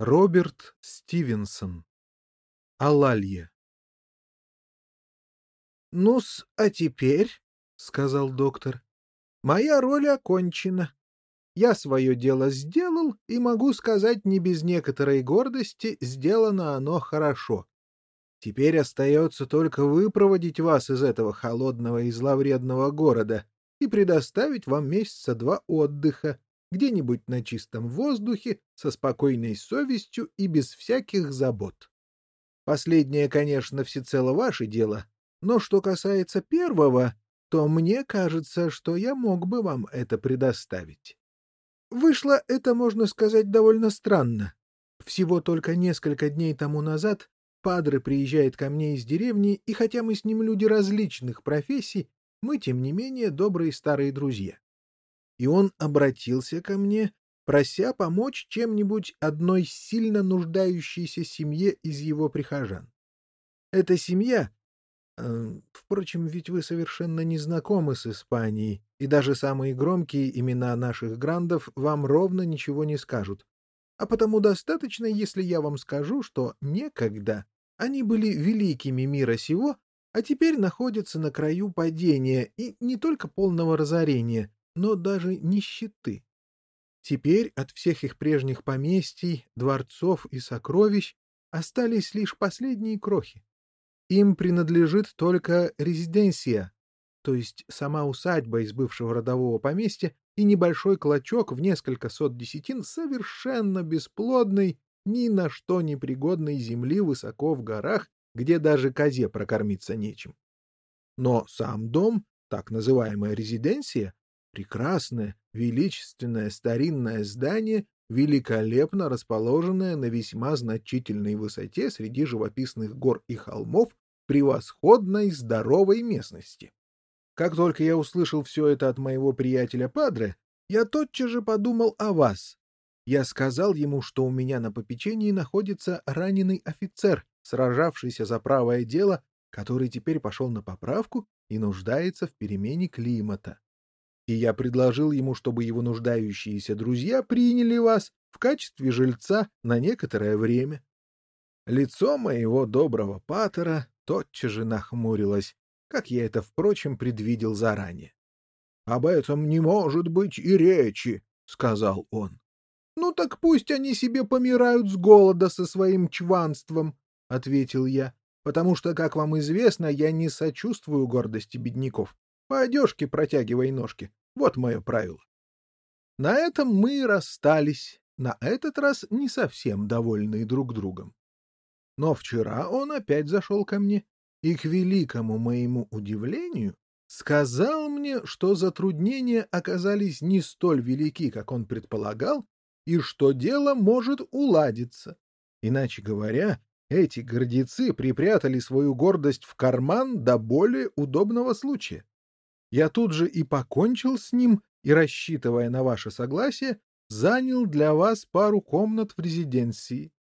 Роберт Стивенсон. Алалья. «Ну-с, а теперь, — сказал доктор, — моя роль окончена. Я свое дело сделал, и могу сказать не без некоторой гордости, сделано оно хорошо. Теперь остается только выпроводить вас из этого холодного и зловредного города и предоставить вам месяца два отдыха, где-нибудь на чистом воздухе, со спокойной совестью и без всяких забот. Последнее, конечно, всецело ваше дело, но что касается первого, то мне кажется, что я мог бы вам это предоставить. Вышло это, можно сказать, довольно странно. Всего только несколько дней тому назад Падре приезжает ко мне из деревни, и хотя мы с ним люди различных профессий, мы, тем не менее, добрые старые друзья и он обратился ко мне, прося помочь чем-нибудь одной сильно нуждающейся семье из его прихожан. Эта семья... Э, впрочем, ведь вы совершенно не знакомы с Испанией, и даже самые громкие имена наших грандов вам ровно ничего не скажут. А потому достаточно, если я вам скажу, что некогда они были великими мира сего, а теперь находятся на краю падения и не только полного разорения, но даже нищеты. Теперь от всех их прежних поместий, дворцов и сокровищ остались лишь последние крохи. Им принадлежит только резиденция, то есть сама усадьба из бывшего родового поместья и небольшой клочок в несколько сот десятин совершенно бесплодной, ни на что не пригодной земли высоко в горах, где даже козе прокормиться нечем. Но сам дом, так называемая резиденция, Прекрасное, величественное старинное здание, великолепно расположенное на весьма значительной высоте среди живописных гор и холмов превосходной здоровой местности. Как только я услышал все это от моего приятеля Падре, я тотчас же подумал о вас. Я сказал ему, что у меня на попечении находится раненый офицер, сражавшийся за правое дело, который теперь пошел на поправку и нуждается в перемене климата и я предложил ему, чтобы его нуждающиеся друзья приняли вас в качестве жильца на некоторое время. Лицо моего доброго патера тотчас же нахмурилось, как я это, впрочем, предвидел заранее. — Об этом не может быть и речи, — сказал он. — Ну так пусть они себе помирают с голода со своим чванством, — ответил я, — потому что, как вам известно, я не сочувствую гордости бедняков. По одежке протягивай ножки. Вот мое правило. На этом мы расстались, на этот раз не совсем довольные друг другом. Но вчера он опять зашел ко мне и, к великому моему удивлению, сказал мне, что затруднения оказались не столь велики, как он предполагал, и что дело может уладиться. Иначе говоря, эти гордецы припрятали свою гордость в карман до более удобного случая. Я тут же и покончил с ним, и, рассчитывая на ваше согласие, занял для вас пару комнат в резиденции.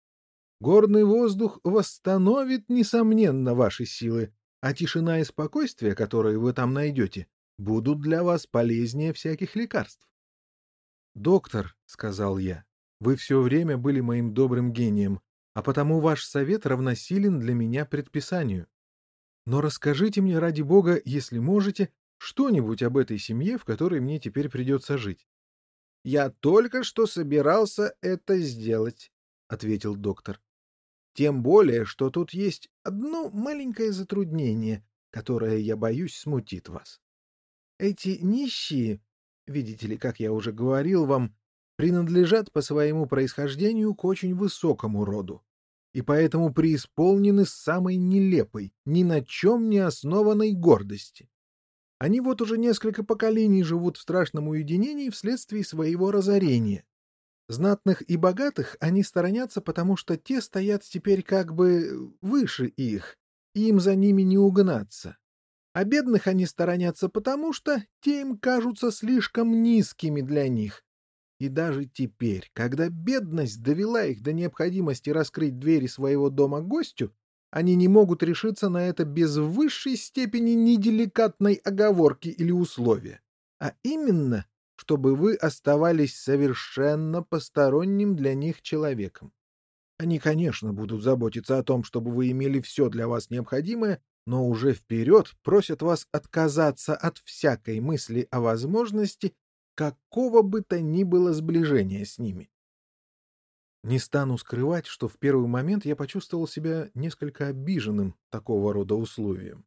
Горный воздух восстановит, несомненно, ваши силы, а тишина и спокойствие, которые вы там найдете, будут для вас полезнее всяких лекарств. — Доктор, — сказал я, — вы все время были моим добрым гением, а потому ваш совет равносилен для меня предписанию. Но расскажите мне, ради бога, если можете, что-нибудь об этой семье, в которой мне теперь придется жить. — Я только что собирался это сделать, — ответил доктор. — Тем более, что тут есть одно маленькое затруднение, которое, я боюсь, смутит вас. Эти нищие, видите ли, как я уже говорил вам, принадлежат по своему происхождению к очень высокому роду и поэтому преисполнены самой нелепой, ни на чем не основанной гордости. Они вот уже несколько поколений живут в страшном уединении вследствие своего разорения. Знатных и богатых они сторонятся, потому что те стоят теперь как бы выше их, и им за ними не угнаться. А бедных они сторонятся потому, что те им кажутся слишком низкими для них. И даже теперь, когда бедность довела их до необходимости раскрыть двери своего дома гостю, они не могут решиться на это без высшей степени неделикатной оговорки или условия, а именно, чтобы вы оставались совершенно посторонним для них человеком. Они, конечно, будут заботиться о том, чтобы вы имели все для вас необходимое, но уже вперед просят вас отказаться от всякой мысли о возможности какого бы то ни было сближения с ними. Не стану скрывать, что в первый момент я почувствовал себя несколько обиженным такого рода условием.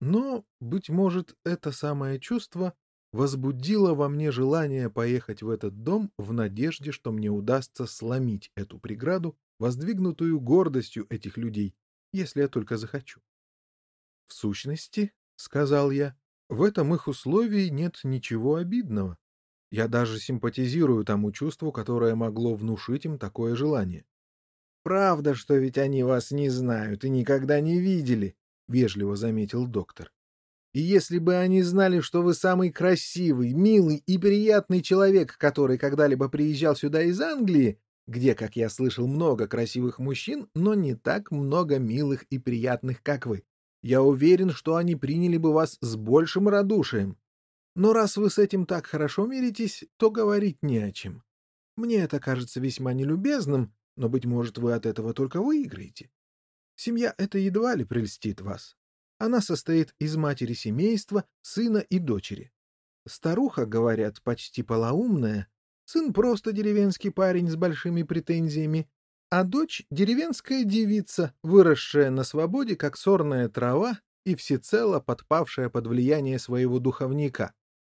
Но, быть может, это самое чувство возбудило во мне желание поехать в этот дом в надежде, что мне удастся сломить эту преграду, воздвигнутую гордостью этих людей, если я только захочу. — В сущности, — сказал я, — в этом их условии нет ничего обидного. Я даже симпатизирую тому чувству, которое могло внушить им такое желание. — Правда, что ведь они вас не знают и никогда не видели, — вежливо заметил доктор. И если бы они знали, что вы самый красивый, милый и приятный человек, который когда-либо приезжал сюда из Англии, где, как я слышал, много красивых мужчин, но не так много милых и приятных, как вы, я уверен, что они приняли бы вас с большим радушием. Но раз вы с этим так хорошо миритесь, то говорить не о чем. Мне это кажется весьма нелюбезным, но, быть может, вы от этого только выиграете. Семья эта едва ли прельстит вас. Она состоит из матери семейства, сына и дочери. Старуха, говорят, почти полоумная, сын просто деревенский парень с большими претензиями, а дочь — деревенская девица, выросшая на свободе, как сорная трава и всецело подпавшая под влияние своего духовника,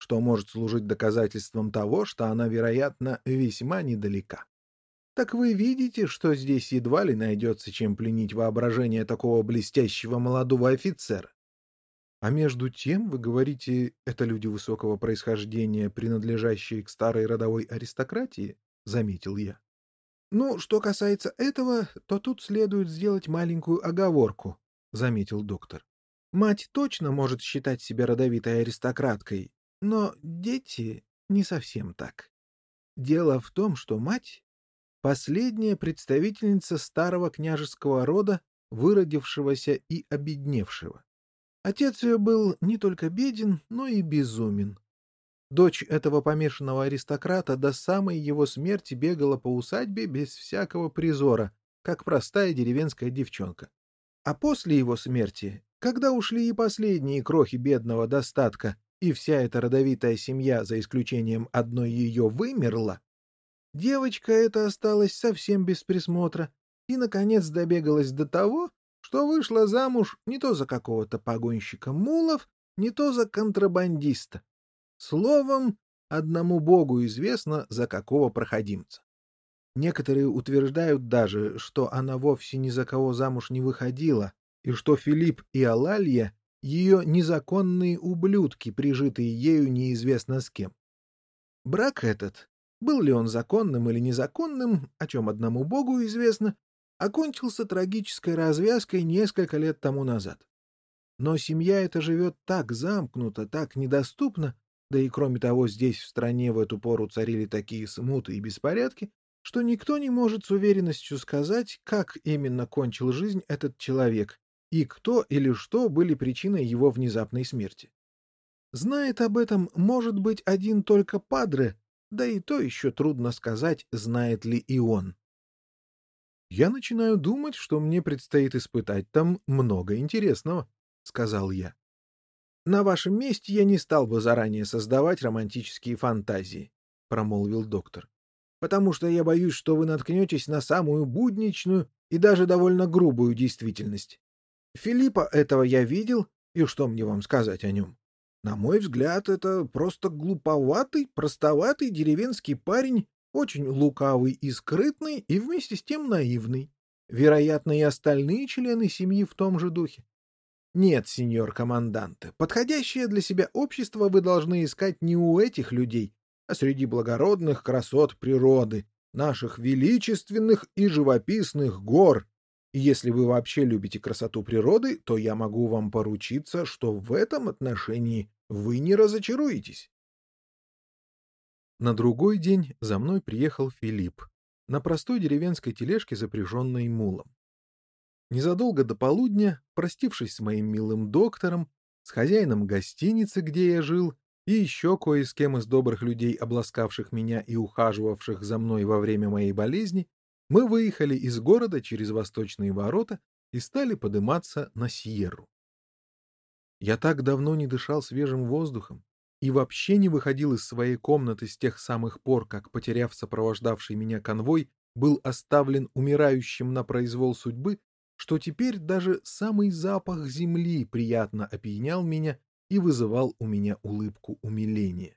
что может служить доказательством того, что она, вероятно, весьма недалека. Так вы видите, что здесь едва ли найдется чем пленить воображение такого блестящего молодого офицера. А между тем, вы говорите, это люди высокого происхождения, принадлежащие к старой родовой аристократии, — заметил я. Ну, что касается этого, то тут следует сделать маленькую оговорку, — заметил доктор. Мать точно может считать себя родовитой аристократкой, но дети не совсем так. Дело в том, что мать последняя представительница старого княжеского рода, выродившегося и обедневшего. Отец ее был не только беден, но и безумен. Дочь этого помешанного аристократа до самой его смерти бегала по усадьбе без всякого призора, как простая деревенская девчонка. А после его смерти, когда ушли и последние крохи бедного достатка, и вся эта родовитая семья, за исключением одной ее, вымерла, Девочка эта осталась совсем без присмотра и, наконец, добегалась до того, что вышла замуж не то за какого-то погонщика мулов, не то за контрабандиста. Словом, одному богу известно, за какого проходимца. Некоторые утверждают даже, что она вовсе ни за кого замуж не выходила, и что Филипп и Алалья — ее незаконные ублюдки, прижитые ею неизвестно с кем. Брак этот был ли он законным или незаконным, о чем одному богу известно, окончился трагической развязкой несколько лет тому назад. Но семья эта живет так замкнуто, так недоступно, да и кроме того здесь в стране в эту пору царили такие смуты и беспорядки, что никто не может с уверенностью сказать, как именно кончил жизнь этот человек и кто или что были причиной его внезапной смерти. Знает об этом, может быть, один только Падре, да и то еще трудно сказать, знает ли и он. «Я начинаю думать, что мне предстоит испытать там много интересного», — сказал я. «На вашем месте я не стал бы заранее создавать романтические фантазии», — промолвил доктор. «Потому что я боюсь, что вы наткнетесь на самую будничную и даже довольно грубую действительность. Филиппа этого я видел, и что мне вам сказать о нем? На мой взгляд, это просто глуповатый, простоватый деревенский парень, очень лукавый и скрытный, и вместе с тем наивный. Вероятно, и остальные члены семьи в том же духе. Нет, сеньор команданте, подходящее для себя общество вы должны искать не у этих людей, а среди благородных красот природы, наших величественных и живописных гор, если вы вообще любите красоту природы, то я могу вам поручиться, что в этом отношении вы не разочаруетесь. На другой день за мной приехал Филипп на простой деревенской тележке, запряженной мулом. Незадолго до полудня, простившись с моим милым доктором, с хозяином гостиницы, где я жил, и еще кое с кем из добрых людей, обласкавших меня и ухаживавших за мной во время моей болезни, мы выехали из города через восточные ворота и стали подниматься на Сьерру. Я так давно не дышал свежим воздухом и вообще не выходил из своей комнаты с тех самых пор, как, потеряв сопровождавший меня конвой, был оставлен умирающим на произвол судьбы, что теперь даже самый запах земли приятно опьянял меня и вызывал у меня улыбку умиления.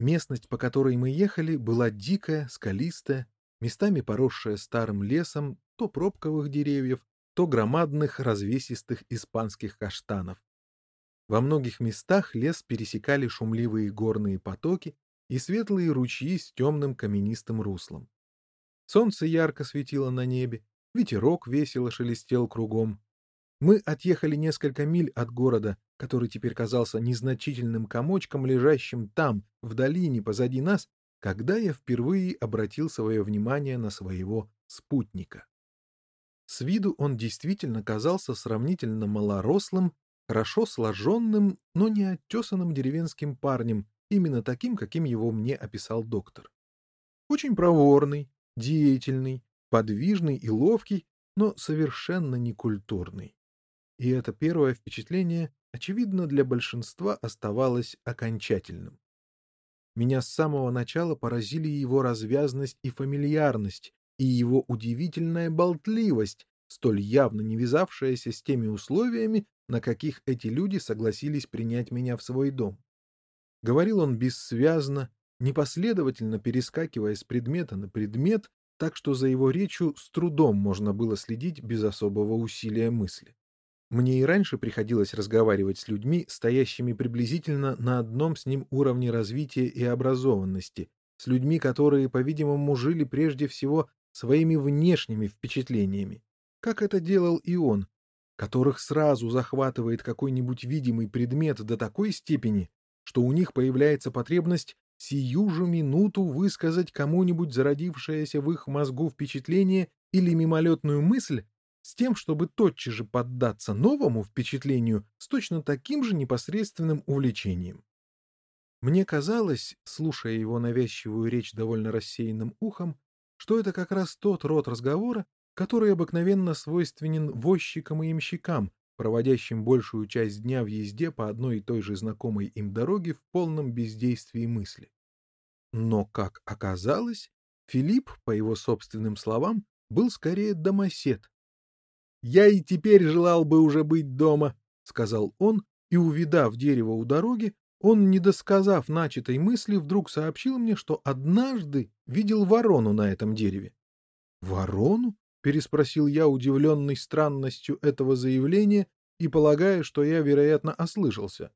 Местность, по которой мы ехали, была дикая, скалистая, местами поросшая старым лесом то пробковых деревьев, то громадных развесистых испанских каштанов. Во многих местах лес пересекали шумливые горные потоки и светлые ручьи с темным каменистым руслом. Солнце ярко светило на небе, ветерок весело шелестел кругом. Мы отъехали несколько миль от города, который теперь казался незначительным комочком, лежащим там, в долине позади нас, когда я впервые обратил свое внимание на своего спутника. С виду он действительно казался сравнительно малорослым, хорошо сложенным, но не оттесанным деревенским парнем, именно таким, каким его мне описал доктор. Очень проворный, деятельный, подвижный и ловкий, но совершенно некультурный. И это первое впечатление, очевидно, для большинства оставалось окончательным. Меня с самого начала поразили его развязность и фамильярность, и его удивительная болтливость, столь явно не вязавшаяся с теми условиями, на каких эти люди согласились принять меня в свой дом. Говорил он бессвязно, непоследовательно перескакивая с предмета на предмет, так что за его речью с трудом можно было следить без особого усилия мысли. Мне и раньше приходилось разговаривать с людьми, стоящими приблизительно на одном с ним уровне развития и образованности, с людьми, которые, по-видимому, жили прежде всего своими внешними впечатлениями, как это делал и он, которых сразу захватывает какой-нибудь видимый предмет до такой степени, что у них появляется потребность сию же минуту высказать кому-нибудь зародившееся в их мозгу впечатление или мимолетную мысль, с тем, чтобы тотчас же поддаться новому впечатлению с точно таким же непосредственным увлечением. Мне казалось, слушая его навязчивую речь довольно рассеянным ухом, что это как раз тот род разговора, который обыкновенно свойственен возчикам и имщикам, проводящим большую часть дня в езде по одной и той же знакомой им дороге в полном бездействии мысли. Но, как оказалось, Филипп, по его собственным словам, был скорее домосед. «Я и теперь желал бы уже быть дома», — сказал он, и, увидав дерево у дороги, он, не досказав начатой мысли, вдруг сообщил мне, что однажды видел ворону на этом дереве. «Ворону?» — переспросил я, удивленный странностью этого заявления и полагая, что я, вероятно, ослышался.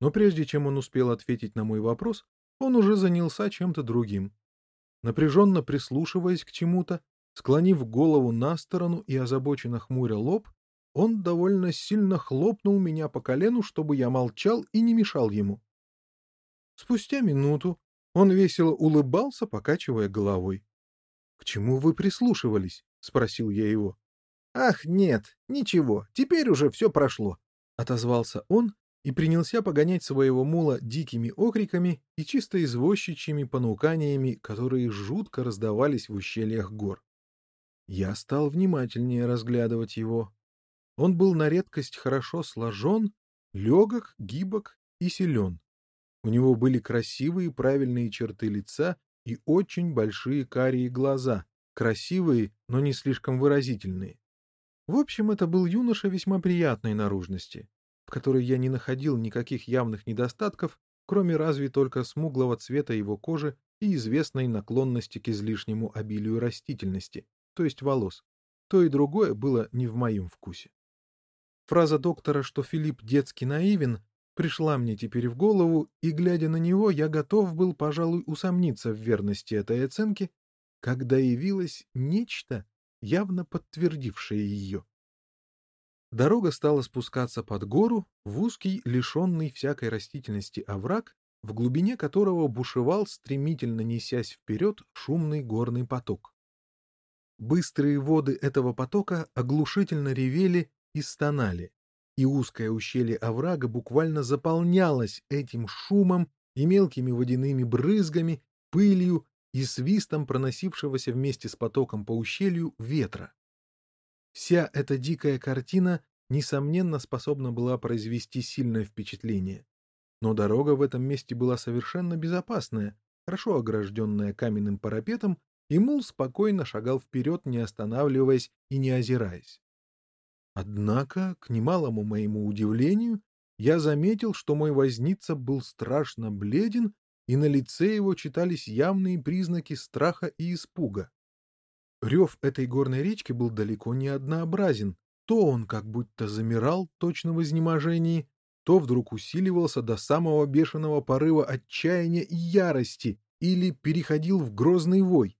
Но прежде чем он успел ответить на мой вопрос, он уже занялся чем-то другим. Напряженно прислушиваясь к чему-то, склонив голову на сторону и озабоченно хмуря лоб, он довольно сильно хлопнул меня по колену, чтобы я молчал и не мешал ему. Спустя минуту он весело улыбался, покачивая головой. — К чему вы прислушивались? — спросил я его. — Ах, нет, ничего, теперь уже все прошло, — отозвался он и принялся погонять своего мула дикими окриками и чисто извозчичьими понуканиями, которые жутко раздавались в ущельях гор. Я стал внимательнее разглядывать его. Он был на редкость хорошо сложен, легок, гибок и силен. У него были красивые правильные черты лица и очень большие карие глаза, красивые, но не слишком выразительные. В общем, это был юноша весьма приятной наружности, в которой я не находил никаких явных недостатков, кроме разве только смуглого цвета его кожи и известной наклонности к излишнему обилию растительности, то есть волос. То и другое было не в моем вкусе. Фраза доктора, что Филипп детски наивен, пришла мне теперь в голову, и, глядя на него, я готов был, пожалуй, усомниться в верности этой оценки, когда явилось нечто, явно подтвердившее ее. Дорога стала спускаться под гору в узкий, лишенный всякой растительности овраг, в глубине которого бушевал, стремительно несясь вперед, шумный горный поток. Быстрые воды этого потока оглушительно ревели и стонали, и узкое ущелье оврага буквально заполнялось этим шумом и мелкими водяными брызгами, пылью и свистом проносившегося вместе с потоком по ущелью ветра. Вся эта дикая картина, несомненно, способна была произвести сильное впечатление. Но дорога в этом месте была совершенно безопасная, хорошо огражденная каменным парапетом, и мул спокойно шагал вперед, не останавливаясь и не озираясь. Однако, к немалому моему удивлению, я заметил, что мой возница был страшно бледен, и на лице его читались явные признаки страха и испуга. Рев этой горной речки был далеко не однообразен. То он как будто замирал точно в изнеможении, то вдруг усиливался до самого бешеного порыва отчаяния и ярости или переходил в грозный вой.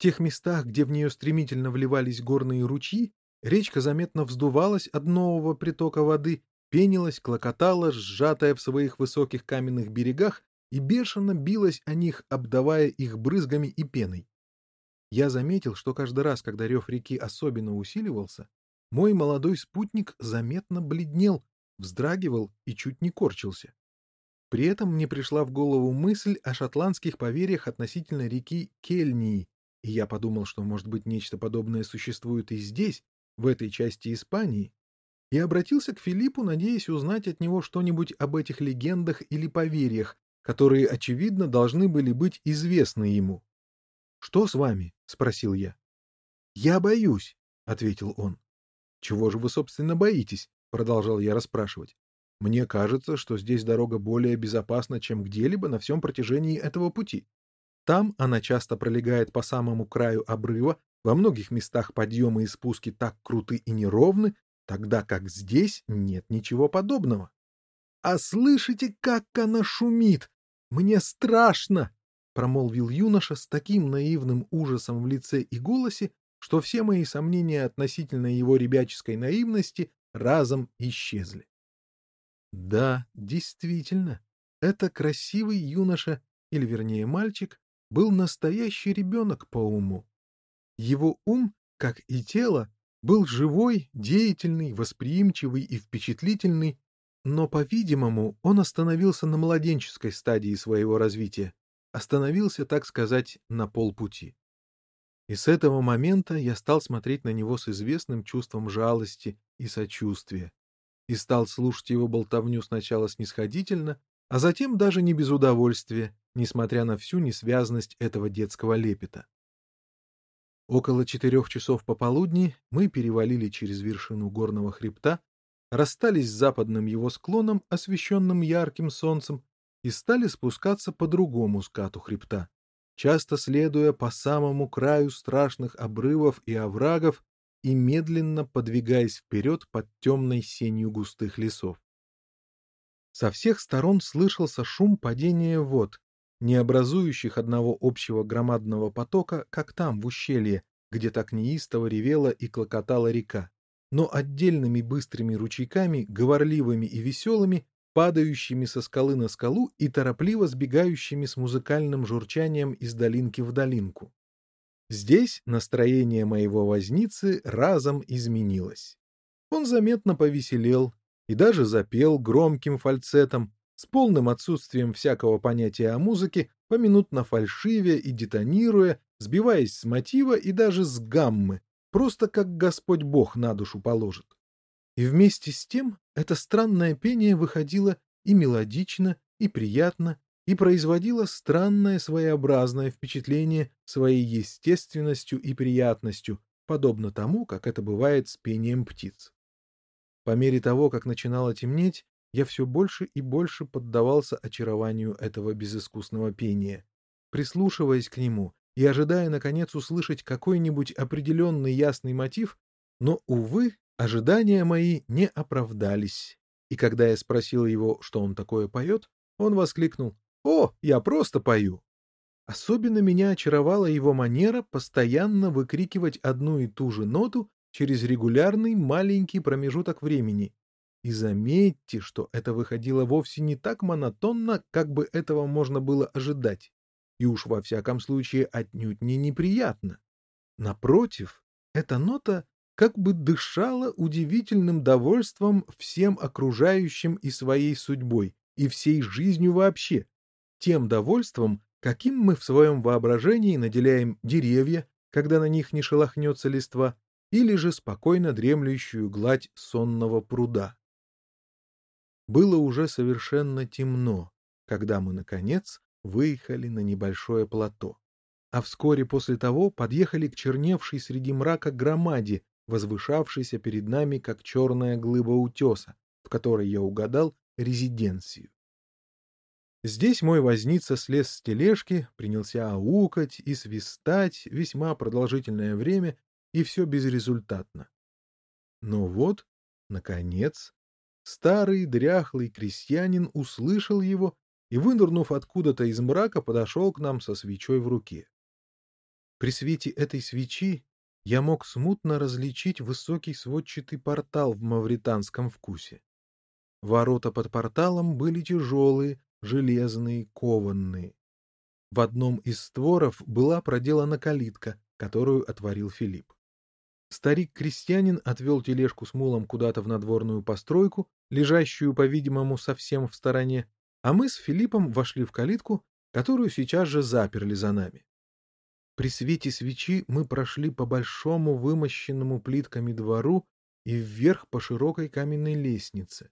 Тех местах, где в нее стремительно вливались горные ручьи, речка заметно вздувалась от нового притока воды, пенилась, клокотала, сжатая в своих высоких каменных берегах, и бешено билась о них, обдавая их брызгами и пеной. Я заметил, что каждый раз, когда рев реки особенно усиливался, мой молодой спутник заметно бледнел, вздрагивал и чуть не корчился. При этом мне пришла в голову мысль о шотландских поверьях относительно реки Кельнии, и я подумал, что, может быть, нечто подобное существует и здесь, в этой части Испании, и обратился к Филиппу, надеясь узнать от него что-нибудь об этих легендах или поверьях, которые, очевидно, должны были быть известны ему. «Что с вами?» — спросил я. «Я боюсь», — ответил он. «Чего же вы, собственно, боитесь?» — продолжал я расспрашивать. «Мне кажется, что здесь дорога более безопасна, чем где-либо на всем протяжении этого пути. Там она часто пролегает по самому краю обрыва, во многих местах подъемы и спуски так круты и неровны, тогда как здесь нет ничего подобного. А слышите, как она шумит? Мне страшно! — промолвил юноша с таким наивным ужасом в лице и голосе, что все мои сомнения относительно его ребяческой наивности разом исчезли. Да, действительно, это красивый юноша, или вернее мальчик, был настоящий ребенок по уму. Его ум, как и тело, был живой, деятельный, восприимчивый и впечатлительный, но, по-видимому, он остановился на младенческой стадии своего развития, остановился, так сказать, на полпути. И с этого момента я стал смотреть на него с известным чувством жалости и сочувствия, и стал слушать его болтовню сначала снисходительно, а затем даже не без удовольствия, несмотря на всю несвязность этого детского лепета. Около четырех часов пополудни мы перевалили через вершину горного хребта, расстались с западным его склоном, освещенным ярким солнцем, и стали спускаться по другому скату хребта, часто следуя по самому краю страшных обрывов и оврагов и медленно подвигаясь вперед под темной сенью густых лесов. Со всех сторон слышался шум падения вод, не образующих одного общего громадного потока, как там, в ущелье, где так неистово ревела и клокотала река, но отдельными быстрыми ручейками, говорливыми и веселыми, падающими со скалы на скалу и торопливо сбегающими с музыкальным журчанием из долинки в долинку. Здесь настроение моего возницы разом изменилось. Он заметно повеселел и даже запел громким фальцетом, с полным отсутствием всякого понятия о музыке, поминутно фальшивя и детонируя, сбиваясь с мотива и даже с гаммы, просто как Господь Бог на душу положит. И вместе с тем это странное пение выходило и мелодично, и приятно, и производило странное своеобразное впечатление своей естественностью и приятностью, подобно тому, как это бывает с пением птиц. По мере того, как начинало темнеть, я все больше и больше поддавался очарованию этого безыскусного пения, прислушиваясь к нему и ожидая, наконец, услышать какой-нибудь определенный ясный мотив, но, увы, Ожидания мои не оправдались, и когда я спросил его, что он такое поет, он воскликнул «О, я просто пою!». Особенно меня очаровала его манера постоянно выкрикивать одну и ту же ноту через регулярный маленький промежуток времени. И заметьте, что это выходило вовсе не так монотонно, как бы этого можно было ожидать. И уж во всяком случае отнюдь не неприятно. Напротив, эта нота как бы дышала удивительным довольством всем окружающим и своей судьбой, и всей жизнью вообще, тем довольством, каким мы в своем воображении наделяем деревья, когда на них не шелохнется листва, или же спокойно дремлющую гладь сонного пруда. Было уже совершенно темно, когда мы, наконец, выехали на небольшое плато. А вскоре после того подъехали к черневшей среди мрака громаде, возвышавшейся перед нами, как черная глыба утеса, в которой я угадал резиденцию. Здесь мой возница слез с тележки, принялся аукать и свистать весьма продолжительное время, и все безрезультатно. Но вот, наконец, старый дряхлый крестьянин услышал его и, вынырнув откуда-то из мрака, подошел к нам со свечой в руке. При свете этой свечи я мог смутно различить высокий сводчатый портал в мавританском вкусе. Ворота под порталом были тяжелые, железные, кованные. В одном из створов была проделана калитка, которую отворил Филипп. Старик-крестьянин отвел тележку с мулом куда-то в надворную постройку, лежащую, по-видимому, совсем в стороне, а мы с Филиппом вошли в калитку, которую сейчас же заперли за нами. При свете свечи мы прошли по большому вымощенному плитками двору и вверх по широкой каменной лестнице,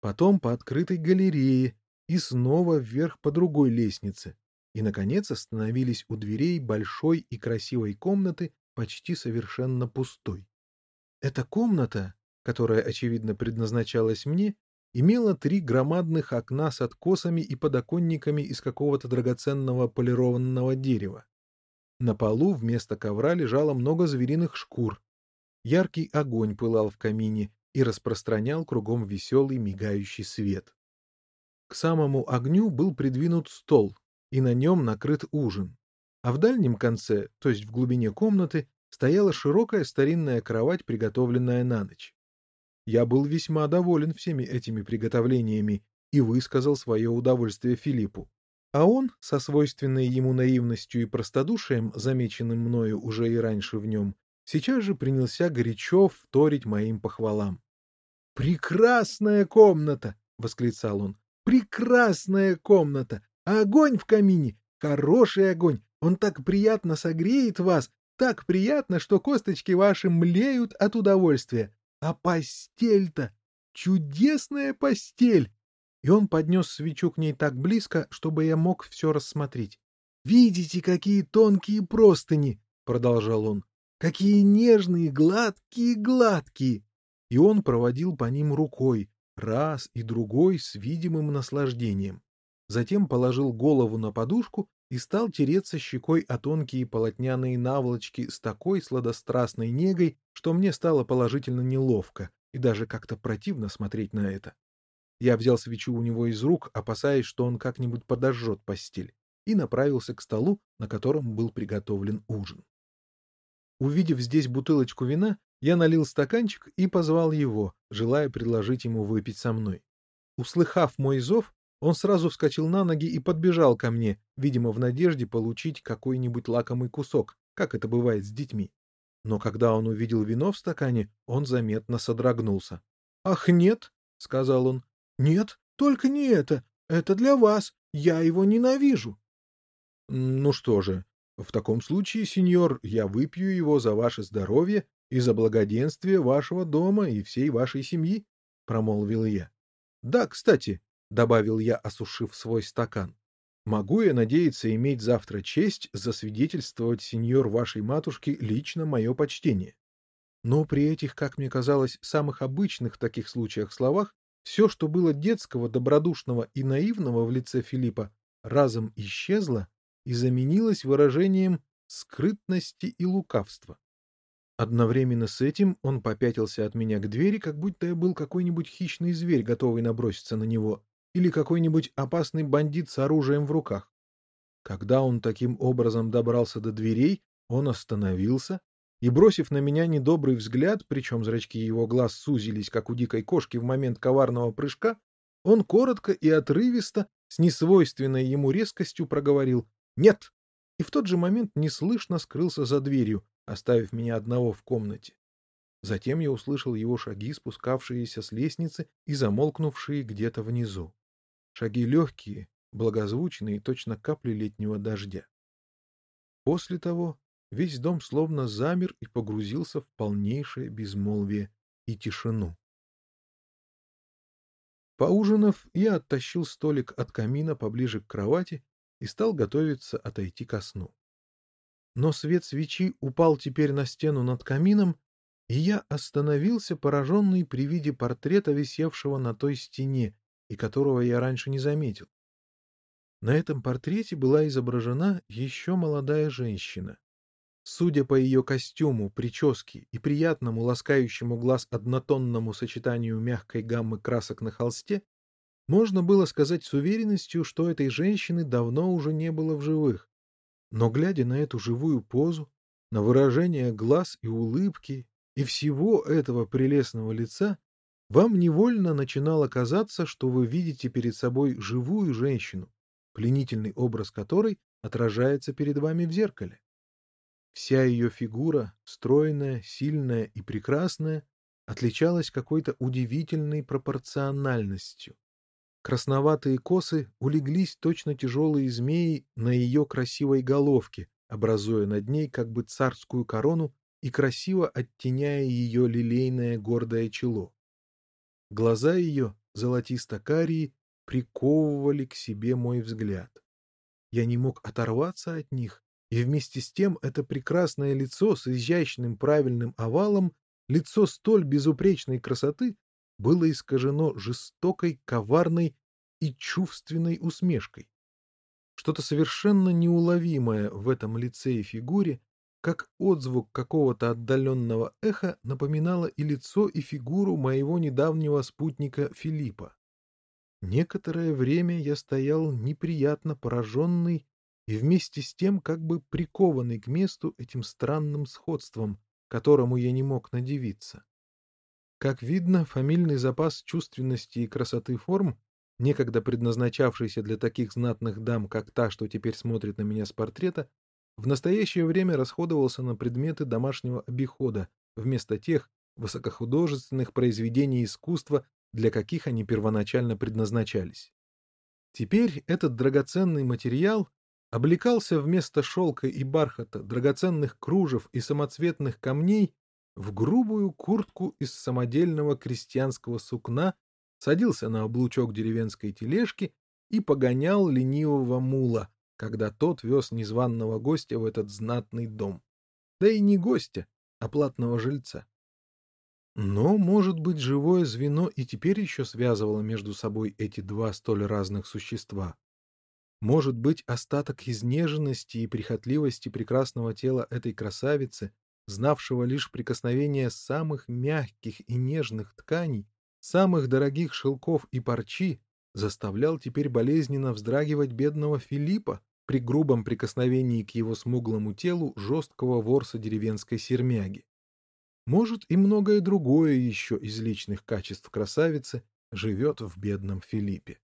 потом по открытой галерее, и снова вверх по другой лестнице, и, наконец, остановились у дверей большой и красивой комнаты, почти совершенно пустой. Эта комната, которая, очевидно, предназначалась мне, имела три громадных окна с откосами и подоконниками из какого-то драгоценного полированного дерева. На полу вместо ковра лежало много звериных шкур. Яркий огонь пылал в камине и распространял кругом веселый мигающий свет. К самому огню был придвинут стол, и на нем накрыт ужин. А в дальнем конце, то есть в глубине комнаты, стояла широкая старинная кровать, приготовленная на ночь. Я был весьма доволен всеми этими приготовлениями и высказал свое удовольствие Филиппу. А он, со свойственной ему наивностью и простодушием, замеченным мною уже и раньше в нем, сейчас же принялся горячо вторить моим похвалам. «Прекрасная комната!» — восклицал он. Прекрасная комната! Огонь в камине! Хороший огонь! Он так приятно согреет вас, так приятно, что косточки ваши млеют от удовольствия. А постель-то! Чудесная постель! И он поднес свечу к ней так близко, чтобы я мог все рассмотреть. «Видите, какие тонкие простыни!» — продолжал он. «Какие нежные, гладкие, гладкие!» И он проводил по ним рукой, раз и другой с видимым наслаждением. Затем положил голову на подушку и стал тереться щекой о тонкие полотняные наволочки с такой сладострастной негой, что мне стало положительно неловко и даже как-то противно смотреть на это. Я взял свечу у него из рук, опасаясь, что он как-нибудь подожжет постель, и направился к столу, на котором был приготовлен ужин. Увидев здесь бутылочку вина, я налил стаканчик и позвал его, желая предложить ему выпить со мной. Услыхав мой зов, он сразу вскочил на ноги и подбежал ко мне, видимо, в надежде получить какой-нибудь лакомый кусок, как это бывает с детьми. Но когда он увидел вино в стакане, он заметно содрогнулся. — Ах, нет, — сказал он, — нет, только не это. Это для вас. Я его ненавижу. — Ну что же, в таком случае, сеньор, я выпью его за ваше здоровье и за благоденствие вашего дома и всей вашей семьи, — промолвил я. — Да, кстати, — добавил я, осушив свой стакан, — могу я надеяться иметь завтра честь засвидетельствовать сеньор вашей матушке лично мое почтение. Но при этих, как мне казалось, самых обычных таких случаях словах, все, что было детского, добродушного и наивного в лице Филиппа, разом исчезло и заменилось выражением скрытности и лукавства. Одновременно с этим он попятился от меня к двери, как будто я был какой-нибудь хищный зверь, готовый наброситься на него, или какой-нибудь опасный бандит с оружием в руках. Когда он таким образом добрался до дверей, он остановился и, бросив на меня недобрый взгляд, причем зрачки его глаз сузились, как у дикой кошки в момент коварного прыжка, он коротко и отрывисто, с несвойственной ему резкостью проговорил «Нет!» и в тот же момент неслышно скрылся за дверью, оставив меня одного в комнате. Затем я услышал его шаги, спускавшиеся с лестницы и замолкнувшие где-то внизу. Шаги легкие, благозвучные, точно капли летнего дождя. После того весь дом словно замер и погрузился в полнейшее безмолвие и тишину. Поужинав, я оттащил столик от камина поближе к кровати и стал готовиться отойти ко сну. Но свет свечи упал теперь на стену над камином, и я остановился, пораженный при виде портрета, висевшего на той стене, и которого я раньше не заметил. На этом портрете была изображена еще молодая женщина. Судя по ее костюму, прическе и приятному ласкающему глаз однотонному сочетанию мягкой гаммы красок на холсте, можно было сказать с уверенностью, что этой женщины давно уже не было в живых. Но глядя на эту живую позу, на выражение глаз и улыбки и всего этого прелестного лица, вам невольно начинало казаться, что вы видите перед собой живую женщину, пленительный образ которой отражается перед вами в зеркале. Вся ее фигура, стройная, сильная и прекрасная, отличалась какой-то удивительной пропорциональностью. Красноватые косы улеглись точно тяжелые змеи на ее красивой головке, образуя над ней как бы царскую корону и красиво оттеняя ее лилейное гордое чело. Глаза ее, золотисто-карие, приковывали к себе мой взгляд. Я не мог оторваться от них, и вместе с тем это прекрасное лицо с изящным правильным овалом, лицо столь безупречной красоты, было искажено жестокой, коварной и чувственной усмешкой. Что-то совершенно неуловимое в этом лице и фигуре, как отзвук какого-то отдаленного эха, напоминало и лицо, и фигуру моего недавнего спутника Филиппа. Некоторое время я стоял неприятно пораженный и вместе с тем как бы прикованный к месту этим странным сходством, которому я не мог надевиться. Как видно, фамильный запас чувственности и красоты форм, некогда предназначавшийся для таких знатных дам, как та, что теперь смотрит на меня с портрета, в настоящее время расходовался на предметы домашнего обихода, вместо тех высокохудожественных произведений искусства, для каких они первоначально предназначались. Теперь этот драгоценный материал облекался вместо шелка и бархата, драгоценных кружев и самоцветных камней в грубую куртку из самодельного крестьянского сукна, садился на облучок деревенской тележки и погонял ленивого мула, когда тот вез незваного гостя в этот знатный дом. Да и не гостя, а платного жильца. Но, может быть, живое звено и теперь еще связывало между собой эти два столь разных существа. Может быть, остаток изнеженности и прихотливости прекрасного тела этой красавицы, знавшего лишь прикосновение самых мягких и нежных тканей, самых дорогих шелков и парчи, заставлял теперь болезненно вздрагивать бедного Филиппа при грубом прикосновении к его смуглому телу жесткого ворса деревенской сермяги. Может, и многое другое еще из личных качеств красавицы живет в бедном Филиппе.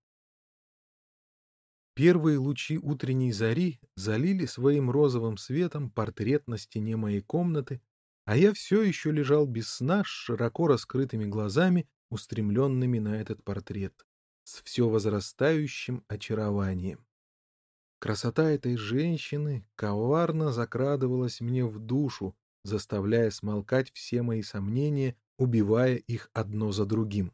Первые лучи утренней зари залили своим розовым светом портрет на стене моей комнаты, а я все еще лежал без сна с широко раскрытыми глазами, устремленными на этот портрет, с все возрастающим очарованием. Красота этой женщины коварно закрадывалась мне в душу, заставляя смолкать все мои сомнения, убивая их одно за другим.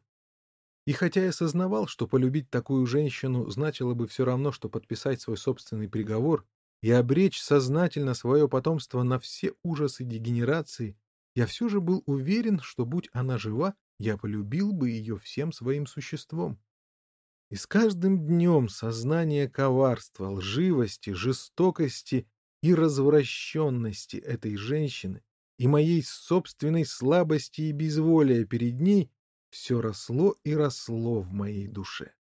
И хотя я сознавал, что полюбить такую женщину значило бы все равно, что подписать свой собственный приговор и обречь сознательно свое потомство на все ужасы дегенерации, я все же был уверен, что, будь она жива, я полюбил бы ее всем своим существом. И с каждым днем сознание коварства, лживости, жестокости и развращенности этой женщины и моей собственной слабости и безволия перед ней все росло и росло в моей душе.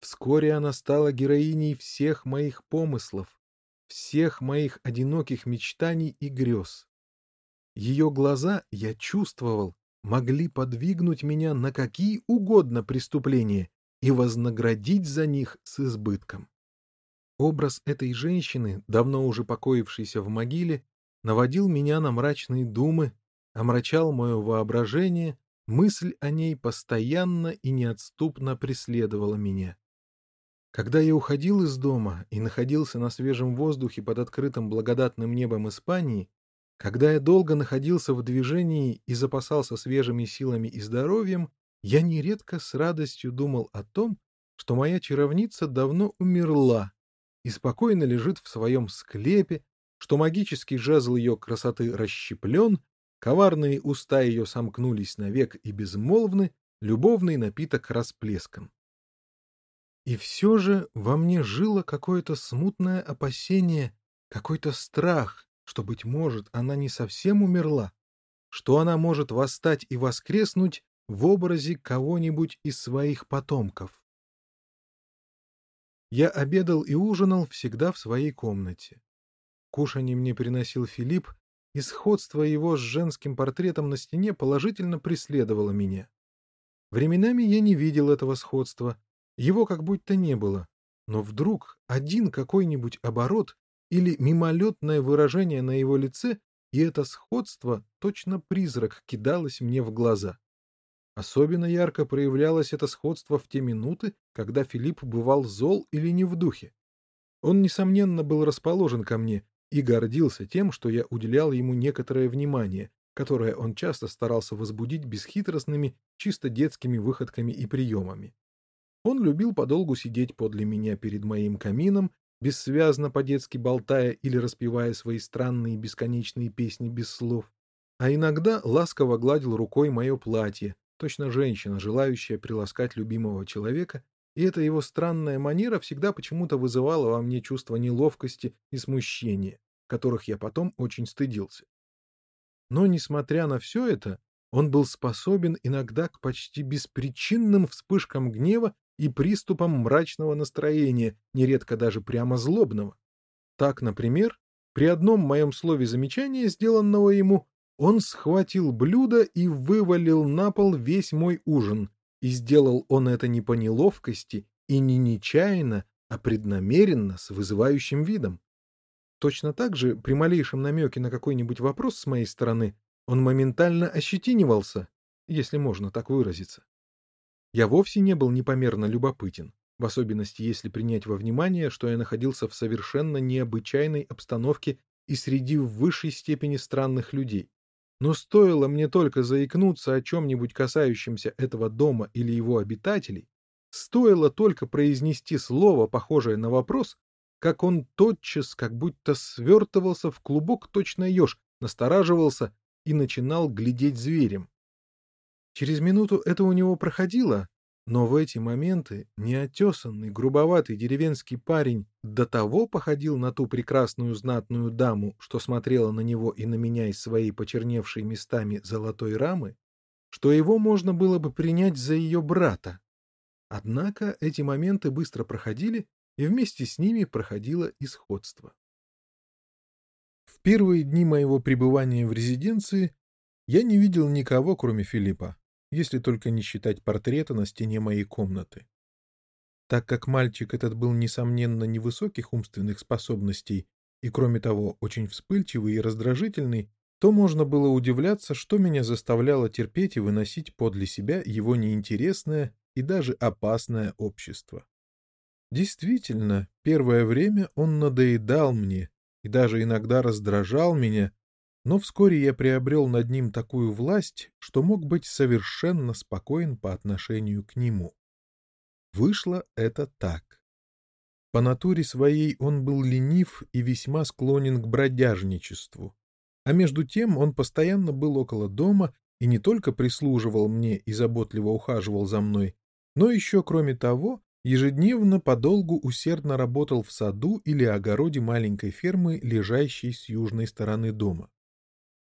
Вскоре она стала героиней всех моих помыслов, всех моих одиноких мечтаний и грез. Ее глаза, я чувствовал, могли подвигнуть меня на какие угодно преступления и вознаградить за них с избытком. Образ этой женщины, давно уже покоившейся в могиле, наводил меня на мрачные думы, омрачал мое воображение Мысль о ней постоянно и неотступно преследовала меня. Когда я уходил из дома и находился на свежем воздухе под открытым благодатным небом Испании, когда я долго находился в движении и запасался свежими силами и здоровьем, я нередко с радостью думал о том, что моя чаровница давно умерла и спокойно лежит в своем склепе, что магический жезл ее красоты расщеплен, коварные уста ее сомкнулись навек и безмолвны, любовный напиток расплескан. И все же во мне жило какое-то смутное опасение, какой-то страх, что, быть может, она не совсем умерла, что она может восстать и воскреснуть в образе кого-нибудь из своих потомков. Я обедал и ужинал всегда в своей комнате. Кушанье мне приносил Филипп, и сходство его с женским портретом на стене положительно преследовало меня. Временами я не видел этого сходства, его как будто не было, но вдруг один какой-нибудь оборот или мимолетное выражение на его лице, и это сходство, точно призрак, кидалось мне в глаза. Особенно ярко проявлялось это сходство в те минуты, когда Филипп бывал зол или не в духе. Он, несомненно, был расположен ко мне и гордился тем, что я уделял ему некоторое внимание, которое он часто старался возбудить бесхитростными, чисто детскими выходками и приемами. Он любил подолгу сидеть подле меня перед моим камином, бессвязно по-детски болтая или распевая свои странные бесконечные песни без слов, а иногда ласково гладил рукой мое платье, точно женщина, желающая приласкать любимого человека, и эта его странная манера всегда почему-то вызывала во мне чувство неловкости и смущения, которых я потом очень стыдился. Но, несмотря на все это, он был способен иногда к почти беспричинным вспышкам гнева и приступам мрачного настроения, нередко даже прямо злобного. Так, например, при одном моем слове замечания, сделанного ему, он схватил блюдо и вывалил на пол весь мой ужин, и сделал он это не по неловкости и не нечаянно, а преднамеренно, с вызывающим видом. Точно так же, при малейшем намеке на какой-нибудь вопрос с моей стороны, он моментально ощетинивался, если можно так выразиться. Я вовсе не был непомерно любопытен, в особенности если принять во внимание, что я находился в совершенно необычайной обстановке и среди в высшей степени странных людей. Но стоило мне только заикнуться о чем-нибудь касающемся этого дома или его обитателей, стоило только произнести слово, похожее на вопрос, как он тотчас как будто свертывался в клубок точно еж, настораживался и начинал глядеть зверем. Через минуту это у него проходило, но в эти моменты неотесанный, грубоватый деревенский парень до того походил на ту прекрасную знатную даму, что смотрела на него и на меня из своей почерневшей местами золотой рамы, что его можно было бы принять за ее брата. Однако эти моменты быстро проходили, и вместе с ними проходило исходство. В первые дни моего пребывания в резиденции я не видел никого, кроме Филиппа если только не считать портрета на стене моей комнаты. Так как мальчик этот был, несомненно, невысоких умственных способностей и, кроме того, очень вспыльчивый и раздражительный, то можно было удивляться, что меня заставляло терпеть и выносить подле себя его неинтересное и даже опасное общество. Действительно, первое время он надоедал мне и даже иногда раздражал меня, но вскоре я приобрел над ним такую власть, что мог быть совершенно спокоен по отношению к нему. Вышло это так. По натуре своей он был ленив и весьма склонен к бродяжничеству. А между тем он постоянно был около дома и не только прислуживал мне и заботливо ухаживал за мной, но еще, кроме того, ежедневно подолгу усердно работал в саду или огороде маленькой фермы, лежащей с южной стороны дома.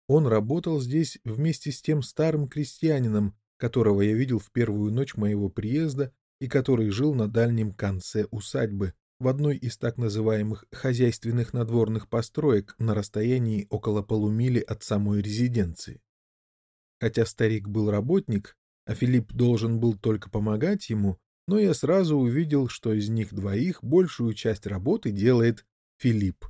Он работал здесь вместе с тем старым крестьянином, которого я видел в первую ночь моего приезда и который жил на дальнем конце усадьбы, в одной из так называемых хозяйственных надворных построек на расстоянии около полумили от самой резиденции. Хотя старик был работник, а Филипп должен был только помогать ему, но я сразу увидел, что из них двоих большую часть работы делает Филипп.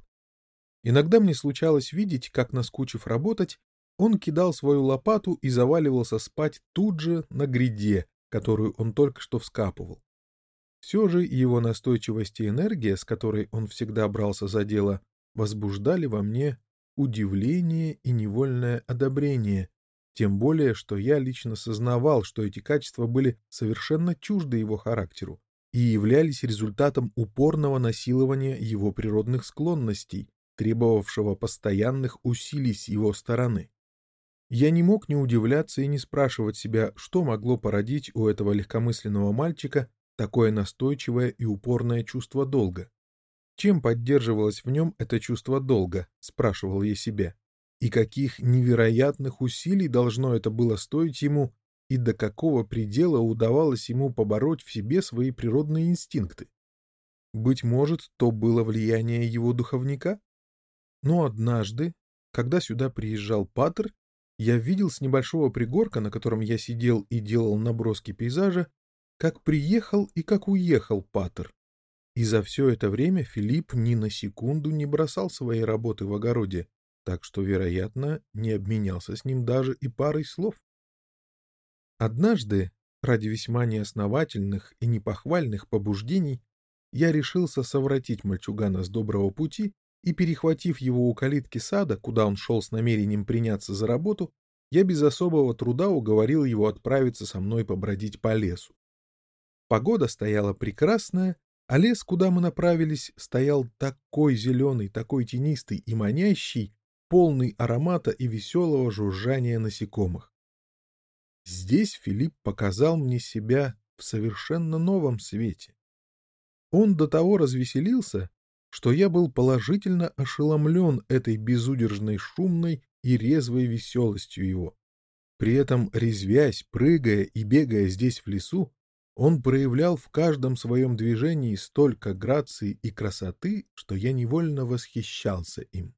Иногда мне случалось видеть, как, наскучив работать, он кидал свою лопату и заваливался спать тут же на гряде, которую он только что вскапывал. Все же его настойчивость и энергия, с которой он всегда брался за дело, возбуждали во мне удивление и невольное одобрение, тем более, что я лично сознавал, что эти качества были совершенно чужды его характеру и являлись результатом упорного насилования его природных склонностей, требовавшего постоянных усилий с его стороны. Я не мог не удивляться и не спрашивать себя, что могло породить у этого легкомысленного мальчика такое настойчивое и упорное чувство долга. Чем поддерживалось в нем это чувство долга, спрашивал я себя, и каких невероятных усилий должно это было стоить ему, и до какого предела удавалось ему побороть в себе свои природные инстинкты. Быть может, то было влияние его духовника? Но однажды, когда сюда приезжал Паттер, я видел с небольшого пригорка, на котором я сидел и делал наброски пейзажа, как приехал и как уехал Паттер. И за все это время Филипп ни на секунду не бросал своей работы в огороде, так что, вероятно, не обменялся с ним даже и парой слов. Однажды, ради весьма неосновательных и непохвальных побуждений, я решился совратить мальчугана с доброго пути и, перехватив его у калитки сада, куда он шел с намерением приняться за работу, я без особого труда уговорил его отправиться со мной побродить по лесу. Погода стояла прекрасная, а лес, куда мы направились, стоял такой зеленый, такой тенистый и манящий, полный аромата и веселого жужжания насекомых. Здесь Филипп показал мне себя в совершенно новом свете. Он до того развеселился, что я был положительно ошеломлен этой безудержной шумной и резвой веселостью его. При этом, резвясь, прыгая и бегая здесь в лесу, он проявлял в каждом своем движении столько грации и красоты, что я невольно восхищался им.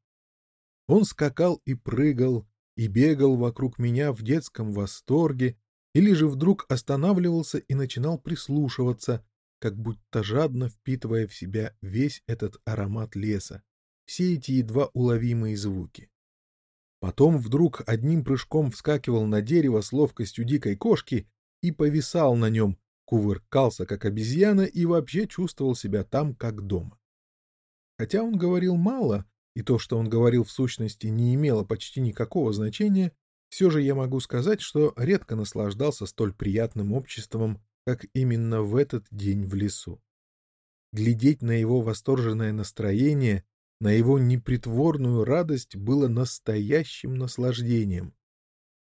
Он скакал и прыгал, и бегал вокруг меня в детском восторге, или же вдруг останавливался и начинал прислушиваться, как будто жадно впитывая в себя весь этот аромат леса, все эти едва уловимые звуки. Потом вдруг одним прыжком вскакивал на дерево с ловкостью дикой кошки и повисал на нем, кувыркался, как обезьяна, и вообще чувствовал себя там, как дома. Хотя он говорил мало, и то, что он говорил в сущности, не имело почти никакого значения, все же я могу сказать, что редко наслаждался столь приятным обществом как именно в этот день в лесу. Глядеть на его восторженное настроение, на его непритворную радость было настоящим наслаждением.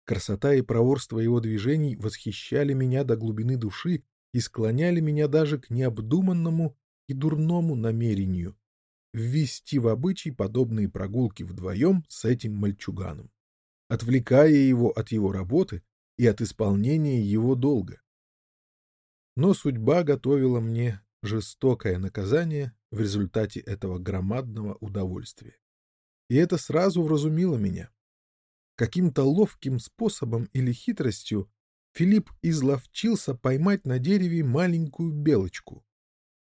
Красота и проворство его движений восхищали меня до глубины души и склоняли меня даже к необдуманному и дурному намерению ввести в обычай подобные прогулки вдвоем с этим мальчуганом, отвлекая его от его работы и от исполнения его долга. Но судьба готовила мне жестокое наказание в результате этого громадного удовольствия. И это сразу вразумило меня. Каким-то ловким способом или хитростью Филипп изловчился поймать на дереве маленькую белочку.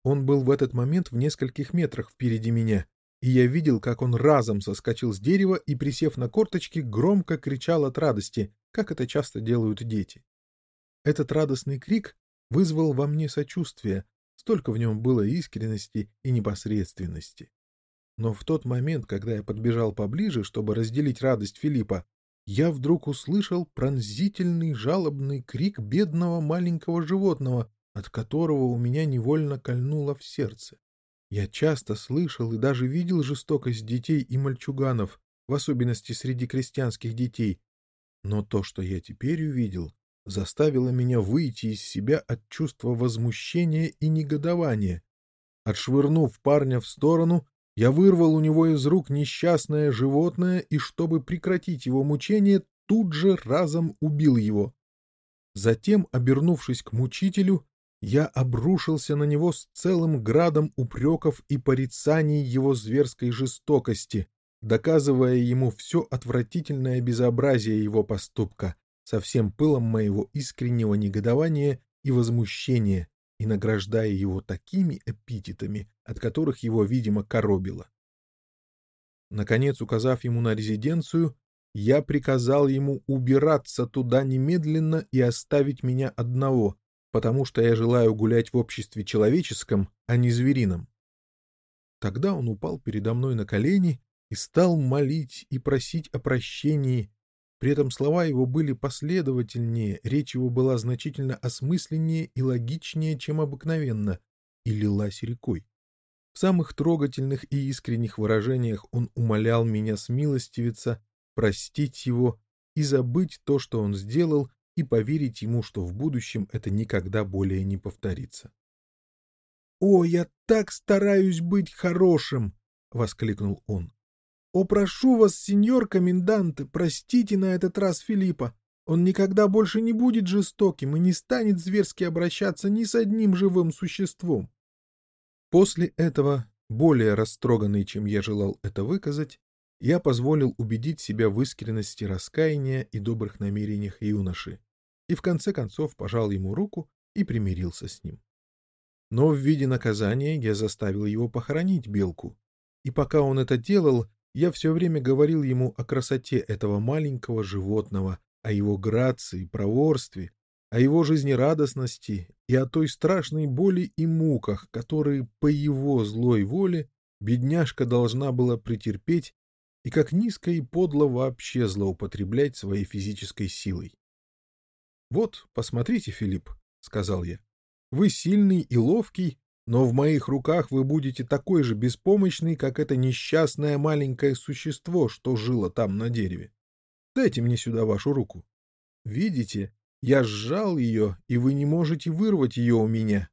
Он был в этот момент в нескольких метрах впереди меня, и я видел, как он разом соскочил с дерева и, присев на корточки, громко кричал от радости, как это часто делают дети. Этот радостный крик вызвал во мне сочувствие, столько в нем было искренности и непосредственности. Но в тот момент, когда я подбежал поближе, чтобы разделить радость Филиппа, я вдруг услышал пронзительный жалобный крик бедного маленького животного, от которого у меня невольно кольнуло в сердце. Я часто слышал и даже видел жестокость детей и мальчуганов, в особенности среди крестьянских детей, но то, что я теперь увидел, заставило меня выйти из себя от чувства возмущения и негодования. Отшвырнув парня в сторону, я вырвал у него из рук несчастное животное и, чтобы прекратить его мучение, тут же разом убил его. Затем, обернувшись к мучителю, я обрушился на него с целым градом упреков и порицаний его зверской жестокости, доказывая ему все отвратительное безобразие его поступка со всем пылом моего искреннего негодования и возмущения и награждая его такими эпитетами, от которых его, видимо, коробило. Наконец, указав ему на резиденцию, я приказал ему убираться туда немедленно и оставить меня одного, потому что я желаю гулять в обществе человеческом, а не зверином. Тогда он упал передо мной на колени и стал молить и просить о прощении. При этом слова его были последовательнее, речь его была значительно осмысленнее и логичнее, чем обыкновенно, и лилась рекой. В самых трогательных и искренних выражениях он умолял меня смилостивиться, простить его и забыть то, что он сделал, и поверить ему, что в будущем это никогда более не повторится. «О, я так стараюсь быть хорошим!» — воскликнул он. «О, прошу вас, сеньор комендант, простите на этот раз Филиппа. Он никогда больше не будет жестоким и не станет зверски обращаться ни с одним живым существом». После этого, более растроганный, чем я желал это выказать, я позволил убедить себя в искренности раскаяния и добрых намерениях юноши, и в конце концов пожал ему руку и примирился с ним. Но в виде наказания я заставил его похоронить белку, и пока он это делал, я все время говорил ему о красоте этого маленького животного, о его грации, проворстве, о его жизнерадостности и о той страшной боли и муках, которые по его злой воле бедняжка должна была претерпеть и как низко и подло вообще злоупотреблять своей физической силой. «Вот, посмотрите, Филипп», — сказал я, — «вы сильный и ловкий, но в моих руках вы будете такой же беспомощный, как это несчастное маленькое существо, что жило там на дереве. Дайте мне сюда вашу руку. Видите, я сжал ее, и вы не можете вырвать ее у меня.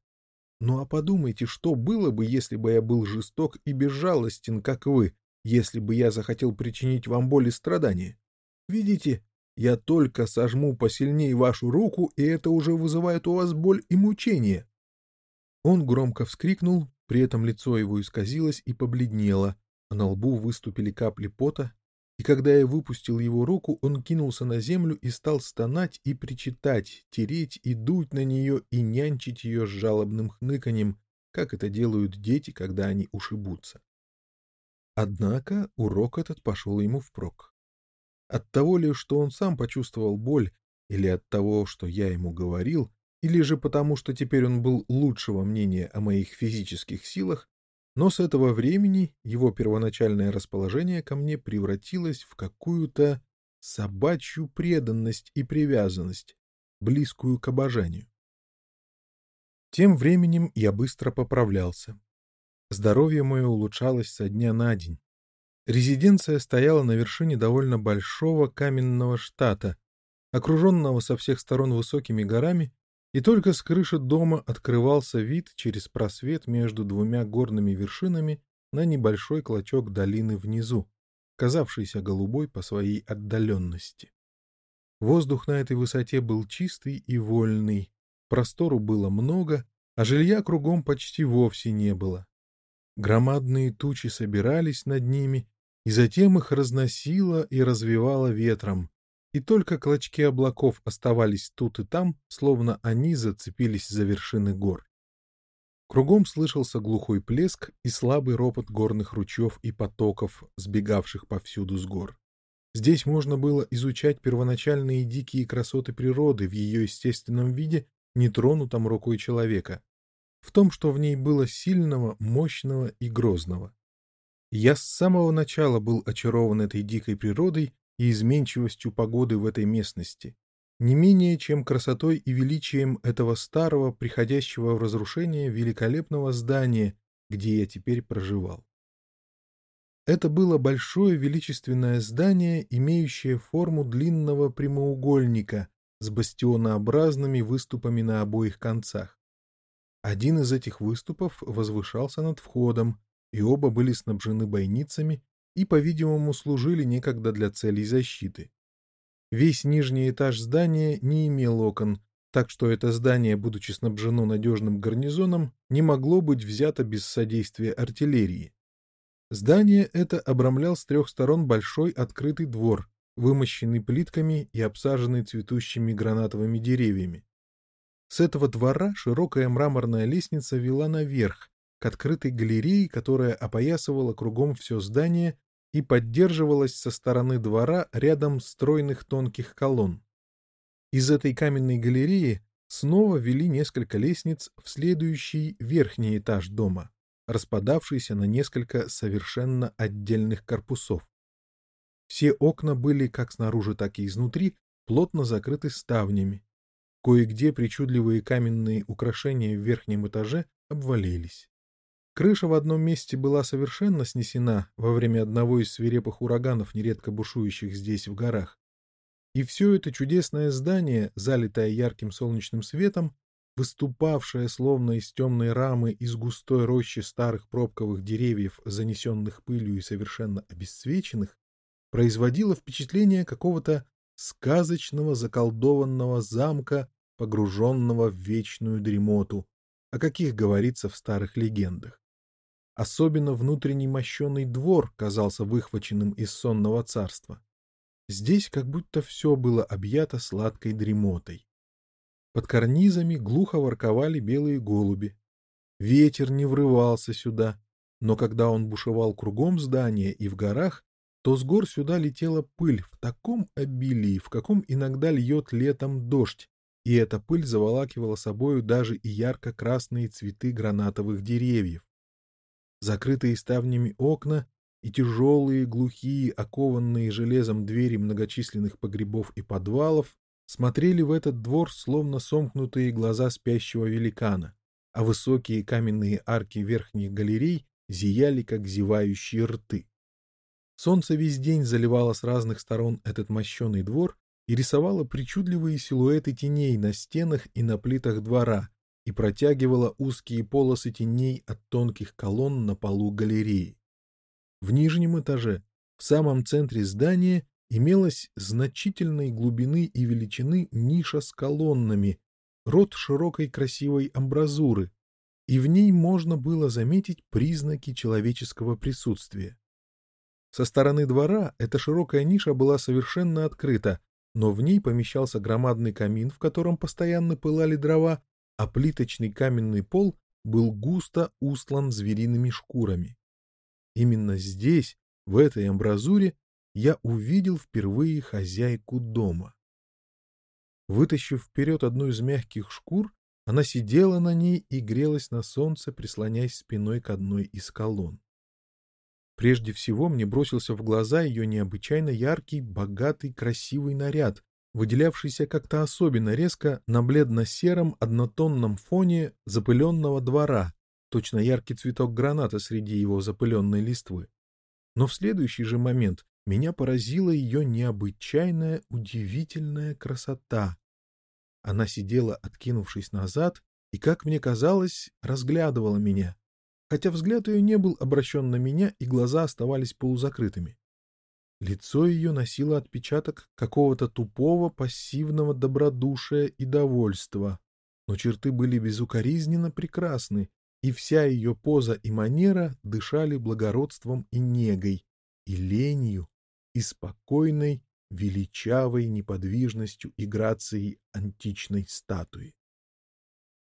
Ну а подумайте, что было бы, если бы я был жесток и безжалостен, как вы, если бы я захотел причинить вам боль и страдания. Видите, я только сожму посильнее вашу руку, и это уже вызывает у вас боль и мучение. Он громко вскрикнул, при этом лицо его исказилось и побледнело, а на лбу выступили капли пота, и когда я выпустил его руку, он кинулся на землю и стал стонать и причитать, тереть и дуть на нее и нянчить ее с жалобным хныканьем, как это делают дети, когда они ушибутся. Однако урок этот пошел ему впрок. От того ли, что он сам почувствовал боль, или от того, что я ему говорил, или же потому, что теперь он был лучшего мнения о моих физических силах, но с этого времени его первоначальное расположение ко мне превратилось в какую-то собачью преданность и привязанность, близкую к обожанию. Тем временем я быстро поправлялся. Здоровье мое улучшалось со дня на день. Резиденция стояла на вершине довольно большого каменного штата, окруженного со всех сторон высокими горами, и только с крыши дома открывался вид через просвет между двумя горными вершинами на небольшой клочок долины внизу, казавшийся голубой по своей отдаленности. Воздух на этой высоте был чистый и вольный, простору было много, а жилья кругом почти вовсе не было. Громадные тучи собирались над ними, и затем их разносило и развивало ветром, и только клочки облаков оставались тут и там, словно они зацепились за вершины гор. Кругом слышался глухой плеск и слабый ропот горных ручьев и потоков, сбегавших повсюду с гор. Здесь можно было изучать первоначальные дикие красоты природы в ее естественном виде, нетронутом рукой человека в том, что в ней было сильного, мощного и грозного. Я с самого начала был очарован этой дикой природой и изменчивостью погоды в этой местности, не менее чем красотой и величием этого старого, приходящего в разрушение великолепного здания, где я теперь проживал. Это было большое величественное здание, имеющее форму длинного прямоугольника с бастионообразными выступами на обоих концах. Один из этих выступов возвышался над входом, и оба были снабжены бойницами и, по-видимому, служили некогда для целей защиты. Весь нижний этаж здания не имел окон, так что это здание, будучи снабжено надежным гарнизоном, не могло быть взято без содействия артиллерии. Здание это обрамлял с трех сторон большой открытый двор, вымощенный плитками и обсаженный цветущими гранатовыми деревьями. С этого двора широкая мраморная лестница вела наверх, к открытой галерее, которая опоясывала кругом все здание и поддерживалась со стороны двора рядом стройных тонких колонн. Из этой каменной галереи снова вели несколько лестниц в следующий верхний этаж дома, распадавшийся на несколько совершенно отдельных корпусов. Все окна были, как снаружи, так и изнутри, плотно закрыты ставнями. Кое-где причудливые каменные украшения в верхнем этаже обвалились. Крыша в одном месте была совершенно снесена во время одного из свирепых ураганов, нередко бушующих здесь в горах. И все это чудесное здание, залитое ярким солнечным светом, выступавшее словно из темной рамы из густой рощи старых пробковых деревьев, занесенных пылью и совершенно обесцвеченных, производило впечатление какого-то сказочного заколдованного замка, погруженного в вечную дремоту, о каких говорится в старых легендах. Особенно внутренний мощеный двор казался выхваченным из сонного царства. Здесь как будто все было объято сладкой дремотой. Под карнизами глухо ворковали белые голуби. Ветер не врывался сюда, но когда он бушевал кругом здания и в горах, то с гор сюда летела пыль в таком обилии, в каком иногда льет летом дождь, и эта пыль заволакивала собою даже и ярко-красные цветы гранатовых деревьев. Закрытые ставнями окна и тяжелые, глухие, окованные железом двери многочисленных погребов и подвалов смотрели в этот двор словно сомкнутые глаза спящего великана, а высокие каменные арки верхних галерей зияли, как зевающие рты. Солнце весь день заливало с разных сторон этот мощеный двор и рисовало причудливые силуэты теней на стенах и на плитах двора, и протягивала узкие полосы теней от тонких колонн на полу галереи. В нижнем этаже, в самом центре здания, имелась значительной глубины и величины ниша с колоннами, рот широкой красивой амбразуры, и в ней можно было заметить признаки человеческого присутствия. Со стороны двора эта широкая ниша была совершенно открыта, но в ней помещался громадный камин, в котором постоянно пылали дрова, а плиточный каменный пол был густо устлан звериными шкурами. Именно здесь, в этой амбразуре, я увидел впервые хозяйку дома. Вытащив вперед одну из мягких шкур, она сидела на ней и грелась на солнце, прислоняясь спиной к одной из колонн. Прежде всего мне бросился в глаза ее необычайно яркий, богатый, красивый наряд, выделявшийся как-то особенно резко на бледно-сером однотонном фоне запыленного двора, точно яркий цветок граната среди его запыленной листвы. Но в следующий же момент меня поразила ее необычайная, удивительная красота. Она сидела, откинувшись назад, и, как мне казалось, разглядывала меня, хотя взгляд ее не был обращен на меня, и глаза оставались полузакрытыми. Лицо ее носило отпечаток какого-то тупого пассивного добродушия и довольства, но черты были безукоризненно прекрасны, и вся ее поза и манера дышали благородством и негой, и ленью, и спокойной, величавой неподвижностью и грацией античной статуи.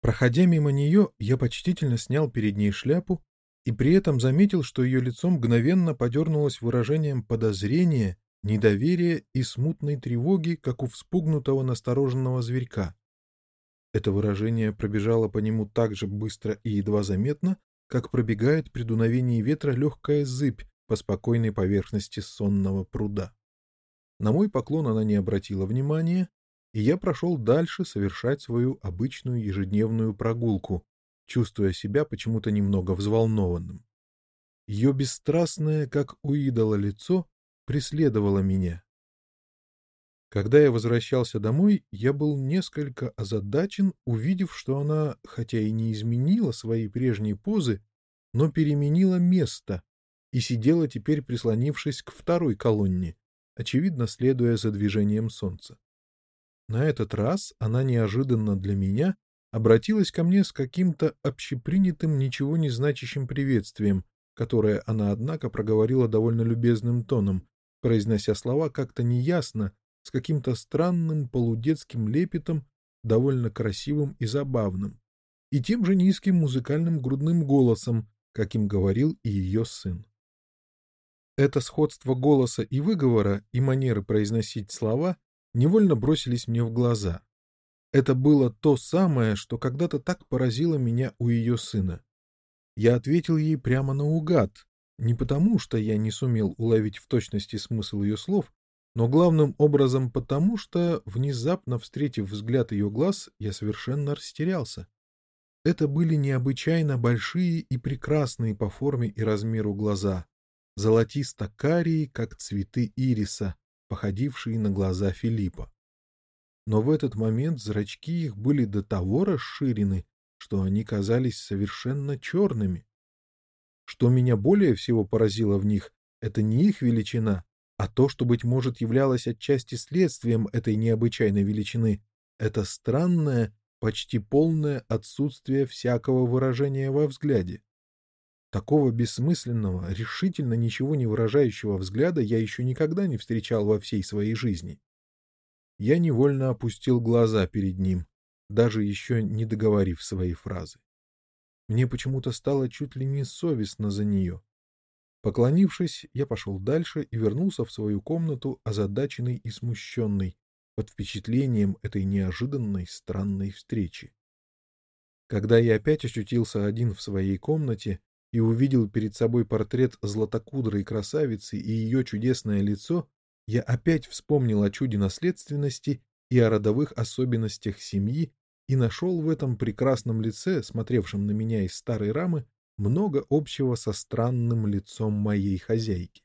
Проходя мимо нее, я почтительно снял перед ней шляпу и при этом заметил, что ее лицо мгновенно подернулось выражением подозрения, недоверия и смутной тревоги, как у вспугнутого настороженного зверька. Это выражение пробежало по нему так же быстро и едва заметно, как пробегает при дуновении ветра легкая зыбь по спокойной поверхности сонного пруда. На мой поклон она не обратила внимания, и я прошел дальше совершать свою обычную ежедневную прогулку, чувствуя себя почему-то немного взволнованным. Ее бесстрастное, как у идола, лицо преследовало меня. Когда я возвращался домой, я был несколько озадачен, увидев, что она, хотя и не изменила свои прежние позы, но переменила место и сидела теперь прислонившись к второй колонне, очевидно, следуя за движением солнца. На этот раз она неожиданно для меня обратилась ко мне с каким-то общепринятым, ничего не значащим приветствием, которое она, однако, проговорила довольно любезным тоном, произнося слова как-то неясно, с каким-то странным полудетским лепетом, довольно красивым и забавным, и тем же низким музыкальным грудным голосом, каким говорил и ее сын. Это сходство голоса и выговора, и манеры произносить слова невольно бросились мне в глаза. Это было то самое, что когда-то так поразило меня у ее сына. Я ответил ей прямо наугад, не потому, что я не сумел уловить в точности смысл ее слов, но главным образом потому, что, внезапно встретив взгляд ее глаз, я совершенно растерялся. Это были необычайно большие и прекрасные по форме и размеру глаза, золотисто-карие, как цветы ириса, походившие на глаза Филиппа. Но в этот момент зрачки их были до того расширены, что они казались совершенно черными. Что меня более всего поразило в них, это не их величина, а то, что, быть может, являлось отчасти следствием этой необычайной величины, это странное, почти полное отсутствие всякого выражения во взгляде. Такого бессмысленного, решительно ничего не выражающего взгляда я еще никогда не встречал во всей своей жизни. Я невольно опустил глаза перед ним, даже еще не договорив своей фразы. Мне почему-то стало чуть ли не совестно за нее. Поклонившись, я пошел дальше и вернулся в свою комнату, озадаченный и смущенный, под впечатлением этой неожиданной странной встречи. Когда я опять ощутился один в своей комнате и увидел перед собой портрет златокудрой красавицы и ее чудесное лицо, я опять вспомнил о чуде наследственности и о родовых особенностях семьи и нашел в этом прекрасном лице, смотревшем на меня из старой рамы, много общего со странным лицом моей хозяйки.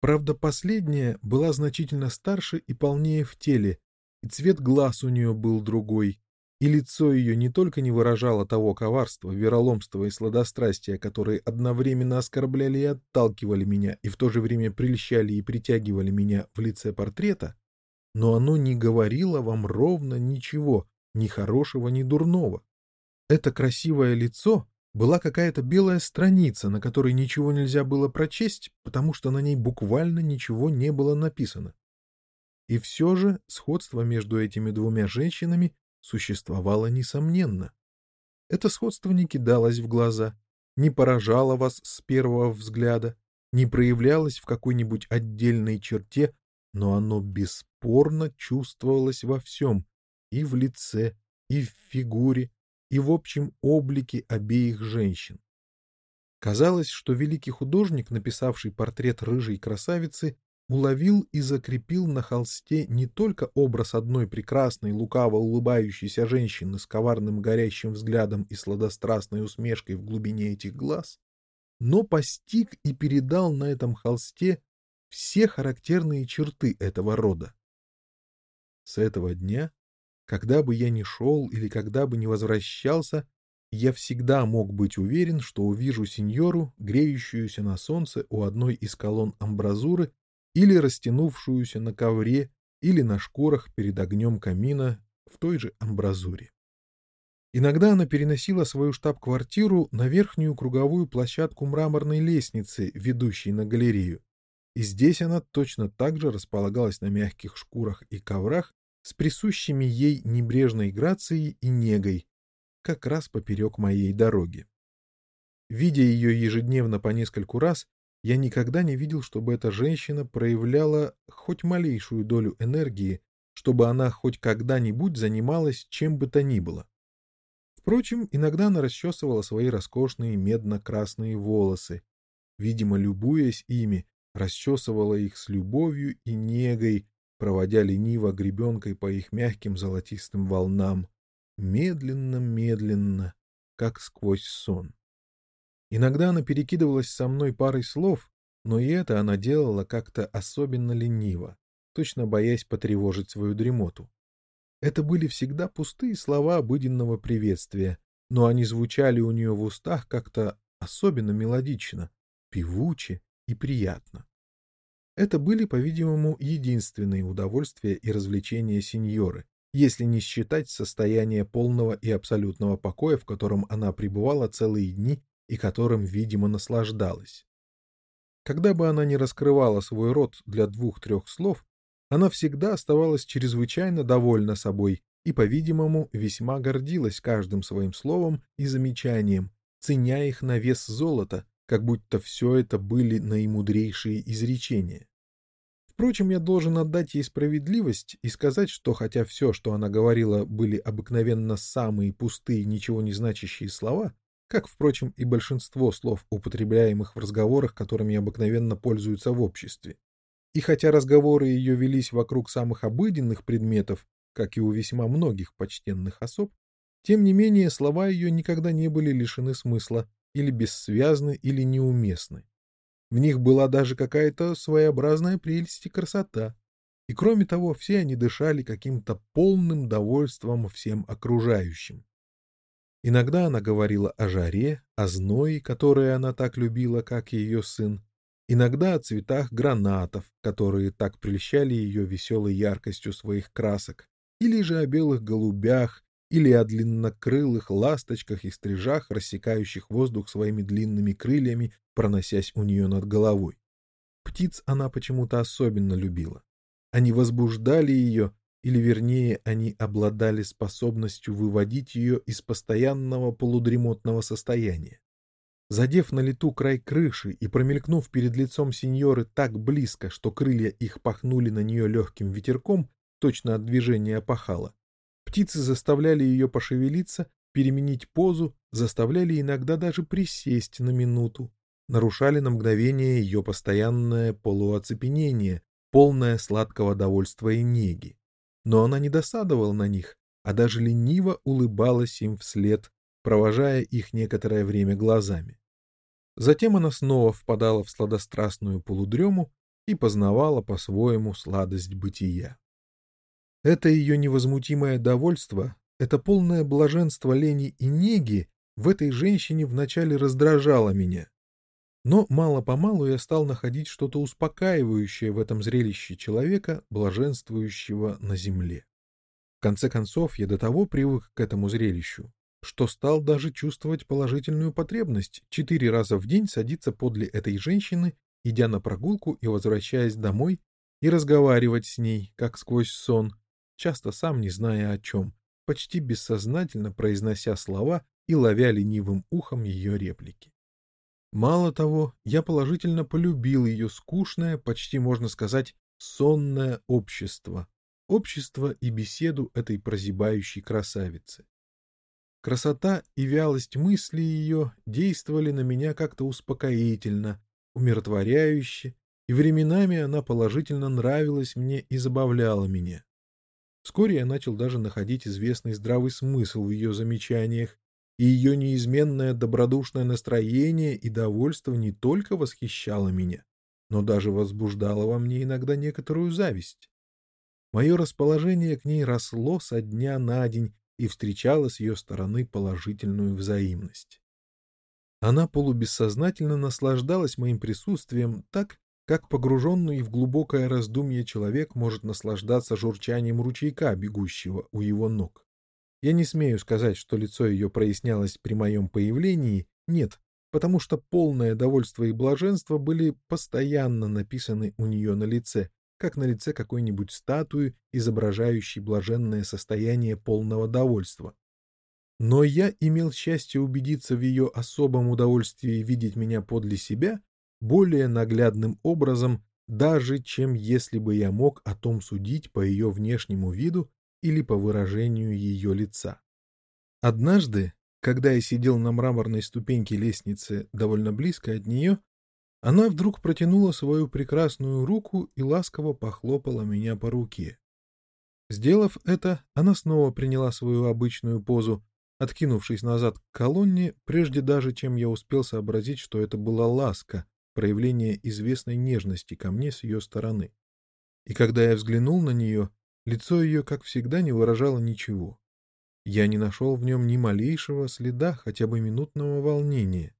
Правда, последняя была значительно старше и полнее в теле, и цвет глаз у нее был другой, и лицо ее не только не выражало того коварства, вероломства и сладострастия, которые одновременно оскорбляли и отталкивали меня, и в то же время прельщали и притягивали меня в лице портрета, но оно не говорило вам ровно ничего, ни хорошего, ни дурного. Это красивое лицо была какая-то белая страница, на которой ничего нельзя было прочесть, потому что на ней буквально ничего не было написано. И все же сходство между этими двумя женщинами существовало несомненно. Это сходство не кидалось в глаза, не поражало вас с первого взгляда, не проявлялось в какой-нибудь отдельной черте, но оно бесспорно чувствовалось во всем, и в лице, и в фигуре, и в общем облике обеих женщин. Казалось, что великий художник, написавший портрет рыжей красавицы, уловил и закрепил на холсте не только образ одной прекрасной, лукаво улыбающейся женщины с коварным горящим взглядом и сладострастной усмешкой в глубине этих глаз, но постиг и передал на этом холсте все характерные черты этого рода. С этого дня когда бы я ни шел или когда бы ни возвращался, я всегда мог быть уверен, что увижу сеньору, греющуюся на солнце у одной из колонн амбразуры или растянувшуюся на ковре или на шкурах перед огнем камина в той же амбразуре. Иногда она переносила свою штаб-квартиру на верхнюю круговую площадку мраморной лестницы, ведущей на галерею. И здесь она точно так же располагалась на мягких шкурах и коврах, с присущими ей небрежной грацией и негой, как раз поперек моей дороги. Видя ее ежедневно по нескольку раз, я никогда не видел, чтобы эта женщина проявляла хоть малейшую долю энергии, чтобы она хоть когда-нибудь занималась чем бы то ни было. Впрочем, иногда она расчесывала свои роскошные медно-красные волосы, видимо, любуясь ими, расчесывала их с любовью и негой, проводя лениво гребенкой по их мягким золотистым волнам, медленно-медленно, как сквозь сон. Иногда она перекидывалась со мной парой слов, но и это она делала как-то особенно лениво, точно боясь потревожить свою дремоту. Это были всегда пустые слова обыденного приветствия, но они звучали у нее в устах как-то особенно мелодично, певуче и приятно. Это были, по-видимому, единственные удовольствия и развлечения сеньоры, если не считать состояние полного и абсолютного покоя, в котором она пребывала целые дни и которым, видимо, наслаждалась. Когда бы она ни раскрывала свой рот для двух-трех слов, она всегда оставалась чрезвычайно довольна собой и, по-видимому, весьма гордилась каждым своим словом и замечанием, ценя их на вес золота, как будто все это были наимудрейшие изречения Впрочем, я должен отдать ей справедливость и сказать, что хотя все, что она говорила, были обыкновенно самые пустые, ничего не значащие слова, как, впрочем, и большинство слов, употребляемых в разговорах, которыми обыкновенно пользуются в обществе. И хотя разговоры ее велись вокруг самых обыденных предметов, как и у весьма многих почтенных особ, тем не менее слова ее никогда не были лишены смысла, или бессвязны, или неуместны. В них была даже какая-то своеобразная прелесть и красота. И кроме того, все они дышали каким-то полным довольством всем окружающим. Иногда она говорила о жаре, о зное, которое она так любила, как и ее сын, иногда о цветах гранатов, которые так прельщали ее веселой яркостью своих красок, или же о белых голубях, или о длиннокрылых ласточках и стрижах, рассекающих воздух своими длинными крыльями, проносясь у нее над головой. Птиц она почему-то особенно любила. Они возбуждали ее, или вернее, они обладали способностью выводить ее из постоянного полудремотного состояния. Задев на лету край крыши и промелькнув перед лицом сеньоры так близко, что крылья их пахнули на нее легким ветерком, точно от движения опахала, Птицы заставляли ее пошевелиться, переменить позу, заставляли иногда даже присесть на минуту, нарушали на мгновение ее постоянное полуоцепенение, полное сладкого довольства и неги. Но она не досадовала на них, а даже лениво улыбалась им вслед, провожая их некоторое время глазами. Затем она снова впадала в сладострастную полудрему и познавала по-своему сладость бытия. Это ее невозмутимое довольство, это полное блаженство лени и неги в этой женщине вначале раздражало меня. Но мало-помалу я стал находить что-то успокаивающее в этом зрелище человека, блаженствующего на земле. В конце концов, я до того привык к этому зрелищу, что стал даже чувствовать положительную потребность четыре раза в день садиться подле этой женщины, идя на прогулку и возвращаясь домой, и разговаривать с ней, как сквозь сон, часто сам не зная о чем, почти бессознательно произнося слова и ловя ленивым ухом ее реплики. Мало того, я положительно полюбил ее скучное, почти можно сказать, сонное общество, общество и беседу этой прозябающей красавицы. Красота и вялость мысли ее действовали на меня как-то успокоительно, умиротворяюще, и временами она положительно нравилась мне и забавляла меня. Вскоре я начал даже находить известный здравый смысл в ее замечаниях, и ее неизменное добродушное настроение и довольство не только восхищало меня, но даже возбуждало во мне иногда некоторую зависть. Мое расположение к ней росло со дня на день и встречало с ее стороны положительную взаимность. Она полубессознательно наслаждалась моим присутствием так, как погруженный в глубокое раздумье человек может наслаждаться журчанием ручейка, бегущего у его ног. Я не смею сказать, что лицо ее прояснялось при моем появлении, нет, потому что полное довольство и блаженство были постоянно написаны у нее на лице, как на лице какой-нибудь статуи, изображающей блаженное состояние полного довольства. Но я имел счастье убедиться в ее особом удовольствии видеть меня подле себя более наглядным образом, даже чем если бы я мог о том судить по ее внешнему виду или по выражению ее лица. Однажды, когда я сидел на мраморной ступеньке лестницы довольно близко от нее, она вдруг протянула свою прекрасную руку и ласково похлопала меня по руке. Сделав это, она снова приняла свою обычную позу, откинувшись назад к колонне, прежде даже чем я успел сообразить, что это была ласка, проявление известной нежности ко мне с ее стороны. И когда я взглянул на нее, лицо ее, как всегда, не выражало ничего. Я не нашел в нем ни малейшего следа хотя бы минутного волнения.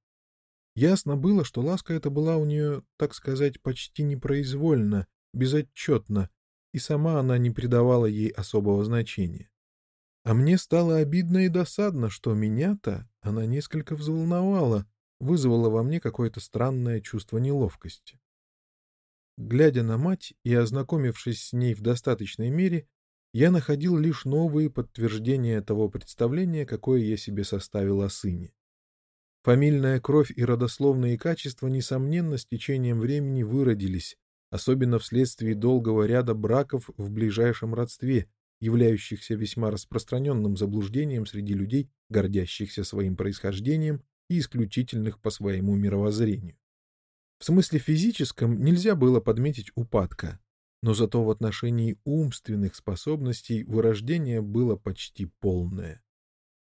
Ясно было, что ласка эта была у нее, так сказать, почти непроизвольно, безотчетно, и сама она не придавала ей особого значения. А мне стало обидно и досадно, что меня-то она несколько взволновала, вызвало во мне какое-то странное чувство неловкости. Глядя на мать и ознакомившись с ней в достаточной мере, я находил лишь новые подтверждения того представления, какое я себе составил о сыне. Фамильная кровь и родословные качества, несомненно, с течением времени выродились, особенно вследствие долгого ряда браков в ближайшем родстве, являющихся весьма распространенным заблуждением среди людей, гордящихся своим происхождением и исключительных по своему мировоззрению. В смысле физическом нельзя было подметить упадка, но зато в отношении умственных способностей вырождение было почти полное.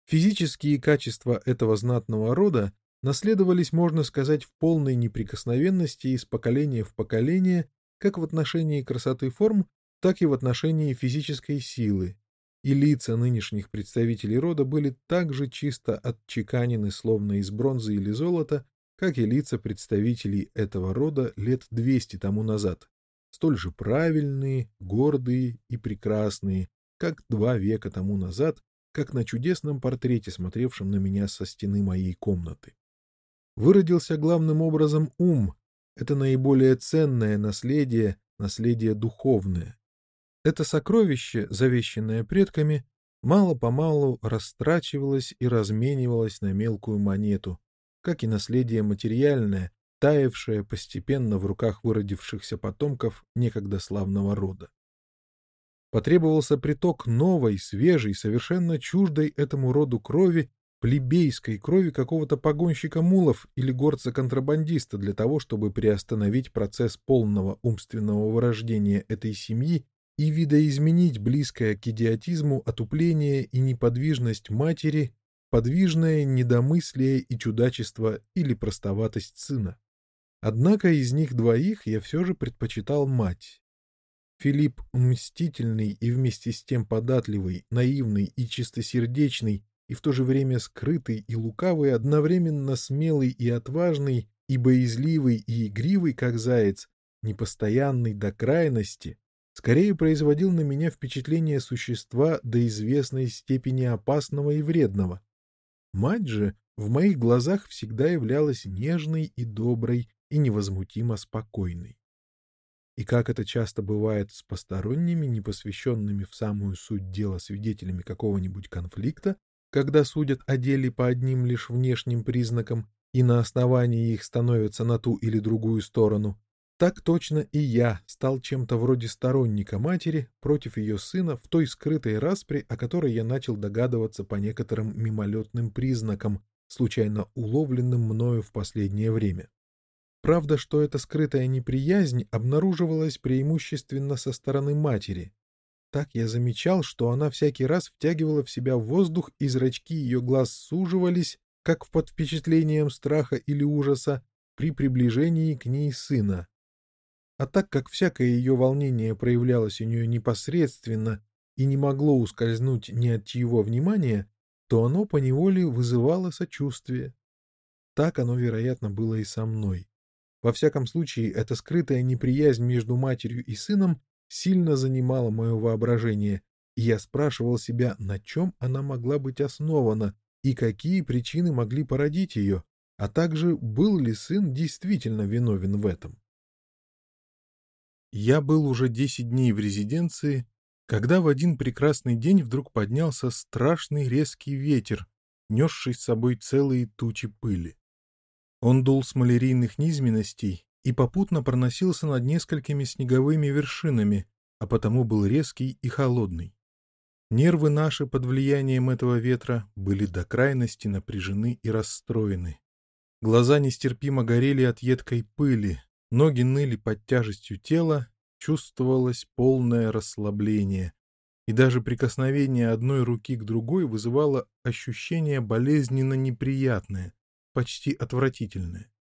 Физические качества этого знатного рода наследовались, можно сказать, в полной неприкосновенности из поколения в поколение, как в отношении красоты форм, так и в отношении физической силы, и лица нынешних представителей рода были так же чисто отчеканены, словно из бронзы или золота, как и лица представителей этого рода лет 200 тому назад, столь же правильные, гордые и прекрасные, как два века тому назад, как на чудесном портрете, смотревшем на меня со стены моей комнаты. Выродился главным образом ум, это наиболее ценное наследие, наследие духовное. Это сокровище, завещанное предками, мало-помалу растрачивалось и разменивалось на мелкую монету, как и наследие материальное, таявшее постепенно в руках выродившихся потомков некогда славного рода. Потребовался приток новой, свежей, совершенно чуждой этому роду крови, плебейской крови какого-то погонщика мулов или горца-контрабандиста для того, чтобы приостановить процесс полного умственного вырождения этой семьи и видоизменить близкое к идиотизму отупление и неподвижность матери, подвижное недомыслие и чудачество или простоватость сына. Однако из них двоих я все же предпочитал мать, Филипп мстительный и вместе с тем податливый, наивный и чистосердечный, и в то же время скрытый и лукавый, одновременно смелый и отважный, и боязливый и игривый, как заяц, непостоянный до крайности, скорее производил на меня впечатление существа до известной степени опасного и вредного. Мать же в моих глазах всегда являлась нежной и доброй и невозмутимо спокойной. И как это часто бывает с посторонними, непосвященными в самую суть дела свидетелями какого-нибудь конфликта, когда судят о деле по одним лишь внешним признакам и на основании их становятся на ту или другую сторону, так точно и я стал чем-то вроде сторонника матери против ее сына в той скрытой распре, о которой я начал догадываться по некоторым мимолетным признакам, случайно уловленным мною в последнее время. Правда, что эта скрытая неприязнь обнаруживалась преимущественно со стороны матери. Так я замечал, что она всякий раз втягивала в себя воздух, и зрачки ее глаз суживались, как под впечатлением страха или ужаса, при приближении к ней сына. А так как всякое ее волнение проявлялось у нее непосредственно и не могло ускользнуть ни от чьего внимания, то оно поневоле вызывало сочувствие. Так оно, вероятно, было и со мной. Во всяком случае, эта скрытая неприязнь между матерью и сыном сильно занимала мое воображение, и я спрашивал себя, на чем она могла быть основана и какие причины могли породить ее, а также был ли сын действительно виновен в этом. Я был уже десять дней в резиденции, когда в один прекрасный день вдруг поднялся страшный резкий ветер, несший с собой целые тучи пыли. Он дул с малярийных низменностей и попутно проносился над несколькими снеговыми вершинами, а потому был резкий и холодный. Нервы наши под влиянием этого ветра были до крайности напряжены и расстроены. Глаза нестерпимо горели от едкой пыли, ноги ныли под тяжестью тела, чувствовалось полное расслабление, и даже прикосновение одной руки к другой вызывало ощущение болезненно неприятное, почти отвратительное.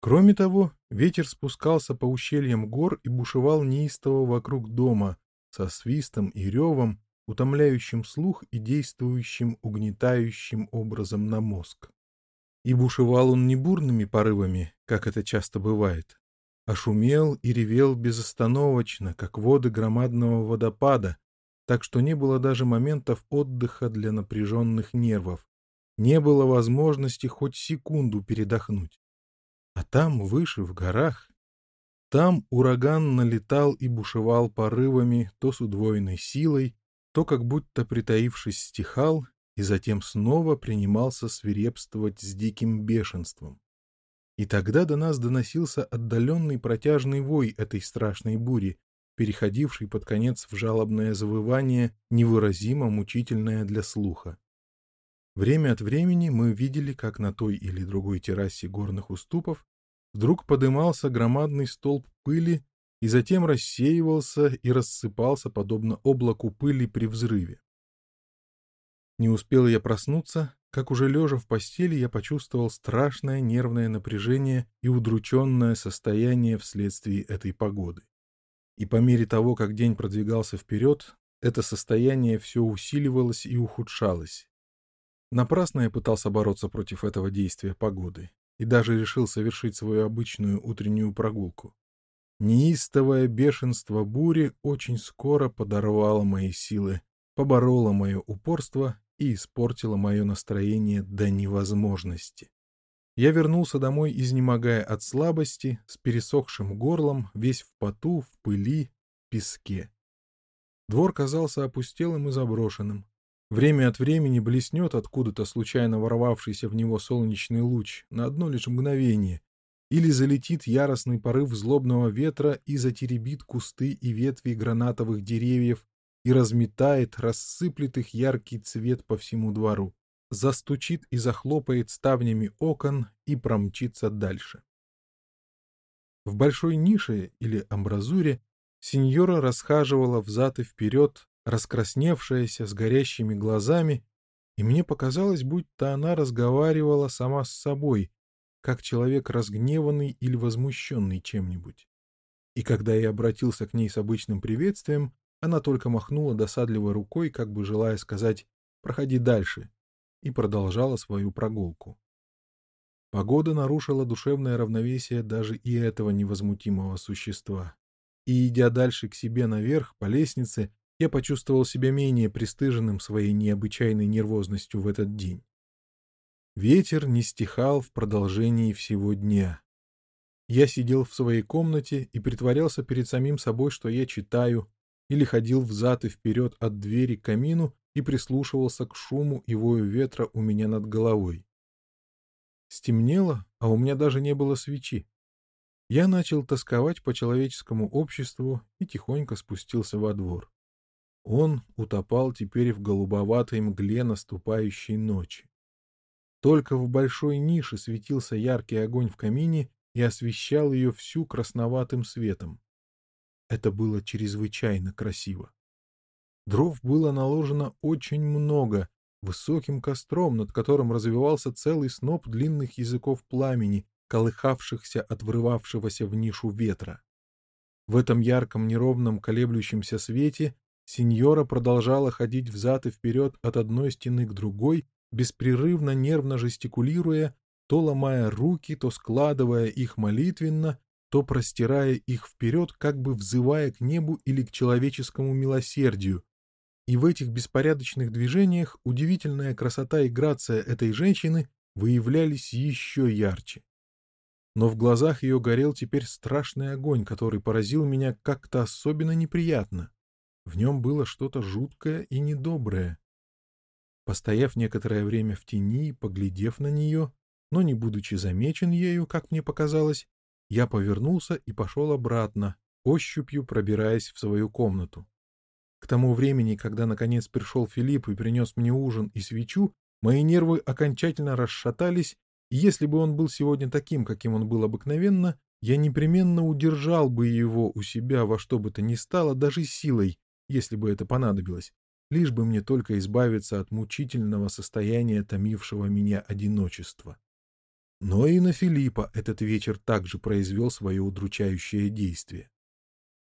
Кроме того, ветер спускался по ущельям гор и бушевал неистово вокруг дома, со свистом и ревом, утомляющим слух и действующим угнетающим образом на мозг. И бушевал он не бурными порывами, как это часто бывает, а шумел и ревел безостановочно, как воды громадного водопада, так что не было даже моментов отдыха для напряженных нервов, не было возможности хоть секунду передохнуть. А там, выше, в горах, там ураган налетал и бушевал порывами то с удвоенной силой, то как будто притаившись стихал и затем снова принимался свирепствовать с диким бешенством. И тогда до нас доносился отдаленный протяжный вой этой страшной бури, переходивший под конец в жалобное завывание, невыразимо мучительное для слуха. Время от времени мы видели, как на той или другой террасе горных уступов вдруг подымался громадный столб пыли и затем рассеивался и рассыпался, подобно облаку пыли при взрыве. Не успел я проснуться, как уже лежа в постели я почувствовал страшное нервное напряжение и удрученное состояние вследствие этой погоды. И по мере того, как день продвигался вперед, это состояние все усиливалось и ухудшалось. Напрасно я пытался бороться против этого действия погоды и даже решил совершить свою обычную утреннюю прогулку. Неистовое бешенство бури очень скоро подорвало мои силы, побороло мое упорство и испортило мое настроение до невозможности. Я вернулся домой, изнемогая от слабости, с пересохшим горлом, весь в поту, в пыли, песке. Двор казался опустелым и заброшенным. Время от времени блеснет откуда-то случайно ворвавшийся в него солнечный луч на одно лишь мгновение, или залетит яростный порыв злобного ветра и затеребит кусты и ветви гранатовых деревьев и разметает, рассыплет их яркий цвет по всему двору застучит и захлопает ставнями окон и промчится дальше. В большой нише или амбразуре сеньора расхаживала взад и вперед, раскрасневшаяся с горящими глазами, и мне показалось, будто она разговаривала сама с собой, как человек разгневанный или возмущенный чем-нибудь. И когда я обратился к ней с обычным приветствием, она только махнула досадливой рукой, как бы желая сказать «проходи дальше», и продолжала свою прогулку. Погода нарушила душевное равновесие даже и этого невозмутимого существа. И, идя дальше к себе наверх, по лестнице, я почувствовал себя менее пристыженным своей необычайной нервозностью в этот день. Ветер не стихал в продолжении всего дня. Я сидел в своей комнате и притворялся перед самим собой, что я читаю, или ходил взад и вперед от двери к камину и прислушивался к шуму и вою ветра у меня над головой. Стемнело, а у меня даже не было свечи. Я начал тосковать по человеческому обществу и тихонько спустился во двор. Он утопал теперь в голубоватой мгле наступающей ночи. Только в большой нише светился яркий огонь в камине и освещал ее всю красноватым светом. Это было чрезвычайно красиво. Дров было наложено очень много, высоким костром, над которым развивался целый сноп длинных языков пламени, колыхавшихся от врывавшегося в нишу ветра. В этом ярком неровном колеблющемся свете сеньора продолжала ходить взад и вперед от одной стены к другой, беспрерывно нервно жестикулируя, то ломая руки, то складывая их молитвенно, то простирая их вперед, как бы взывая к небу или к человеческому милосердию, и в этих беспорядочных движениях удивительная красота и грация этой женщины выявлялись еще ярче. Но в глазах ее горел теперь страшный огонь, который поразил меня как-то особенно неприятно. В нем было что-то жуткое и недоброе. Постояв некоторое время в тени, поглядев на нее, но не будучи замечен ею, как мне показалось, я повернулся и пошел обратно, ощупью пробираясь в свою комнату. К тому времени, когда наконец пришел Филипп и принес мне ужин и свечу, мои нервы окончательно расшатались, и если бы он был сегодня таким, каким он был обыкновенно, я непременно удержал бы его у себя во что бы то ни стало, даже силой, если бы это понадобилось, лишь бы мне только избавиться от мучительного состояния томившего меня одиночества. Но и на Филиппа этот вечер также произвел свое удручающее действие.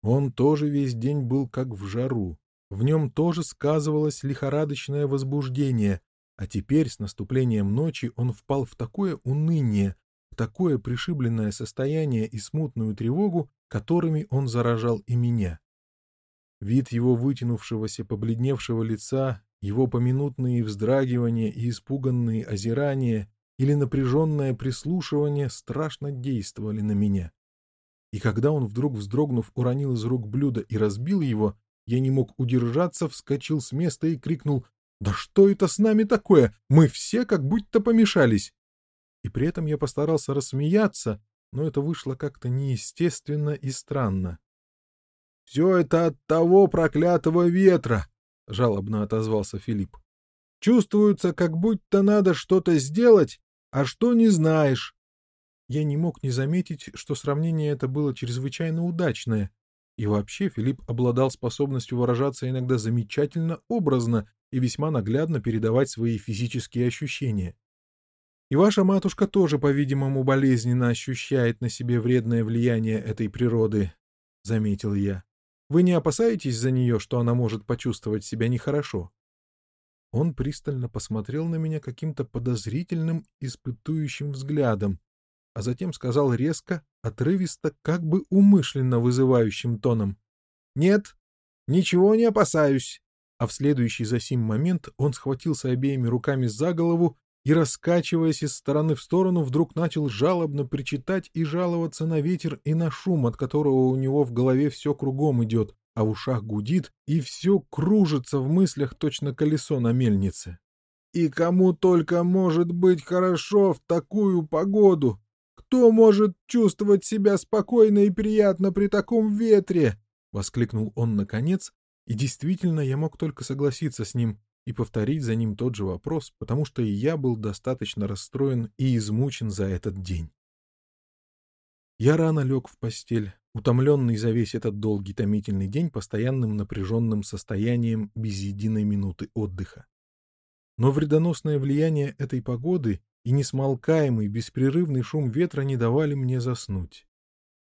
Он тоже весь день был как в жару. В нем тоже сказывалось лихорадочное возбуждение, а теперь с наступлением ночи он впал в такое уныние, в такое пришибленное состояние и смутную тревогу, которыми он заражал и меня. Вид его вытянувшегося, побледневшего лица, его поминутные вздрагивания и испуганные озирания или напряженное прислушивание страшно действовали на меня. И когда он вдруг, вздрогнув, уронил из рук блюдо и разбил его, я не мог удержаться, вскочил с места и крикнул «Да что это с нами такое? Мы все как будто помешались!» и при этом я постарался рассмеяться, но это вышло как-то неестественно и странно. — Все это от того проклятого ветра! — жалобно отозвался Филипп. — Чувствуется, как будто надо что-то сделать, а что не знаешь. Я не мог не заметить, что сравнение это было чрезвычайно удачное, и вообще Филипп обладал способностью выражаться иногда замечательно образно и весьма наглядно передавать свои физические ощущения. И ваша матушка тоже, по-видимому, болезненно ощущает на себе вредное влияние этой природы, — заметил я. Вы не опасаетесь за нее, что она может почувствовать себя нехорошо? Он пристально посмотрел на меня каким-то подозрительным, испытующим взглядом, а затем сказал резко, отрывисто, как бы умышленно вызывающим тоном. — Нет, ничего не опасаюсь. А в следующий за сим момент он схватился обеими руками за голову и, раскачиваясь из стороны в сторону, вдруг начал жалобно причитать и жаловаться на ветер и на шум, от которого у него в голове все кругом идет, а в ушах гудит, и все кружится в мыслях точно колесо на мельнице. «И кому только может быть хорошо в такую погоду? Кто может чувствовать себя спокойно и приятно при таком ветре?» — воскликнул он наконец, и действительно я мог только согласиться с ним, и повторить за ним тот же вопрос, потому что и я был достаточно расстроен и измучен за этот день. Я рано лег в постель, утомленный за весь этот долгий томительный день постоянным напряженным состоянием без единой минуты отдыха. Но вредоносное влияние этой погоды и несмолкаемый беспрерывный шум ветра не давали мне заснуть.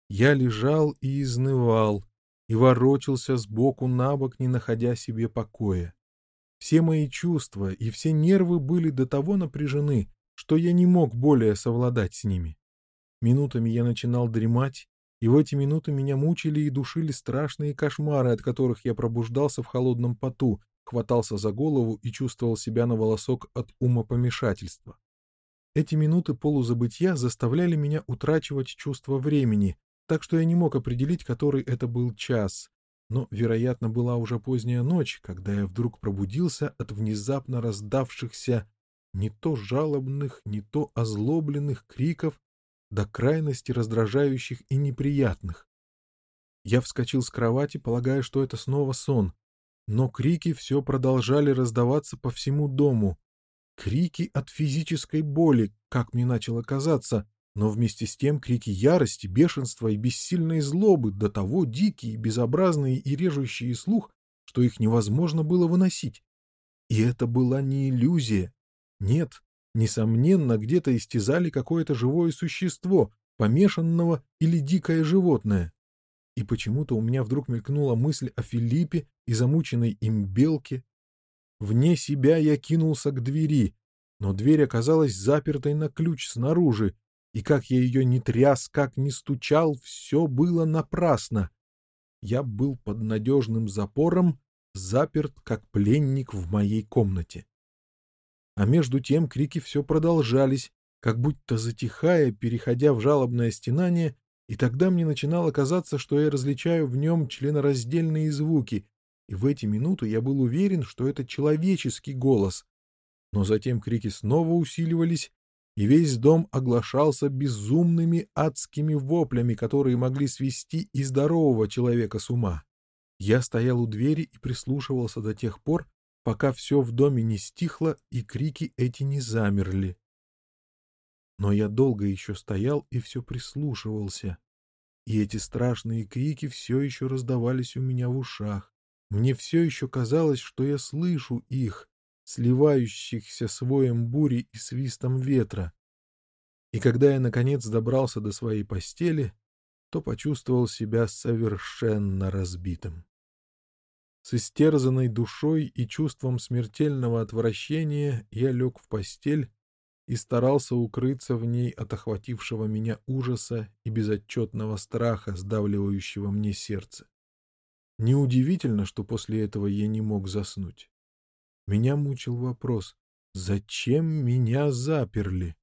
Я лежал и изнывал, и ворочался сбоку на бок, не находя себе покоя. Все мои чувства и все нервы были до того напряжены, что я не мог более совладать с ними. Минутами я начинал дремать, и в эти минуты меня мучили и душили страшные кошмары, от которых я пробуждался в холодном поту, хватался за голову и чувствовал себя на волосок от умопомешательства. Эти минуты полузабытья заставляли меня утрачивать чувство времени, так что я не мог определить, который это был час, но, вероятно, была уже поздняя ночь, когда я вдруг пробудился от внезапно раздавшихся не то жалобных, не то озлобленных криков, до крайности раздражающих и неприятных. Я вскочил с кровати, полагая, что это снова сон, но крики все продолжали раздаваться по всему дому. Крики от физической боли, как мне начало казаться, но вместе с тем крики ярости, бешенства и бессильной злобы до того дикие, безобразные и режущие слух, что их невозможно было выносить. И это была не иллюзия. Нет, несомненно, где-то истязали какое-то живое существо, помешанного или дикое животное. И почему-то у меня вдруг мелькнула мысль о Филиппе и замученной им белке. Вне себя я кинулся к двери, но дверь оказалась запертой на ключ снаружи, и как я ее не тряс, как не стучал, все было напрасно. Я был под надежным запором, заперт, как пленник в моей комнате. А между тем крики все продолжались, как будто затихая, переходя в жалобное стенание, и тогда мне начинало казаться, что я различаю в нем членораздельные звуки, и в эти минуты я был уверен, что это человеческий голос. Но затем крики снова усиливались, и весь дом оглашался безумными адскими воплями, которые могли свести и здорового человека с ума. Я стоял у двери и прислушивался до тех пор, пока все в доме не стихло и крики эти не замерли. Но я долго еще стоял и все прислушивался, и эти страшные крики все еще раздавались у меня в ушах. Мне все еще казалось, что я слышу их, сливающихся с воем бури и свистом ветра. И когда я, наконец, добрался до своей постели, то почувствовал себя совершенно разбитым. С истерзанной душой и чувством смертельного отвращения я лег в постель и старался укрыться в ней от охватившего меня ужаса и безотчетного страха, сдавливающего мне сердце. Неудивительно, что после этого я не мог заснуть. Меня мучил вопрос, зачем меня заперли?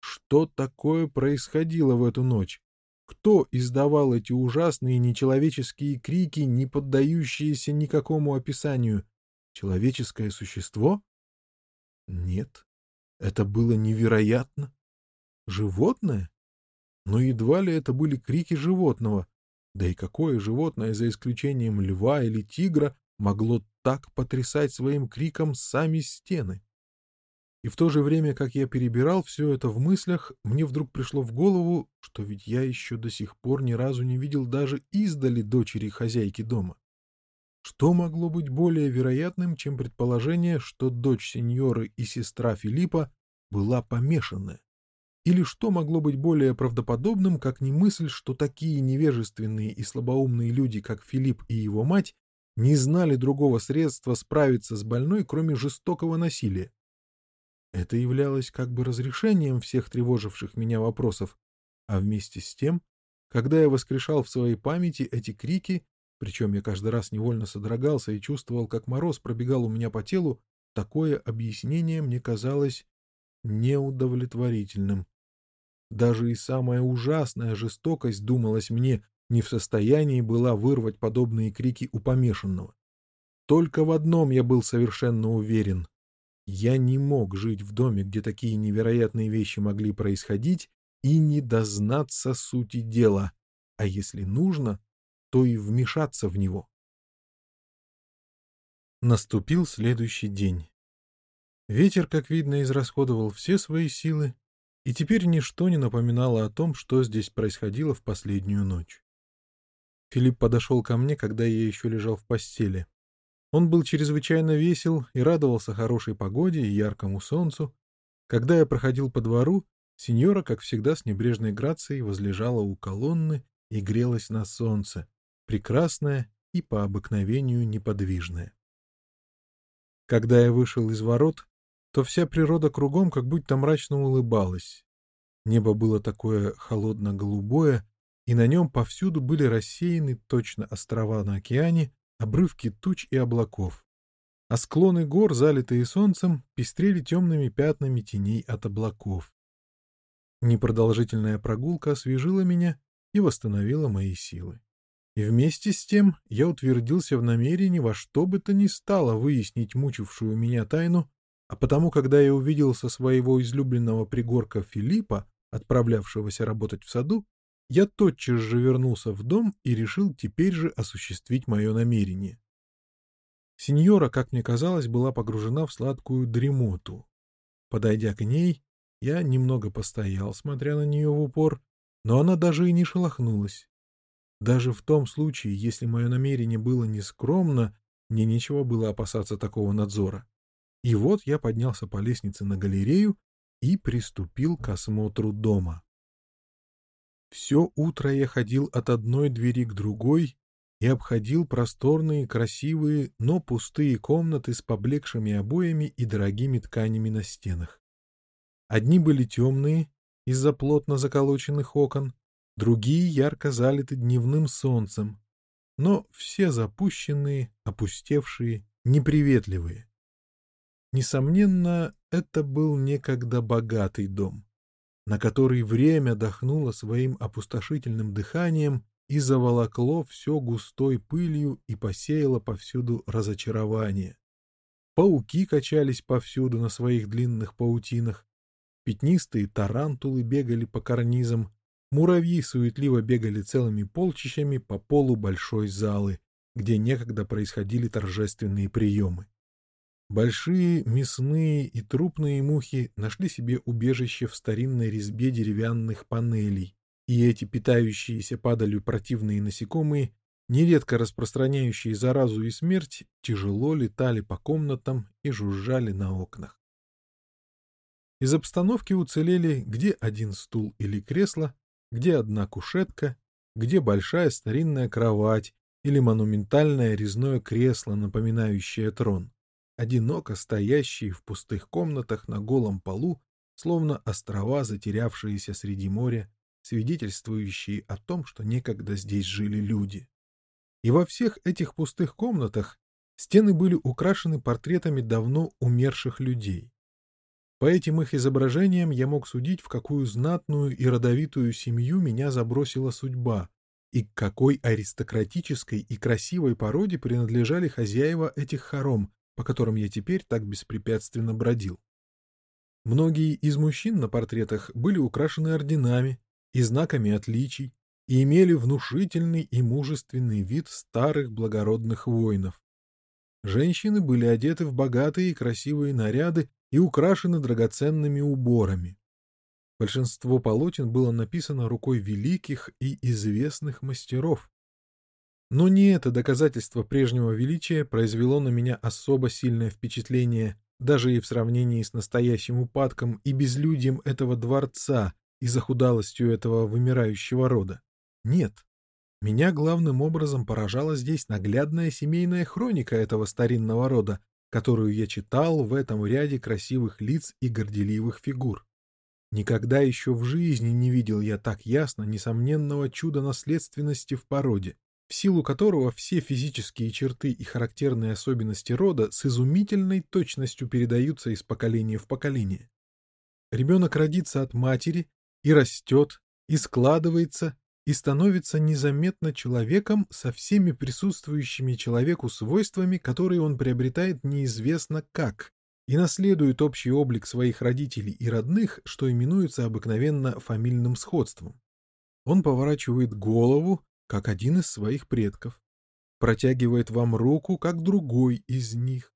Что такое происходило в эту ночь? Кто издавал эти ужасные нечеловеческие крики, не поддающиеся никакому описанию? Человеческое существо? Нет, это было невероятно. Животное? Но едва ли это были крики животного. Да и какое животное, за исключением льва или тигра, могло так потрясать своим криком сами стены? И в то же время, как я перебирал все это в мыслях, мне вдруг пришло в голову, что ведь я еще до сих пор ни разу не видел даже издали дочери хозяйки дома. Что могло быть более вероятным, чем предположение, что дочь сеньоры и сестра Филиппа была помешанная? Или что могло быть более правдоподобным, как не мысль, что такие невежественные и слабоумные люди, как Филипп и его мать, не знали другого средства справиться с больной, кроме жестокого насилия? Это являлось как бы разрешением всех тревоживших меня вопросов, а вместе с тем, когда я воскрешал в своей памяти эти крики, причем я каждый раз невольно содрогался и чувствовал, как мороз пробегал у меня по телу, такое объяснение мне казалось неудовлетворительным. Даже и самая ужасная жестокость, думалось мне, не в состоянии была вырвать подобные крики у помешанного. Только в одном я был совершенно уверен. Я не мог жить в доме, где такие невероятные вещи могли происходить, и не дознаться сути дела, а если нужно, то и вмешаться в него. Наступил следующий день. Ветер, как видно, израсходовал все свои силы, и теперь ничто не напоминало о том, что здесь происходило в последнюю ночь. Филипп подошел ко мне, когда я еще лежал в постели. Он был чрезвычайно весел и радовался хорошей погоде и яркому солнцу. Когда я проходил по двору, сеньора, как всегда, с небрежной грацией возлежала у колонны и грелась на солнце, прекрасная и по обыкновению неподвижная. Когда я вышел из ворот, то вся природа кругом как будто мрачно улыбалась. Небо было такое холодно-голубое, и на нем повсюду были рассеяны точно острова на океане, обрывки туч и облаков, а склоны гор, залитые солнцем, пестрели темными пятнами теней от облаков. Непродолжительная прогулка освежила меня и восстановила мои силы. И вместе с тем я утвердился в намерении во что бы то ни стало выяснить мучившую меня тайну, а потому, когда я увидел со своего излюбленного пригорка Филиппа, отправлявшегося работать в саду, я тотчас же вернулся в дом и решил теперь же осуществить мое намерение. Сеньора, как мне казалось, была погружена в сладкую дремоту. Подойдя к ней, я немного постоял, смотря на нее в упор, но она даже и не шелохнулась. Даже в том случае, если мое намерение было нескромно, мне нечего было опасаться такого надзора. И вот я поднялся по лестнице на галерею и приступил к осмотру дома. Все утро я ходил от одной двери к другой и обходил просторные, красивые, но пустые комнаты с поблекшими обоями и дорогими тканями на стенах. Одни были темные, из-за плотно заколоченных окон, другие ярко залиты дневным солнцем, но все запущенные, опустевшие, неприветливые. Несомненно, это был некогда богатый дом на который время дохнуло своим опустошительным дыханием и заволокло все густой пылью и посеяло повсюду разочарование. Пауки качались повсюду на своих длинных паутинах, пятнистые тарантулы бегали по карнизам, муравьи суетливо бегали целыми полчищами по полу большой залы, где некогда происходили торжественные приемы. Большие мясные и трупные мухи нашли себе убежище в старинной резьбе деревянных панелей, и эти питающиеся падалью противные насекомые, нередко распространяющие заразу и смерть, тяжело летали по комнатам и жужжали на окнах. Из обстановки уцелели где один стул или кресло, где одна кушетка, где большая старинная кровать или монументальное резное кресло, напоминающее трон одиноко стоящие в пустых комнатах на голом полу, словно острова, затерявшиеся среди моря, свидетельствующие о том, что некогда здесь жили люди. И во всех этих пустых комнатах стены были украшены портретами давно умерших людей. По этим их изображениям я мог судить, в какую знатную и родовитую семью меня забросила судьба, и к какой аристократической и красивой породе принадлежали хозяева этих хором, по которым я теперь так беспрепятственно бродил. Многие из мужчин на портретах были украшены орденами и знаками отличий и имели внушительный и мужественный вид старых благородных воинов. Женщины были одеты в богатые и красивые наряды и украшены драгоценными уборами. Большинство полотен было написано рукой великих и известных мастеров. Но не это доказательство прежнего величия произвело на меня особо сильное впечатление, даже и в сравнении с настоящим упадком и безлюдьем этого дворца и захудалостью этого вымирающего рода. Нет, меня главным образом поражала здесь наглядная семейная хроника этого старинного рода, которую я читал в этом ряде красивых лиц и горделивых фигур. Никогда еще в жизни не видел я так ясно несомненного чуда наследственности в породе, в силу которого все физические черты и характерные особенности рода с изумительной точностью передаются из поколения в поколение. Ребенок родится от матери и растет, и складывается, и становится незаметно человеком со всеми присутствующими человеку свойствами, которые он приобретает неизвестно как, и наследует общий облик своих родителей и родных, что именуется обыкновенно фамильным сходством. Он поворачивает голову, как один из своих предков, протягивает вам руку, как другой из них.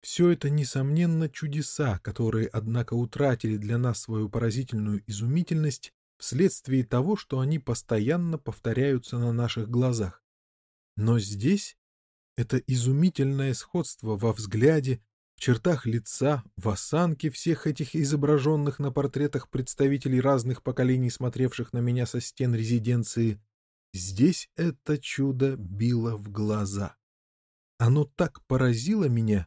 Все это, несомненно, чудеса, которые, однако, утратили для нас свою поразительную изумительность вследствие того, что они постоянно повторяются на наших глазах. Но здесь это изумительное сходство во взгляде, в чертах лица, в осанке всех этих изображенных на портретах представителей разных поколений, смотревших на меня со стен резиденции, здесь это чудо било в глаза. Оно так поразило меня,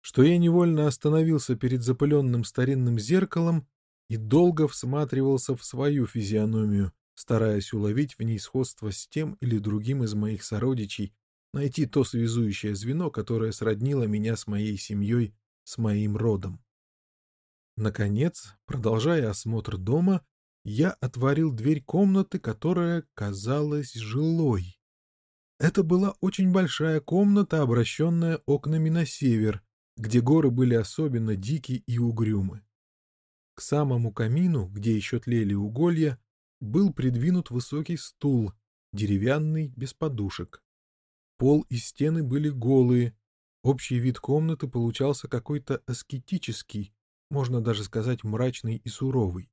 что я невольно остановился перед запыленным старинным зеркалом и долго всматривался в свою физиономию, стараясь уловить в ней сходство с тем или другим из моих сородичей, найти то связующее звено, которое сроднило меня с моей семьей, с моим родом. Наконец, продолжая осмотр дома, я отворил дверь комнаты, которая казалась жилой. Это была очень большая комната, обращенная окнами на север, где горы были особенно дикие и угрюмы. К самому камину, где еще тлели уголья, был придвинут высокий стул, деревянный, без подушек. Пол и стены были голые, общий вид комнаты получался какой-то аскетический, можно даже сказать мрачный и суровый.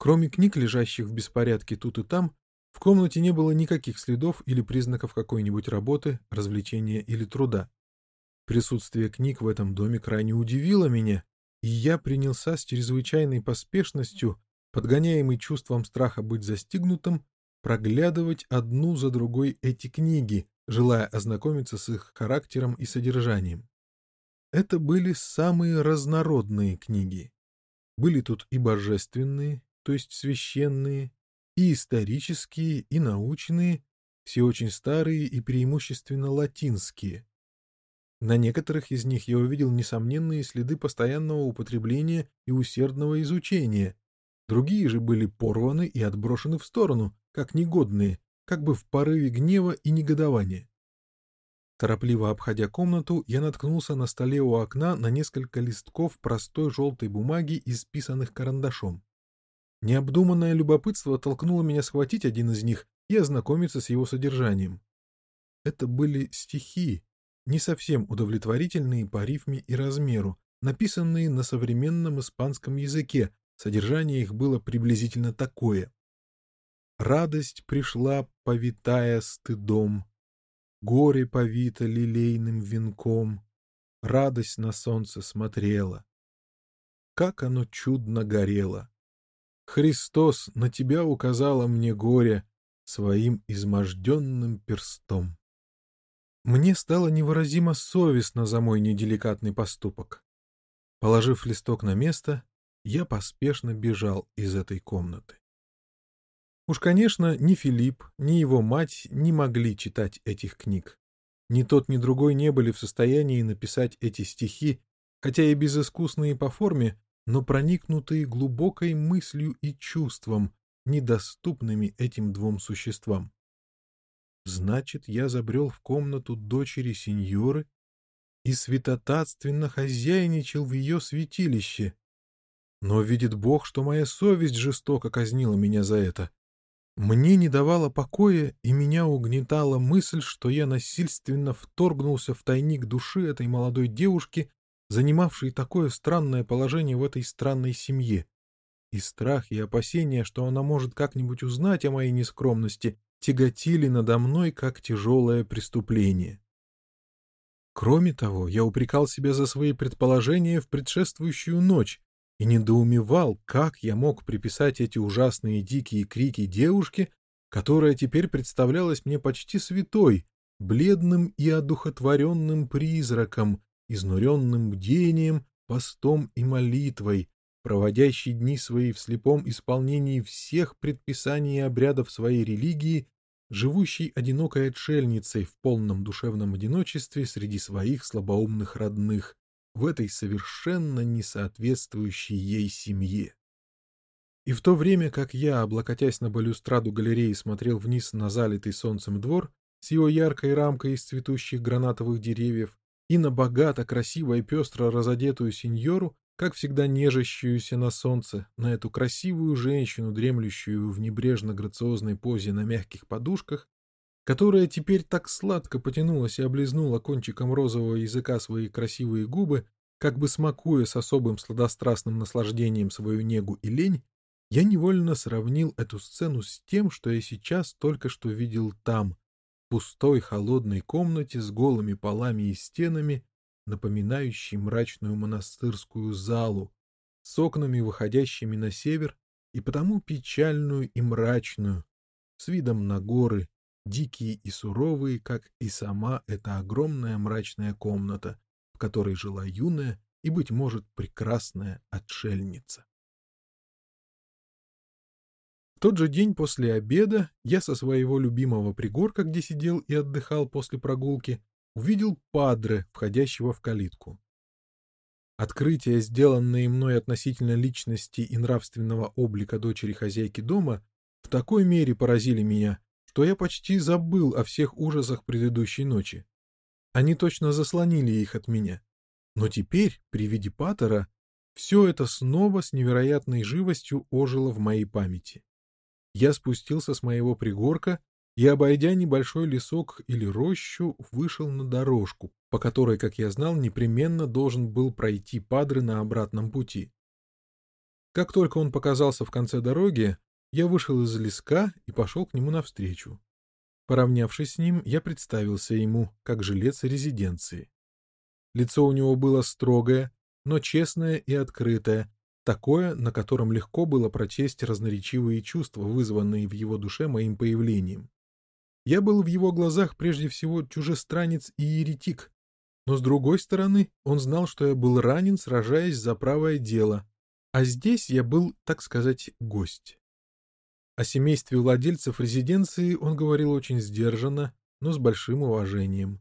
Кроме книг, лежащих в беспорядке тут и там, в комнате не было никаких следов или признаков какой-нибудь работы, развлечения или труда. Присутствие книг в этом доме крайне удивило меня, и я принялся с чрезвычайной поспешностью, подгоняемый чувством страха быть застигнутым, проглядывать одну за другой эти книги, желая ознакомиться с их характером и содержанием. Это были самые разнородные книги. Были тут и божественные, то есть священные, и исторические, и научные, все очень старые и преимущественно латинские. На некоторых из них я увидел несомненные следы постоянного употребления и усердного изучения. Другие же были порваны и отброшены в сторону, как негодные, как бы в порыве гнева и негодования. Торопливо обходя комнату, я наткнулся на столе у окна на несколько листков простой желтой бумаги, исписанных карандашом. Необдуманное любопытство толкнуло меня схватить один из них и ознакомиться с его содержанием. Это были стихи, не совсем удовлетворительные по рифме и размеру, написанные на современном испанском языке, содержание их было приблизительно такое. «Радость пришла, повитая стыдом, горе повито лилейным венком, радость на солнце смотрела. Как оно чудно горело! Христос на тебя указала мне горе своим изможденным перстом. Мне стало невыразимо совестно за мой неделикатный поступок. Положив листок на место, я поспешно бежал из этой комнаты. Уж, конечно, ни Филипп, ни его мать не могли читать этих книг. Ни тот, ни другой не были в состоянии написать эти стихи, хотя и безыскусные по форме, но проникнутые глубокой мыслью и чувством, недоступными этим двум существам. Значит, я забрел в комнату дочери сеньоры и святотатственно хозяйничал в ее святилище. Но видит Бог, что моя совесть жестоко казнила меня за это. Мне не давала покоя, и меня угнетала мысль, что я насильственно вторгнулся в тайник души этой молодой девушки, занимавшей такое странное положение в этой странной семье. И страх и опасения, что она может как-нибудь узнать о моей нескромности, тяготили надо мной как тяжелое преступление. Кроме того, я упрекал себя за свои предположения в предшествующую ночь и недоумевал, как я мог приписать эти ужасные дикие крики девушке, которая теперь представлялась мне почти святой, бледным и одухотворенным призраком, изнуренным бдением, постом и молитвой, проводящий дни свои в слепом исполнении всех предписаний и обрядов своей религии, живущей одинокой отшельницей в полном душевном одиночестве среди своих слабоумных родных, в этой совершенно несоответствующей ей семье. И в то время, как я, облокотясь на балюстраду галереи, смотрел вниз на залитый солнцем двор с его яркой рамкой из цветущих гранатовых деревьев и на богато, красиво и пестро разодетую сеньору, как всегда нежащуюся на солнце, на эту красивую женщину, дремлющую в небрежно-грациозной позе на мягких подушках, которая теперь так сладко потянулась и облизнула кончиком розового языка свои красивые губы, как бы смакуя с особым сладострастным наслаждением свою негу и лень, я невольно сравнил эту сцену с тем, что я сейчас только что видел там, пустой холодной комнате с голыми полами и стенами, напоминающий мрачную монастырскую залу, с окнами, выходящими на север, и потому печальную и мрачную, с видом на горы, дикие и суровые, как и сама эта огромная мрачная комната, в которой жила юная и, быть может, прекрасная отшельница. Тот же день после обеда я со своего любимого пригорка, где сидел и отдыхал после прогулки, увидел падре, входящего в калитку. Открытия, сделанные мной относительно личности и нравственного облика дочери хозяйки дома, в такой мере поразили меня, что я почти забыл о всех ужасах предыдущей ночи. Они точно заслонили их от меня. Но теперь, при виде Паттера, все это снова с невероятной живостью ожило в моей памяти. Я спустился с моего пригорка и, обойдя небольшой лесок или рощу, вышел на дорожку, по которой, как я знал, непременно должен был пройти Падре на обратном пути. Как только он показался в конце дороги, я вышел из леска и пошел к нему навстречу. Поравнявшись с ним, я представился ему, как жилец резиденции. Лицо у него было строгое, но честное и открытое, такое, на котором легко было прочесть разноречивые чувства, вызванные в его душе моим появлением. Я был в его глазах прежде всего чужестранец и еретик, но с другой стороны он знал, что я был ранен, сражаясь за правое дело, а здесь я был, так сказать, гость. О семействе владельцев резиденции он говорил очень сдержанно, но с большим уважением.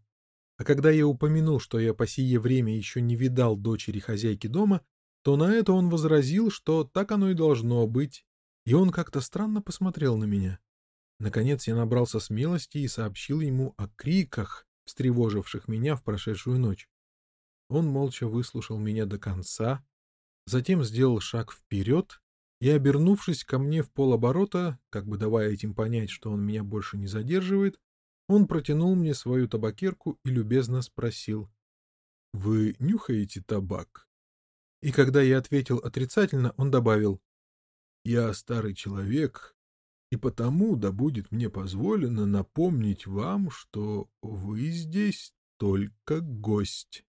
А когда я упомянул, что я по сие время еще не видал дочери хозяйки дома, то на это он возразил, что так оно и должно быть, и он как-то странно посмотрел на меня. Наконец я набрался смелости и сообщил ему о криках, встревоживших меня в прошедшую ночь. Он молча выслушал меня до конца, затем сделал шаг вперед и, обернувшись ко мне в полоборота, как бы давая этим понять, что он меня больше не задерживает, он протянул мне свою табакерку и любезно спросил, «Вы нюхаете табак?» И когда я ответил отрицательно, он добавил, «Я старый человек, и потому да будет мне позволено напомнить вам, что вы здесь только гость.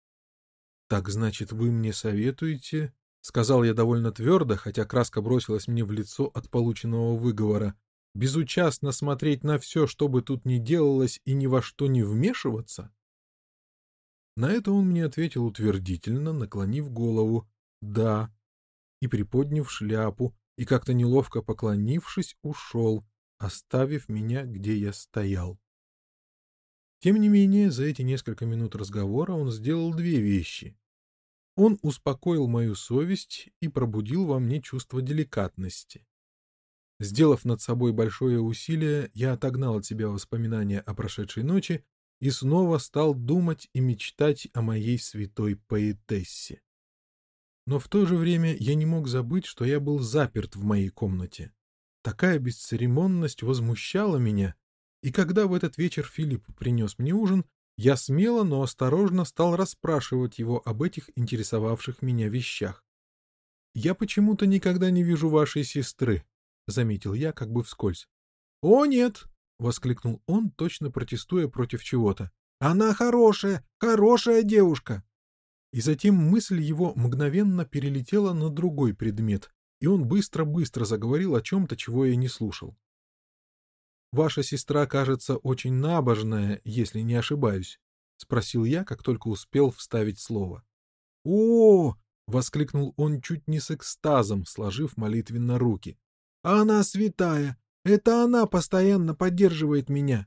— Так значит, вы мне советуете, — сказал я довольно твердо, хотя краска бросилась мне в лицо от полученного выговора, — безучастно смотреть на все, что бы тут ни делалось, и ни во что не вмешиваться? На это он мне ответил утвердительно, наклонив голову «да» и приподняв шляпу, и, как-то неловко поклонившись, ушел, оставив меня, где я стоял. Тем не менее, за эти несколько минут разговора он сделал две вещи. Он успокоил мою совесть и пробудил во мне чувство деликатности. Сделав над собой большое усилие, я отогнал от себя воспоминания о прошедшей ночи и снова стал думать и мечтать о моей святой поэтессе. но в то же время я не мог забыть, что я был заперт в моей комнате. Такая бесцеремонность возмущала меня, и когда в этот вечер Филипп принес мне ужин, я смело, но осторожно стал расспрашивать его об этих интересовавших меня вещах. «Я почему-то никогда не вижу вашей сестры», — заметил я как бы вскользь. «О, нет!» — воскликнул он, точно протестуя против чего-то. «Она хорошая, хорошая девушка!» И затем мысль его мгновенно перелетела на другой предмет, и он быстро-быстро заговорил о чем-то, чего я не слушал. «Ваша сестра, кажется, очень набожная, если не ошибаюсь», — спросил я, как только успел вставить слово. «О!» — воскликнул он чуть не с экстазом, сложив молитвенно руки. «Она святая! Это она постоянно поддерживает меня!»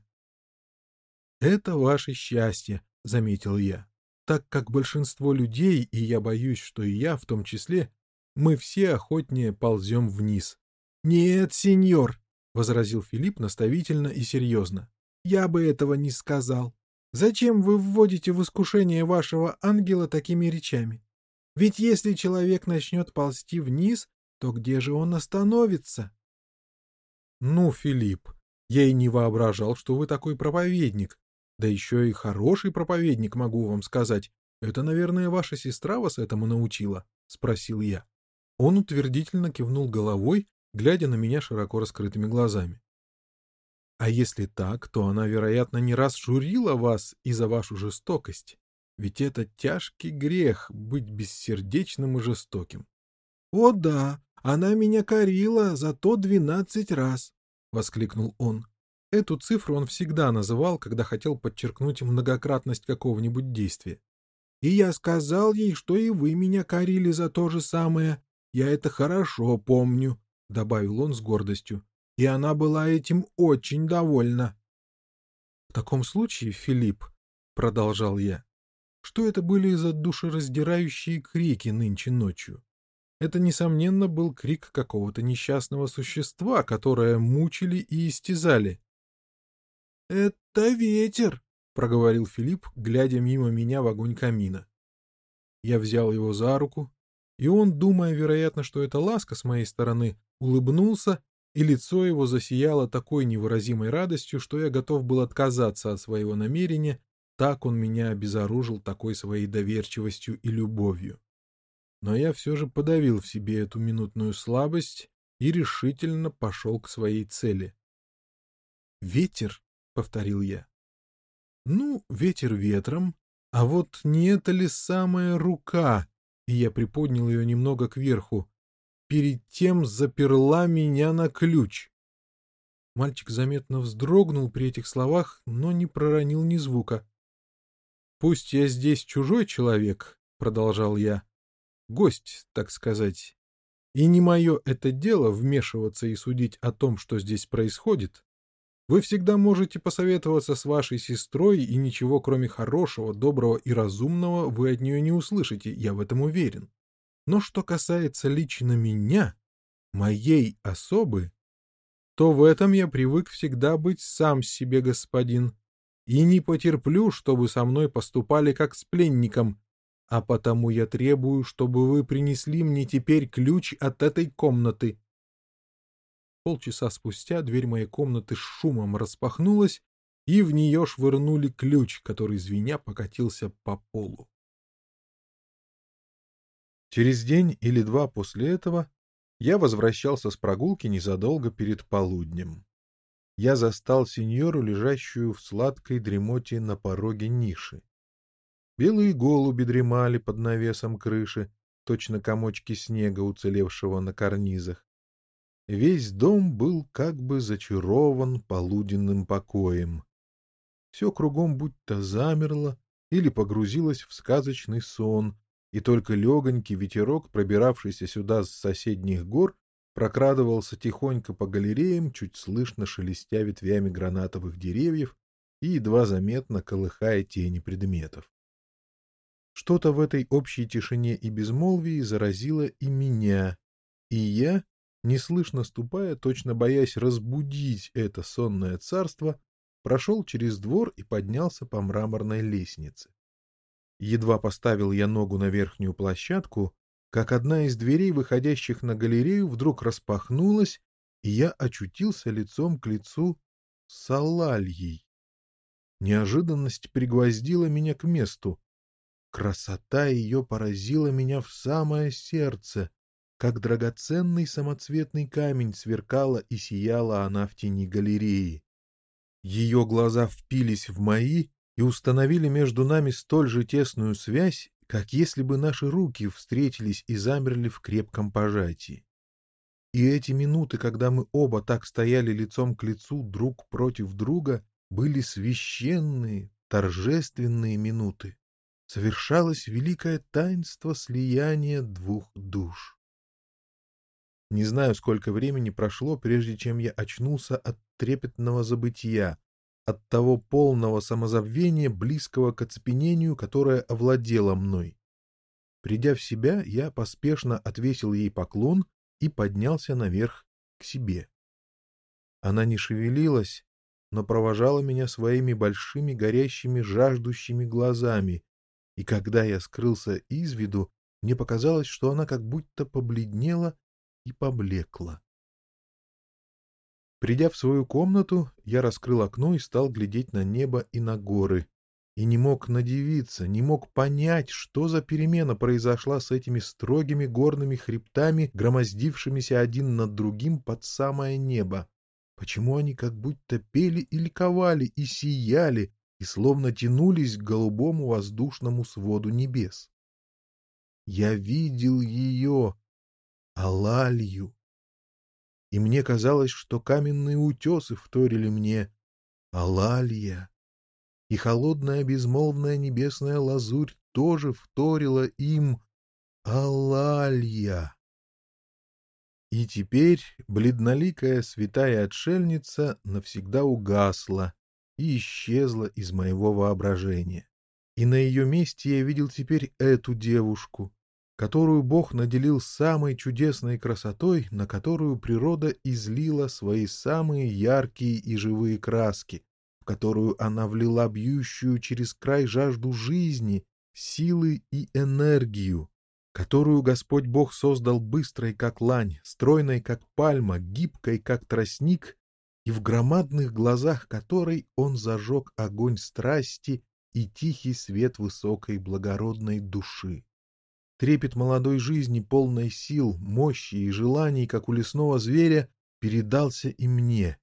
«Это ваше счастье», — заметил я, так как большинство людей, и я боюсь, что и я в том числе, мы все охотнее ползем вниз. «Нет, сеньор», — возразил Филипп наставительно и серьезно. «Я бы этого не сказал. Зачем вы вводите в искушение вашего ангела такими речами? Ведь если человек начнет ползти вниз, то где же он остановится?» «Ну, Филипп, я и не воображал, что вы такой проповедник. Да еще и хороший проповедник, могу вам сказать. Это, наверное, ваша сестра вас этому научила?» — спросил я. Он утвердительно кивнул головой, глядя на меня широко раскрытыми глазами. А если так, то она, вероятно, не раз журила вас и за вашу жестокость. Ведь это тяжкий грех — быть бессердечным и жестоким. — О да, она меня корила за то двенадцать раз! — воскликнул он. Эту цифру он всегда называл, когда хотел подчеркнуть многократность какого-нибудь действия. И я сказал ей, что и вы меня корили за то же самое, я это хорошо помню, — добавил он с гордостью. И она была этим очень довольна. — В таком случае, Филипп, — продолжал я, — что это были за душераздирающие крики нынче ночью? Это, несомненно, был крик какого-то несчастного существа, которое мучили и истязали. — Это ветер, — проговорил Филипп, глядя мимо меня в огонь камина. Я взял его за руку, и он, думая, вероятно, что это ласка с моей стороны, улыбнулся, и лицо его засияло такой невыразимой радостью, что я готов был отказаться от своего намерения, так он меня обезоружил такой своей доверчивостью и любовью. Но я все же подавил в себе эту минутную слабость и решительно пошел к своей цели. «Ветер», — повторил я. «Ну, ветер ветром, а вот не это ли самая рука, и я приподнял ее немного кверху, перед тем заперла меня на ключ. Мальчик заметно вздрогнул при этих словах, но не проронил ни звука. «Пусть я здесь чужой человек», — продолжал я, — «гость, так сказать, и не мое это дело вмешиваться и судить о том, что здесь происходит, вы всегда можете посоветоваться с вашей сестрой, и ничего, кроме хорошего, доброго и разумного, вы от нее не услышите, я в этом уверен. Но что касается лично меня, моей особы, то в этом я привык всегда быть сам себе господин, и не потерплю, чтобы со мной поступали как с пленником, а потому я требую, чтобы вы принесли мне теперь ключ от этой комнаты, Полчаса спустя дверь моей комнаты с шумом распахнулась, и в нее швырнули ключ, который, звеня, покатился по полу. Через день или два после этого я возвращался с прогулки незадолго перед полуднем. Я застал сеньору, лежащую в сладкой дремоте на пороге ниши. Белые голуби дремали под навесом крыши, точно комочки снега, уцелевшего на карнизах. Весь дом был как бы зачарован полуденным покоем. Все кругом будто замерло или погрузилось в сказочный сон, и только легонький ветерок, пробиравшийся сюда с соседних гор, прокрадывался тихонько по галереям, чуть слышно шелестя ветвями гранатовых деревьев и едва заметно колыхая тени предметов. Что-то в этой общей тишине и безмолвии заразило и меня, и я, неслышно ступая, точно боясь разбудить это сонное царство, прошел через двор и поднялся по мраморной лестнице. Едва поставил я ногу на верхнюю площадку, как одна из дверей, выходящих на галерею, вдруг распахнулась, и я очутился лицом к лицу с Алальей. Неожиданность пригвоздила меня к месту. Красота ее поразила меня в самое сердце. Как драгоценный самоцветный камень сверкала и сияла она в тени галереи. Ее глаза впились в мои и установили между нами столь же тесную связь, как если бы наши руки встретились и замерли в крепком пожатии. И эти минуты, когда мы оба так стояли лицом к лицу друг против друга, были священные, торжественные минуты. Совершалось великое таинство слияния двух душ. Не знаю, сколько времени прошло, прежде чем я очнулся от трепетного забытия, от того полного самозабвения, близкого к оцепенению, которое овладело мной. Придя в себя, я поспешно отвесил ей поклон и поднялся наверх к себе. Она не шевелилась, но провожала меня своими большими горящими жаждущими глазами, и когда я скрылся из виду, мне показалось, что она как будто побледнела и поблекла. Придя в свою комнату, я раскрыл окно и стал глядеть на небо и на горы. И не мог надевиться, не мог понять, что за перемена произошла с этими строгими горными хребтами, громоздившимися один над другим под самое небо. Почему они как будто пели и ликовали, и сияли, и словно тянулись к голубому воздушному своду небес? Я видел ее, Алалью, и мне казалось, что каменные утесы вторили мне «Алалия», и холодная безмолвная небесная лазурь тоже вторила им «Алалия». И теперь бледноликая святая отшельница навсегда угасла и исчезла из моего воображения. И на ее месте я видел теперь эту девушку, которую Бог наделил самой чудесной красотой, на которую природа излила свои самые яркие и живые краски, в которую она влила бьющую через край жажду жизни, силы и энергию, которую Господь Бог создал быстрой, как лань, стройной, как пальма, гибкой, как тростник, и в громадных глазах которой Он зажег огонь страсти и тихий свет высокой благородной души. Трепет молодой жизни, полной сил, мощи и желаний, как у лесного зверя, передался и мне,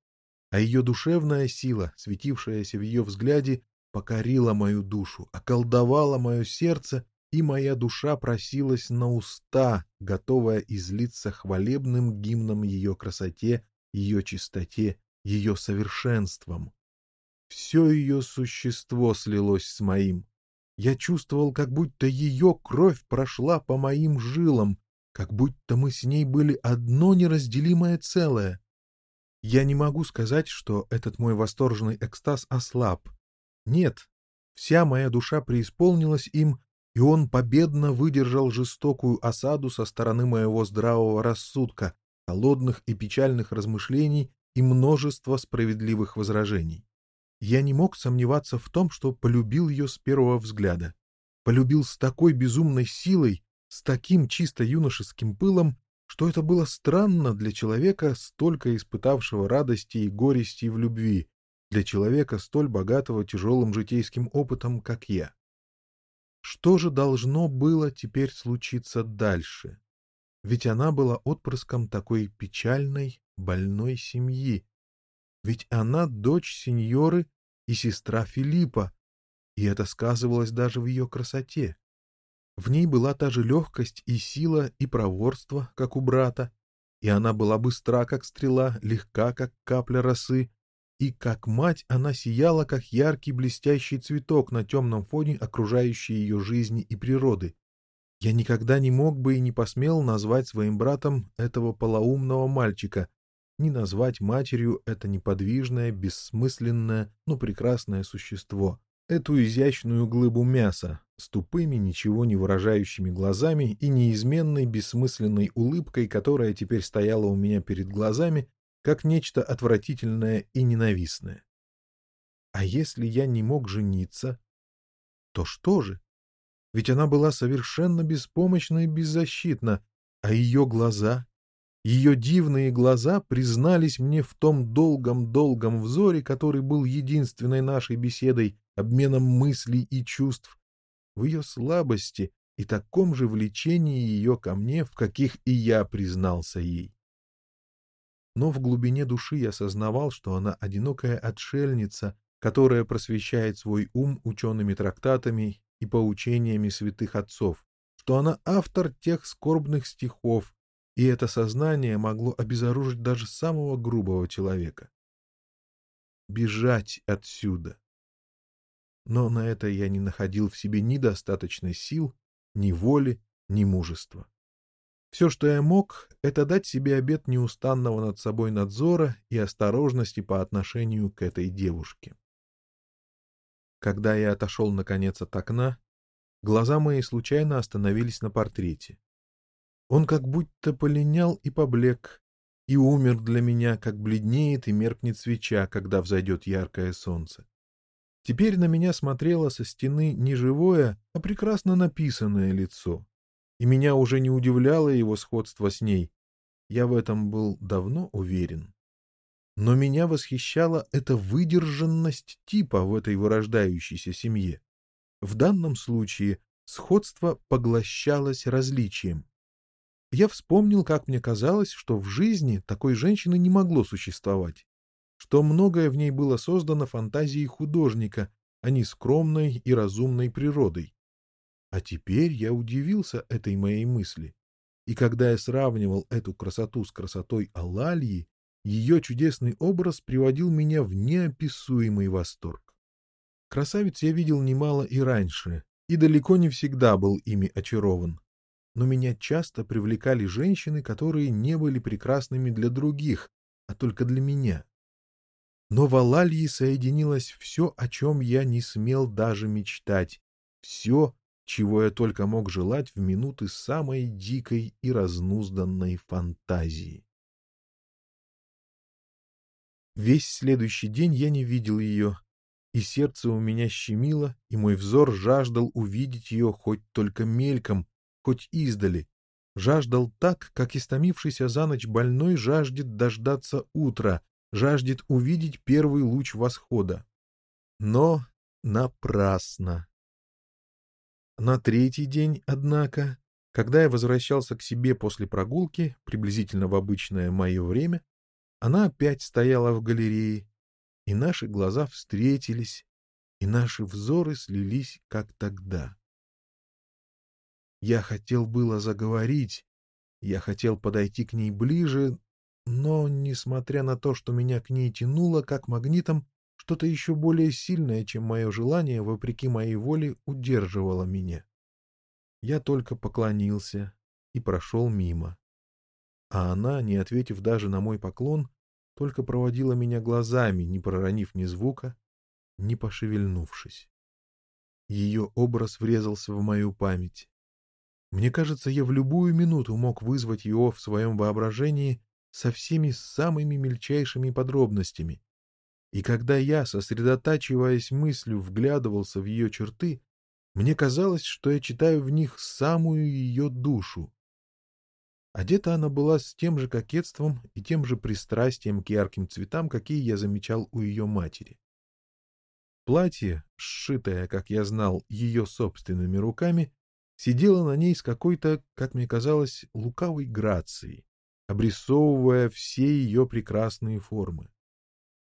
а ее душевная сила, светившаяся в ее взгляде, покорила мою душу, околдовала мое сердце, и моя душа просилась на уста, готовая излиться хвалебным гимном ее красоте, ее чистоте, ее совершенством. Все ее существо слилось с моим. Я чувствовал, как будто ее кровь прошла по моим жилам, как будто мы с ней были одно неразделимое целое. Я не могу сказать, что этот мой восторженный экстаз ослаб. Нет, вся моя душа преисполнилась им, и он победно выдержал жестокую осаду со стороны моего здравого рассудка, холодных и печальных размышлений и множества справедливых возражений. Я не мог сомневаться в том, что полюбил ее с первого взгляда. Полюбил с такой безумной силой, с таким чисто юношеским пылом, что это было странно для человека, столько испытавшего радости и горести в любви, для человека, столь богатого тяжелым житейским опытом, как я. Что же должно было теперь случиться дальше? Ведь она была отпрыском такой печальной, больной семьи, ведь она дочь сеньоры и сестра Филиппа, и это сказывалось даже в ее красоте. В ней была та же легкость и сила и проворство, как у брата, и она была быстра, как стрела, легка, как капля росы, и как мать она сияла, как яркий блестящий цветок на темном фоне окружающей ее жизни и природы. Я никогда не мог бы и не посмел назвать своим братом этого полоумного мальчика, не назвать матерью это неподвижное, бессмысленное, но прекрасное существо, эту изящную глыбу мяса с тупыми, ничего не выражающими глазами и неизменной бессмысленной улыбкой, которая теперь стояла у меня перед глазами, как нечто отвратительное и ненавистное. А если я не мог жениться, то что же? Ведь она была совершенно беспомощна и беззащитна, а ее глаза, ее дивные глаза признались мне в том долгом-долгом взоре, который был единственной нашей беседой, обменом мыслей и чувств, в ее слабости и таком же влечении ее ко мне, в каких и я признался ей. Но в глубине души я сознавал, что она одинокая отшельница, которая просвещает свой ум учеными трактатами и поучениями святых отцов, что она автор тех скорбных стихов, и это сознание могло обезоружить даже самого грубого человека. Бежать отсюда. Но на это я не находил в себе ни достаточной сил, ни воли, ни мужества. Все, что я мог, это дать себе обет неустанного над собой надзора и осторожности по отношению к этой девушке. Когда я отошел, наконец, от окна, глаза мои случайно остановились на портрете. Он как будто полинял и поблек, и умер для меня, как бледнеет и меркнет свеча, когда взойдет яркое солнце. Теперь на меня смотрело со стены не живое, а прекрасно написанное лицо, и меня уже не удивляло его сходство с ней. Я в этом был давно уверен но меня восхищала эта выдержанность типа в этой вырождающейся семье. В данном случае сходство поглощалось различием. Я вспомнил, как мне казалось, что в жизни такой женщины не могло существовать, что многое в ней было создано фантазией художника, а не скромной и разумной природой. А теперь я удивился этой моей мысли. И когда я сравнивал эту красоту с красотой Алалии, ее чудесный образ приводил меня в неописуемый восторг. Красавиц я видел немало и раньше, и далеко не всегда был ими очарован. Но меня часто привлекали женщины, которые не были прекрасными для других, а только для меня. Но в Алалье соединилось все, о чем я не смел даже мечтать, все, чего я только мог желать в минуты самой дикой и разнузданной фантазии. Весь следующий день я не видел ее, и сердце у меня щемило, и мой взор жаждал увидеть ее хоть только мельком, хоть издали. Жаждал так, как истомившийся за ночь больной жаждет дождаться утра, жаждет увидеть первый луч восхода. Но напрасно. На третий день, однако, когда я возвращался к себе после прогулки, приблизительно в обычное мое время, она опять стояла в галерее, и наши глаза встретились, и наши взоры слились, как тогда. Я хотел было заговорить, я хотел подойти к ней ближе, но, несмотря на то, что меня к ней тянуло, как магнитом, что-то еще более сильное, чем мое желание, вопреки моей воле, удерживало меня. Я только поклонился и прошел мимо а она, не ответив даже на мой поклон, только проводила меня глазами, не проронив ни звука, не пошевельнувшись. Ее образ врезался в мою память. Мне кажется, я в любую минуту мог вызвать его в своем воображении со всеми самыми мельчайшими подробностями. И когда я, сосредотачиваясь мыслью, вглядывался в ее черты, мне казалось, что я читаю в них самую ее душу. Одета она была с тем же кокетством и тем же пристрастием к ярким цветам, какие я замечал у ее матери. Платье, сшитое, как я знал, ее собственными руками, сидело на ней с какой-то, как мне казалось, лукавой грацией, обрисовывая все ее прекрасные формы.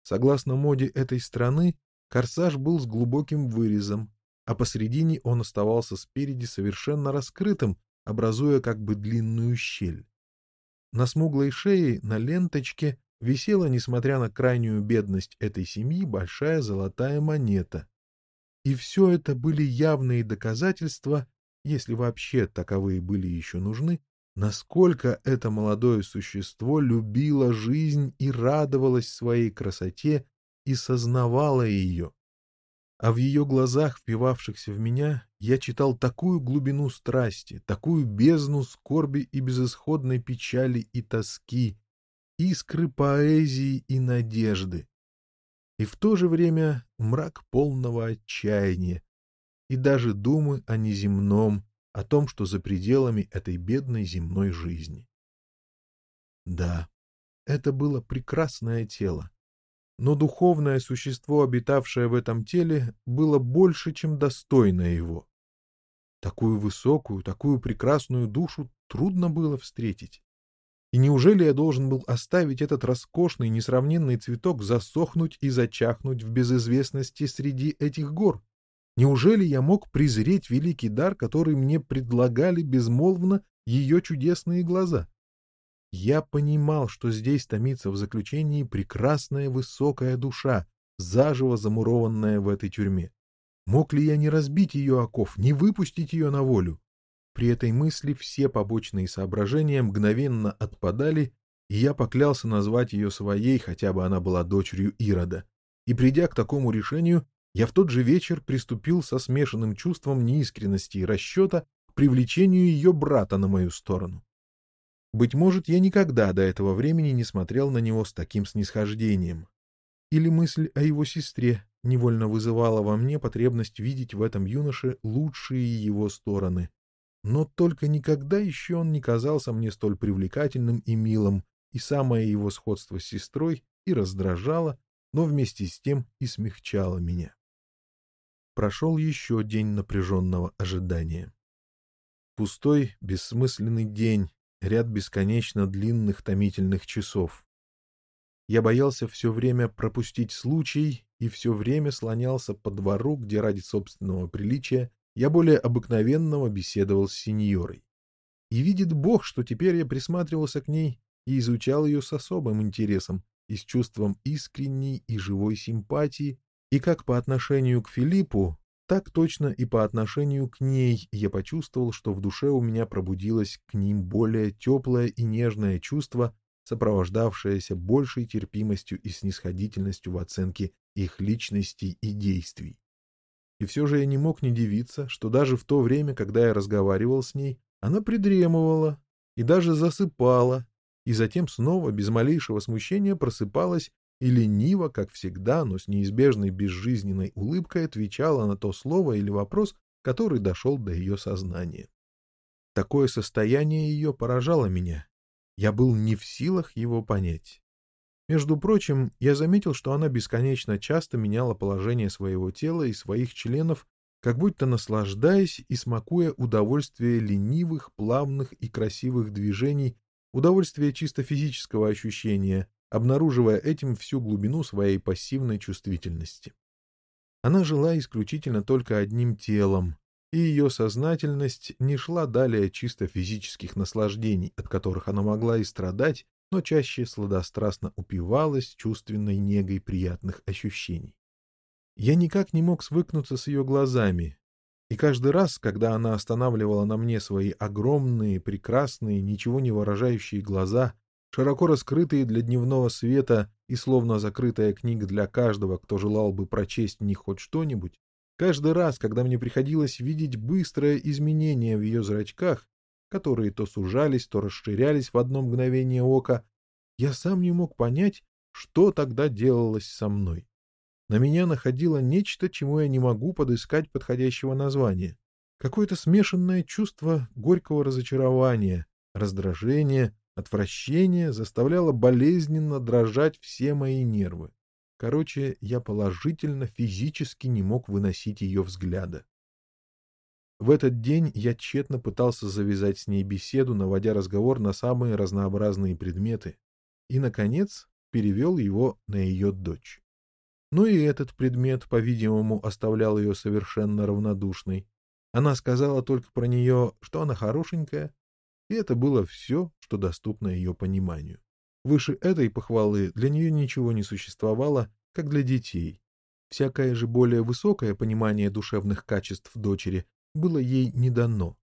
Согласно моде этой страны, корсаж был с глубоким вырезом, а посредине он оставался спереди совершенно раскрытым, образуя как бы длинную щель. На смуглой шее, на ленточке, висела, несмотря на крайнюю бедность этой семьи, большая золотая монета. И все это были явные доказательства, если вообще таковые были еще нужны, насколько это молодое существо любило жизнь и радовалось своей красоте и сознавало ее а в ее глазах, впивавшихся в меня, я читал такую глубину страсти, такую бездну скорби и безысходной печали и тоски, искры поэзии и надежды. И в то же время мрак полного отчаяния, и даже думы о неземном, о том, что за пределами этой бедной земной жизни. Да, это было прекрасное тело, но духовное существо, обитавшее в этом теле, было больше, чем достойное его. Такую высокую, такую прекрасную душу трудно было встретить. И неужели я должен был оставить этот роскошный, несравненный цветок засохнуть и зачахнуть в безызвестности среди этих гор? Неужели я мог презреть великий дар, который мне предлагали безмолвно ее чудесные глаза? Я понимал, что здесь томится в заключении прекрасная высокая душа, заживо замурованная в этой тюрьме. Мог ли я не разбить ее оков, не выпустить ее на волю? При этой мысли все побочные соображения мгновенно отпадали, и я поклялся назвать ее своей, хотя бы она была дочерью Ирода. И придя к такому решению, я в тот же вечер приступил со смешанным чувством неискренности и расчета к привлечению ее брата на мою сторону. Быть может, я никогда до этого времени не смотрел на него с таким снисхождением. Или мысль о его сестре невольно вызывала во мне потребность видеть в этом юноше лучшие его стороны. Но только никогда еще он не казался мне столь привлекательным и милым, и самое его сходство с сестрой и раздражало, но вместе с тем и смягчало меня. Прошел еще день напряженного ожидания. Пустой, бессмысленный день, ряд бесконечно длинных томительных часов. Я боялся все время пропустить случай и все время слонялся по двору, где ради собственного приличия я более обыкновенного беседовал с сеньорой. И видит Бог, что теперь я присматривался к ней и изучал ее с особым интересом и с чувством искренней и живой симпатии, и как по отношению к Филиппу, так точно и по отношению к ней я почувствовал, что в душе у меня пробудилось к ним более теплое и нежное чувство, сопровождавшееся большей терпимостью и снисходительностью в оценке их личностей и действий. И все же я не мог не дивиться, что даже в то время, когда я разговаривал с ней, она придремывала и даже засыпала, и затем снова, без малейшего смущения, просыпалась и лениво, как всегда, но с неизбежной безжизненной улыбкой отвечала на то слово или вопрос, который дошел до ее сознания. Такое состояние ее поражало меня. Я был не в силах его понять. Между прочим, я заметил, что она бесконечно часто меняла положение своего тела и своих членов, как будто наслаждаясь и смакуя удовольствие ленивых, плавных и красивых движений, удовольствие чисто физического ощущения, обнаруживая этим всю глубину своей пассивной чувствительности. Она жила исключительно только одним телом, и ее сознательность не шла далее чисто физических наслаждений, от которых она могла и страдать, но чаще сладострастно упивалась чувственной негой приятных ощущений. Я никак не мог свыкнуться с ее глазами, и каждый раз, когда она останавливала на мне свои огромные, прекрасные, ничего не выражающие глаза, широко раскрытые для дневного света и словно закрытая книга для каждого, кто желал бы прочесть в них хоть что-нибудь, каждый раз, когда мне приходилось видеть быстрое изменение в ее зрачках, которые то сужались, то расширялись в одно мгновение ока, я сам не мог понять, что тогда делалось со мной. На меня находило нечто, чему я не могу подыскать подходящего названия. Какое-то смешанное чувство горького разочарования, раздражения, отвращения заставляло болезненно дрожать все мои нервы. Короче, я положительно физически не мог выносить ее взгляда. В этот день я тщетно пытался завязать с ней беседу, наводя разговор на самые разнообразные предметы, и, наконец, перевел его на ее дочь. Но и этот предмет, по-видимому, оставлял ее совершенно равнодушной. Она сказала только про нее, что она хорошенькая, и это было все, что доступно ее пониманию. Выше этой похвалы для нее ничего не существовало, как для детей. Всякое же более высокое понимание душевных качеств дочери было ей не дано.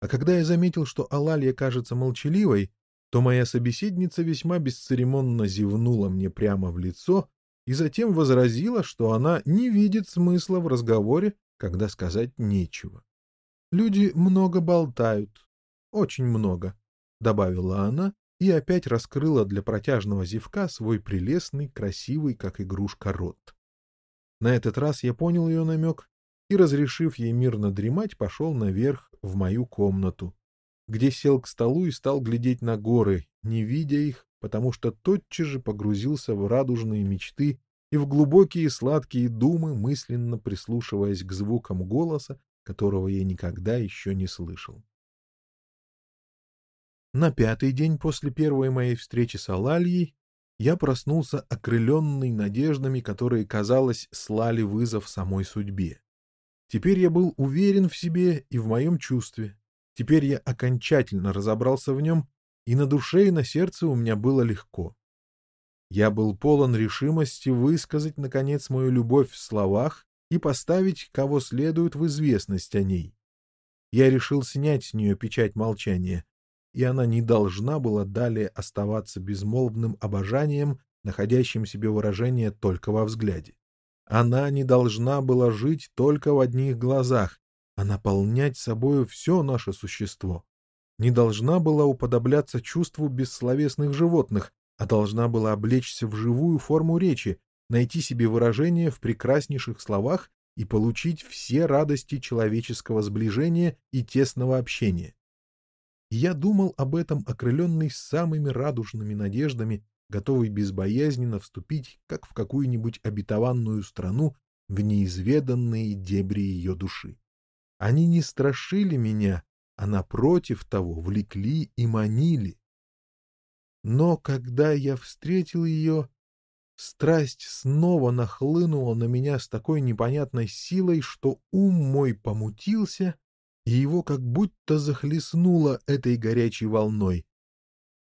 А когда я заметил, что Алалия кажется молчаливой, то моя собеседница весьма бесцеремонно зевнула мне прямо в лицо и затем возразила, что она не видит смысла в разговоре, когда сказать нечего. Люди много болтают, очень много, — добавила она и опять раскрыла для протяжного зевка свой прелестный, красивый, как игрушка, рот. На этот раз я понял ее намек и, разрешив ей мирно дремать, пошел наверх в мою комнату, где сел к столу и стал глядеть на горы, не видя их, потому что тотчас же погрузился в радужные мечты и в глубокие сладкие думы, мысленно прислушиваясь к звукам голоса, которого я никогда еще не слышал. На пятый день после первой моей встречи с Алальей я проснулся окрыленный надеждами, которые, казалось, слали вызов самой судьбе. Теперь я был уверен в себе и в моем чувстве. Теперь я окончательно разобрался в нем, и на душе и на сердце у меня было легко. Я был полон решимости высказать, наконец, мою любовь в словах и поставить, кого следует, в известность о ней. Я решил снять с нее печать молчания, и она не должна была далее оставаться безмолвным обожанием, находящим себе выражение только во взгляде. Она не должна была жить только в одних глазах, а наполнять собою все наше существо. Не должна была уподобляться чувству бессловесных животных, а должна была облечься в живую форму речи, найти себе выражение в прекраснейших словах и получить все радости человеческого сближения и тесного общения. Я думал об этом, окрыленный самыми радужными надеждами, готовый безбоязненно вступить, как в какую-нибудь обетованную страну, в неизведанные дебри ее души. Они не страшили меня, а напротив того влекли и манили. Но когда я встретил ее, страсть снова нахлынула на меня с такой непонятной силой, что ум мой помутился, и его как будто захлестнуло этой горячей волной.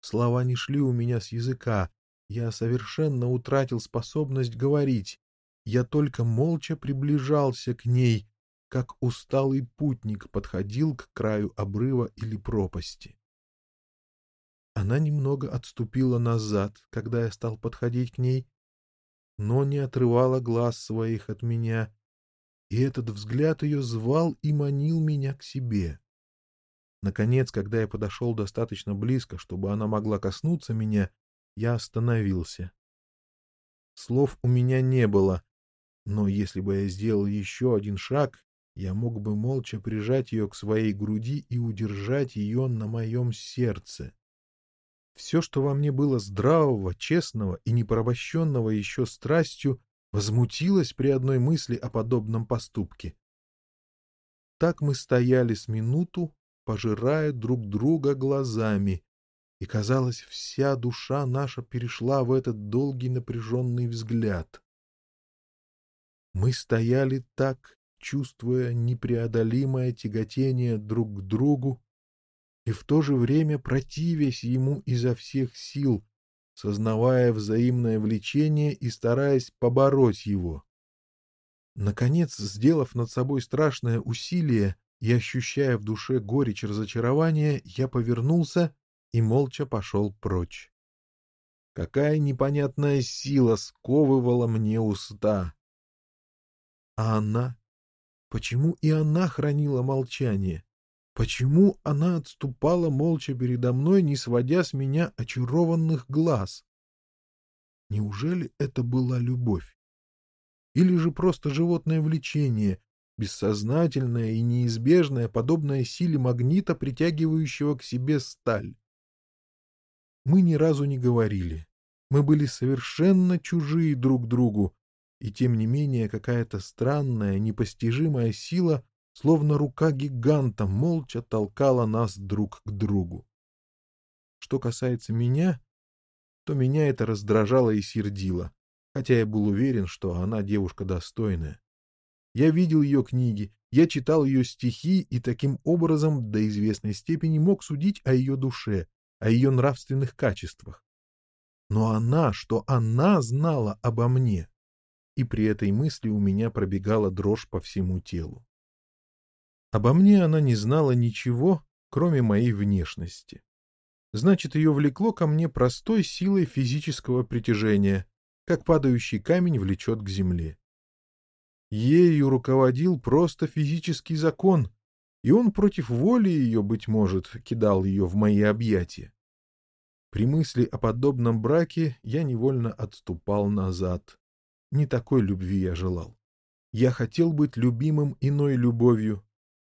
Слова не шли у меня с языка, я совершенно утратил способность говорить, я только молча приближался к ней, как усталый путник подходил к краю обрыва или пропасти. Она немного отступила назад, когда я стал подходить к ней, но не отрывала глаз своих от меня, и этот взгляд ее звал и манил меня к себе. Наконец, когда я подошел достаточно близко, чтобы она могла коснуться меня, я остановился. Слов у меня не было, но если бы я сделал еще один шаг, я мог бы молча прижать ее к своей груди и удержать ее на моем сердце. Все, что во мне было здравого, честного и непорабощенного еще страстью, возмутилось при одной мысли о подобном поступке. Так мы стояли с минуту, пожирая друг друга глазами, и, казалось, вся душа наша перешла в этот долгий напряженный взгляд. Мы стояли так, чувствуя непреодолимое тяготение друг к другу, и в то же время противясь ему изо всех сил, сознавая взаимное влечение и стараясь побороть его. Наконец, сделав над собой страшное усилие и ощущая в душе горечь разочарования, я повернулся и молча пошел прочь. Какая непонятная сила сковывала мне уста! А она? Почему и она хранила молчание? Почему она отступала молча передо мной, не сводя с меня очарованных глаз? Неужели это была любовь? Или же просто животное влечение, бессознательное и неизбежное, подобное силе магнита, притягивающего к себе сталь? Мы ни разу не говорили. Мы были совершенно чужие друг другу, и тем не менее какая-то странная, непостижимая сила словно рука гиганта, молча толкала нас друг к другу. Что касается меня, то меня это раздражало и сердило, хотя я был уверен, что она девушка достойная. Я видел ее книги, я читал ее стихи и таким образом до известной степени мог судить о ее душе, о ее нравственных качествах. Но она, что она знала обо мне? И при этой мысли у меня пробегала дрожь по всему телу. Обо мне она не знала ничего, кроме моей внешности. Значит, ее влекло ко мне простой силой физического притяжения, как падающий камень влечет к земле. Ею руководил просто физический закон, и он против воли ее, быть может, кидал ее в мои объятия. При мысли о подобном браке я невольно отступал назад. Не такой любви я желал. я хотел быть любимым иной любовью,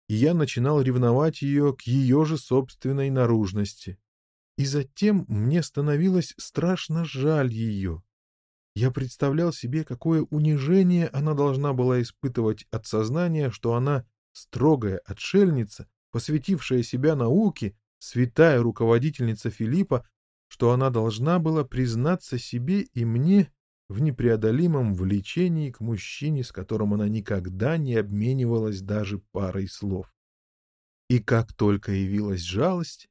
и я начинал ревновать ее к ее же собственной наружности. И затем мне становилось страшно жаль ее. Я представлял себе, какое унижение она должна была испытывать от сознания, что она строгая отшельница, посвятившая себя науке, святая руководительница Филиппа, что она должна была признаться себе и мне в непреодолимом влечении к мужчине, с которым она никогда не обменивалась даже парой слов. И как только явилась жалость,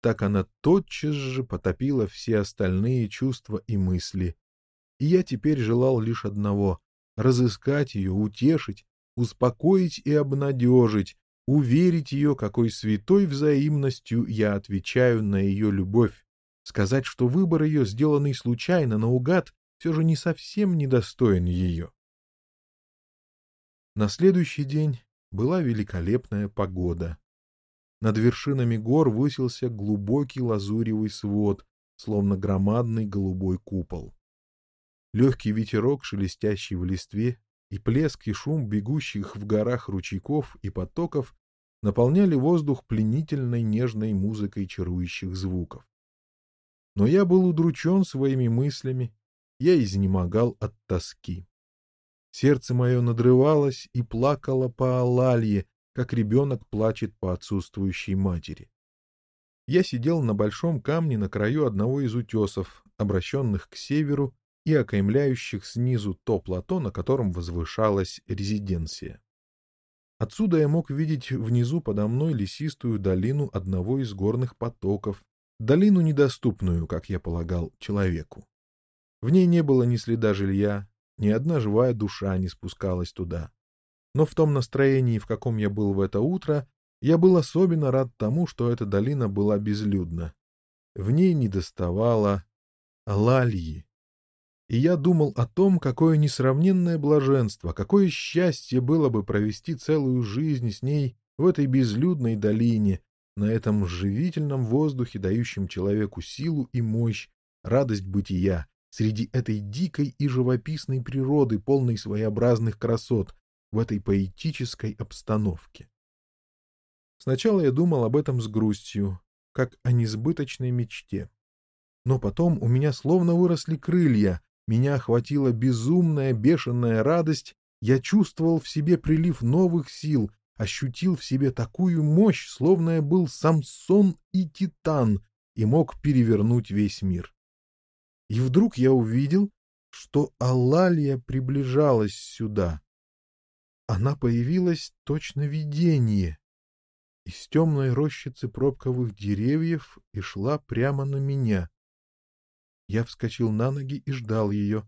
так она тотчас же потопила все остальные чувства и мысли. И я теперь желал лишь одного — разыскать ее, утешить, успокоить и обнадежить, уверить ее, какой святой взаимностью я отвечаю на ее любовь, сказать, что выбор ее, сделанный случайно, наугад, все же не совсем недостоин ее. На следующий день была великолепная погода. Над вершинами гор высился глубокий лазуревый свод, словно громадный голубой купол. Легкий ветерок, шелестящий в листве, и плеск и шум бегущих в горах ручейков и потоков наполняли воздух пленительной нежной музыкой чарующих звуков. Но я был удручен своими мыслями, я изнемогал от тоски. Сердце мое надрывалось и плакало по Алалье, как ребенок плачет по отсутствующей матери. Я сидел на большом камне на краю одного из утесов, обращенных к северу и окаймляющих снизу то плато, на котором возвышалась резиденция. Отсюда я мог видеть внизу подо мной лесистую долину одного из горных потоков, долину недоступную, как я полагал, человеку. В ней не было ни следа жилья, ни одна живая душа не спускалась туда. Но в том настроении, в каком я был в это утро, я был особенно рад тому, что эта долина была безлюдна. В ней недоставало лальи, и я думал о том, какое несравненное блаженство, какое счастье было бы провести целую жизнь с ней в этой безлюдной долине, на этом живительном воздухе, дающем человеку силу и мощь, радость бытия, среди этой дикой и живописной природы, полной своеобразных красот, в этой поэтической обстановке. Сначала я думал об этом с грустью, как о несбыточной мечте. Но потом у меня словно выросли крылья, меня охватила безумная, бешеная радость, я чувствовал в себе прилив новых сил, ощутил в себе такую мощь, словно я был Самсон и Титан и мог перевернуть весь мир. И вдруг я увидел, что Алалия приближалась сюда. Она появилась точно видение из темной рощицы пробковых деревьев и шла прямо на меня. Я вскочил на ноги и ждал ее.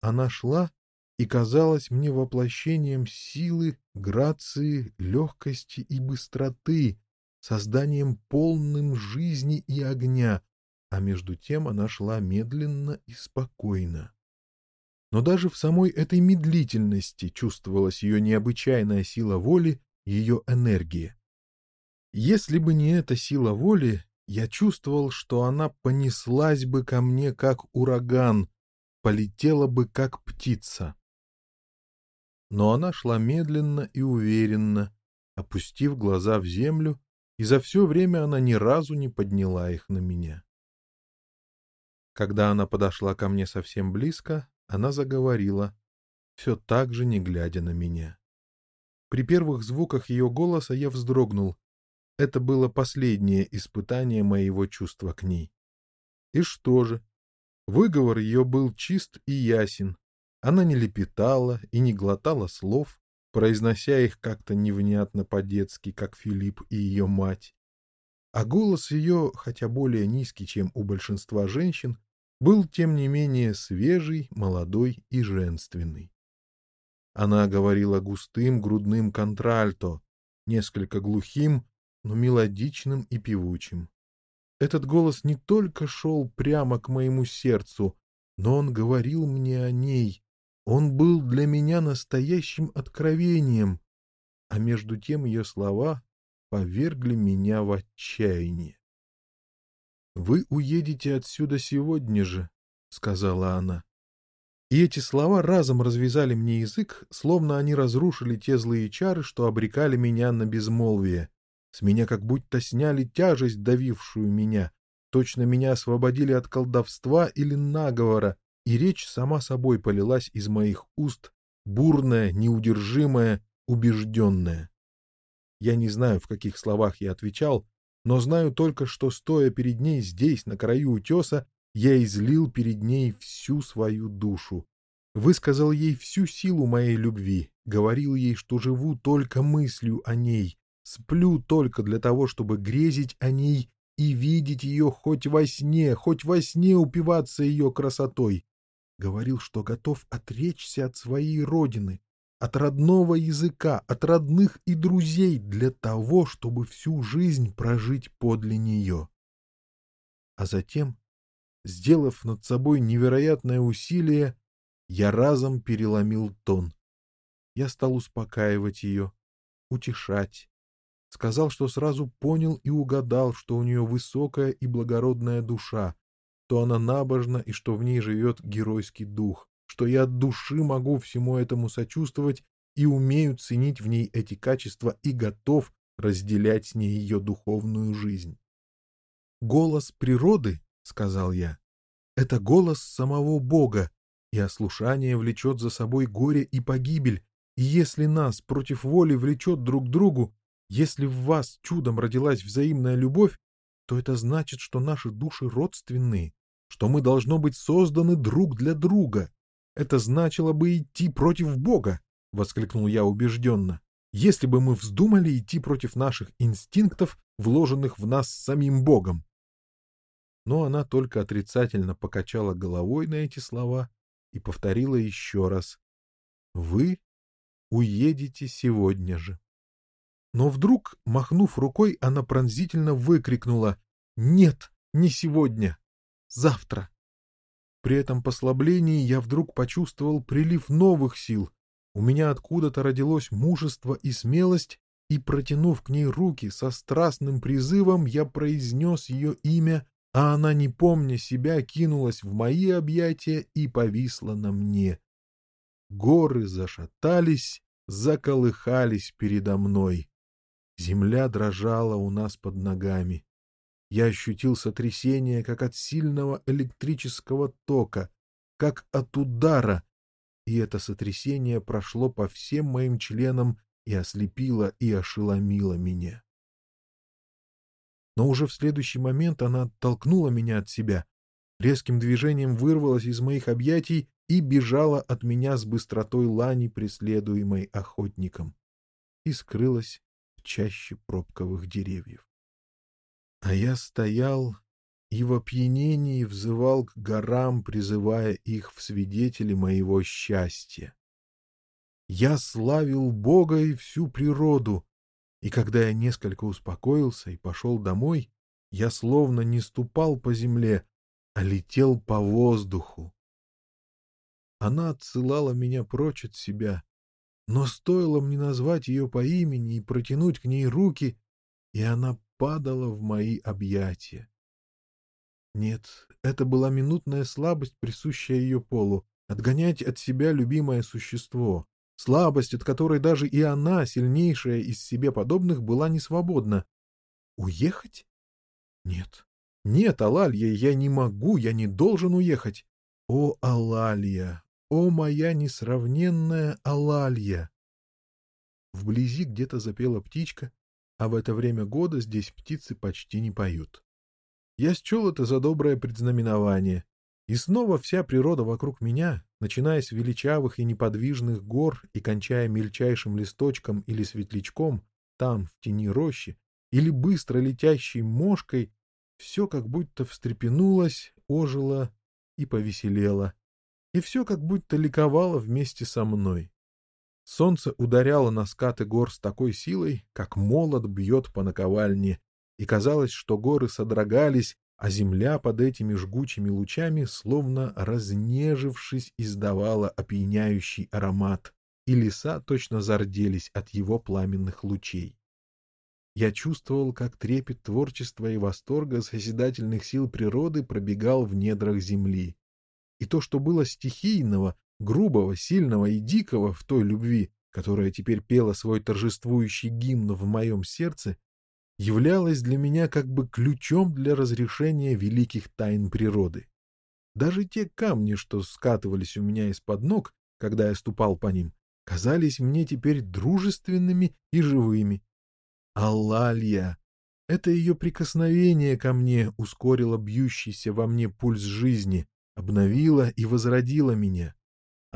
Она шла и казалась мне воплощением силы, грации, легкости и быстроты, созданием полным жизни и огня, а между тем она шла медленно и спокойно. Но даже в самой этой медлительности чувствовалась ее необычайная сила воли, ее энергия. Если бы не эта сила воли, я чувствовал, что она понеслась бы ко мне, как ураган, полетела бы, как птица. Но она шла медленно и уверенно, опустив глаза в землю, и за все время она ни разу не подняла их на меня. Когда она подошла ко мне совсем близко, она заговорила, все так же не глядя на меня. При первых звуках ее голоса я вздрогнул, это было последнее испытание моего чувства к ней. И что же? Выговор ее был чист и ясен. Она не лепетала и не глотала слов, произнося их как-то невнятно по-детски, как Филипп и ее мать. А голос ее, хотя более низкий, чем у большинства женщин, был, тем не менее, свежий, молодой и женственный. Она говорила густым грудным контральто, несколько глухим, но мелодичным и певучим. Этот голос не только шел прямо к моему сердцу, но он говорил мне о ней. Он был для меня настоящим откровением, а между тем ее слова повергли меня в отчаяние. «Вы уедете отсюда сегодня же», — сказала она. И эти слова разом развязали мне язык, словно они разрушили те злые чары, что обрекали меня на безмолвие. С меня как будто сняли тяжесть, давившую меня. Точно меня освободили от колдовства или наговора, и речь сама собой полилась из моих уст, бурная, неудержимая, убежденная. Я не знаю, в каких словах я отвечал, но знаю только, что, стоя перед ней здесь, на краю утеса, я излил перед ней всю свою душу. Высказал ей всю силу моей любви, говорил ей, что живу только мыслью о ней, сплю только для того, чтобы грезить о ней и видеть ее хоть во сне, хоть во сне упиваться ее красотой. Говорил, что готов отречься от своей родины, от родного языка, от родных и друзей для того, чтобы всю жизнь прожить подле нее. А затем, сделав над собой невероятное усилие, я разом переломил тон. Я стал успокаивать ее, утешать. Сказал, что сразу понял и угадал, что у нее высокая и благородная душа, что она набожна и что в ней живет геройский дух что я от души могу всему этому сочувствовать и умею ценить в ней эти качества и готов разделять с ней ее духовную жизнь. «Голос природы, — сказал я, — это голос самого Бога, и ослушание влечет за собой горе и погибель, и если нас против воли влечет друг к другу, если в вас чудом родилась взаимная любовь, то это значит, что наши души родственные, что мы должно быть созданы друг для друга. Это значило бы идти против Бога, — воскликнул я убежденно, — если бы мы вздумали идти против наших инстинктов, вложенных в нас самим Богом. Но она только отрицательно покачала головой на эти слова и повторила еще раз. «Вы уедете сегодня же». Но вдруг, махнув рукой, она пронзительно выкрикнула «Нет, не сегодня! Завтра!» При этом послаблении я вдруг почувствовал прилив новых сил. У меня откуда-то родилось мужество и смелость, и, протянув к ней руки со страстным призывом, я произнес ее имя, а она, не помня себя, кинулась в мои объятия и повисла на мне. Горы зашатались, заколыхались передо мной. Земля дрожала у нас под ногами. Я ощутил сотрясение, как от сильного электрического тока, как от удара, и это сотрясение прошло по всем моим членам и ослепило и ошеломило меня. Но уже в следующий момент она оттолкнула меня от себя, резким движением вырвалась из моих объятий и бежала от меня с быстротой лани, преследуемой охотником, и скрылась в чаще пробковых деревьев. А я стоял и в опьянении взывал к горам, призывая их в свидетели моего счастья. Я славил Бога и всю природу, и когда я несколько успокоился и пошел домой, я словно не ступал по земле, а летел по воздуху. Она отсылала меня прочь от себя, но стоило мне назвать ее по имени и протянуть к ней руки, и она падала в мои объятия. Нет, это была минутная слабость, присущая ее полу, отгонять от себя любимое существо, слабость, от которой даже и она, сильнейшая из себе подобных, была не свободна. Уехать? Нет. Нет, Алалья, я не могу, я не должен уехать. О, Алалья, о, моя несравненная Алалья! Вблизи где-то запела птичка, а в это время года здесь птицы почти не поют. Я счел это за доброе предзнаменование, и снова вся природа вокруг меня, начиная с величавых и неподвижных гор и кончая мельчайшим листочком или светлячком, там, в тени рощи, или быстро летящей мошкой, все как будто встрепенулось, ожило и повеселело, и все как будто ликовало вместе со мной. Солнце ударяло на скаты гор с такой силой, как молот бьет по наковальне, и казалось, что горы содрогались, а земля под этими жгучими лучами, словно разнежившись, издавала опьяняющий аромат, и леса точно зарделись от его пламенных лучей. Я чувствовал, как трепет творчества и восторга созидательных сил природы пробегал в недрах земли. и то, что было стихийного, грубого, сильного и дикого в той любви, которая теперь пела свой торжествующий гимн в моем сердце, являлось для меня как бы ключом для разрешения великих тайн природы. Даже те камни, что скатывались у меня из-под ног, когда я ступал по ним, казались мне теперь дружественными и живыми. Аллалья! Это ее прикосновение ко мне ускорило бьющийся во мне пульс жизни, обновило и возродило меня.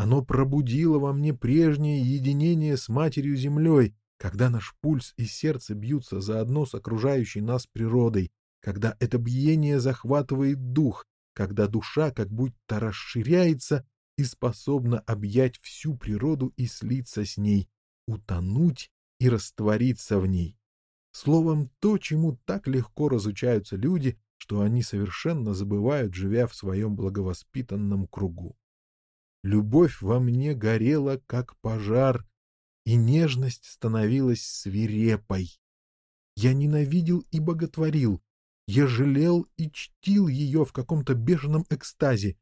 Оно пробудило во мне прежнее единение с Матерью-Землей, когда наш пульс и сердце бьются заодно с окружающей нас природой, когда это биение захватывает дух, когда душа как будто расширяется и способна объять всю природу и слиться с ней, утонуть и раствориться в ней. Словом, то, чему так легко разучаются люди, что они совершенно забывают, живя в своем благовоспитанном кругу. Любовь во мне горела, как пожар, и нежность становилась свирепой. Я ненавидел и боготворил, я жалел и чтил ее в каком-то бешеном экстазе.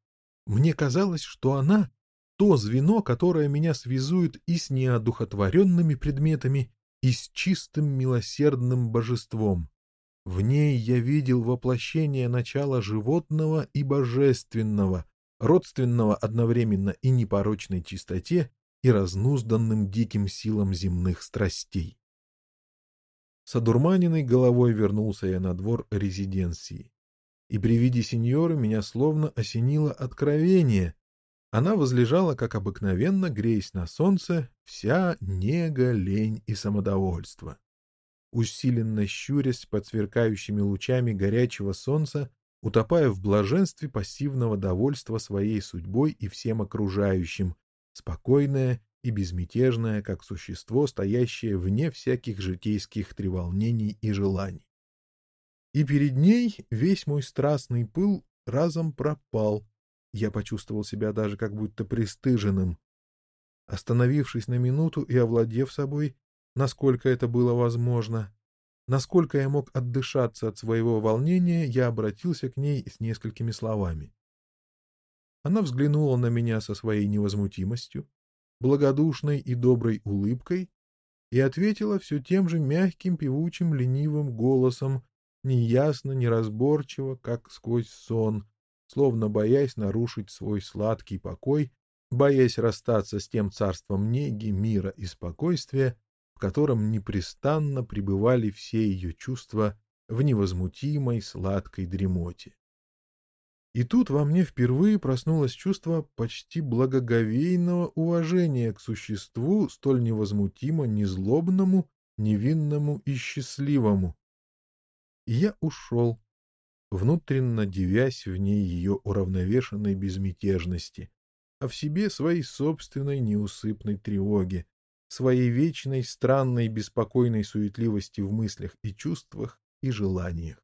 Мне казалось, что она — то звено, которое меня связует и с неодухотворенными предметами, и с чистым милосердным божеством. В ней я видел воплощение начала животного и божественного, родственного одновременно и непорочной чистоте, и разнузданным диким силам земных страстей. С одурманенной головой вернулся я на двор резиденции. И при виде сеньоры меня словно осенило откровение. Она возлежала, как обыкновенно, греясь на солнце, вся нега, лень и самодовольство. Усиленно щурясь под сверкающими лучами горячего солнца, утопая в блаженстве пассивного довольства своей судьбой и всем окружающим, спокойная и безмятежная, как существо, стоящее вне всяких житейских треволнений и желаний. И перед ней весь мой страстный пыл разом пропал. Я почувствовал себя даже как будто пристыженным. Остановившись на минуту и овладев собой, насколько это было возможно, насколько я мог отдышаться от своего волнения, я обратился к ней с несколькими словами. Она взглянула на меня со своей невозмутимостью, благодушной и доброй улыбкой и ответила все тем же мягким, певучим, ленивым голосом, неясно, неразборчиво, как сквозь сон, словно боясь нарушить свой сладкий покой, боясь расстаться с тем царством неги, мира и спокойствия, в котором непрестанно пребывали все ее чувства в невозмутимой сладкой дремоте. И тут во мне впервые проснулось чувство почти благоговейного уважения к существу, столь невозмутимо незлобному, невинному и счастливому. И я ушел, внутренно девясь в ней ее уравновешенной безмятежности, а в себе своей собственной неусыпной тревоге, своей вечной, странной, беспокойной суетливости в мыслях и чувствах и желаниях.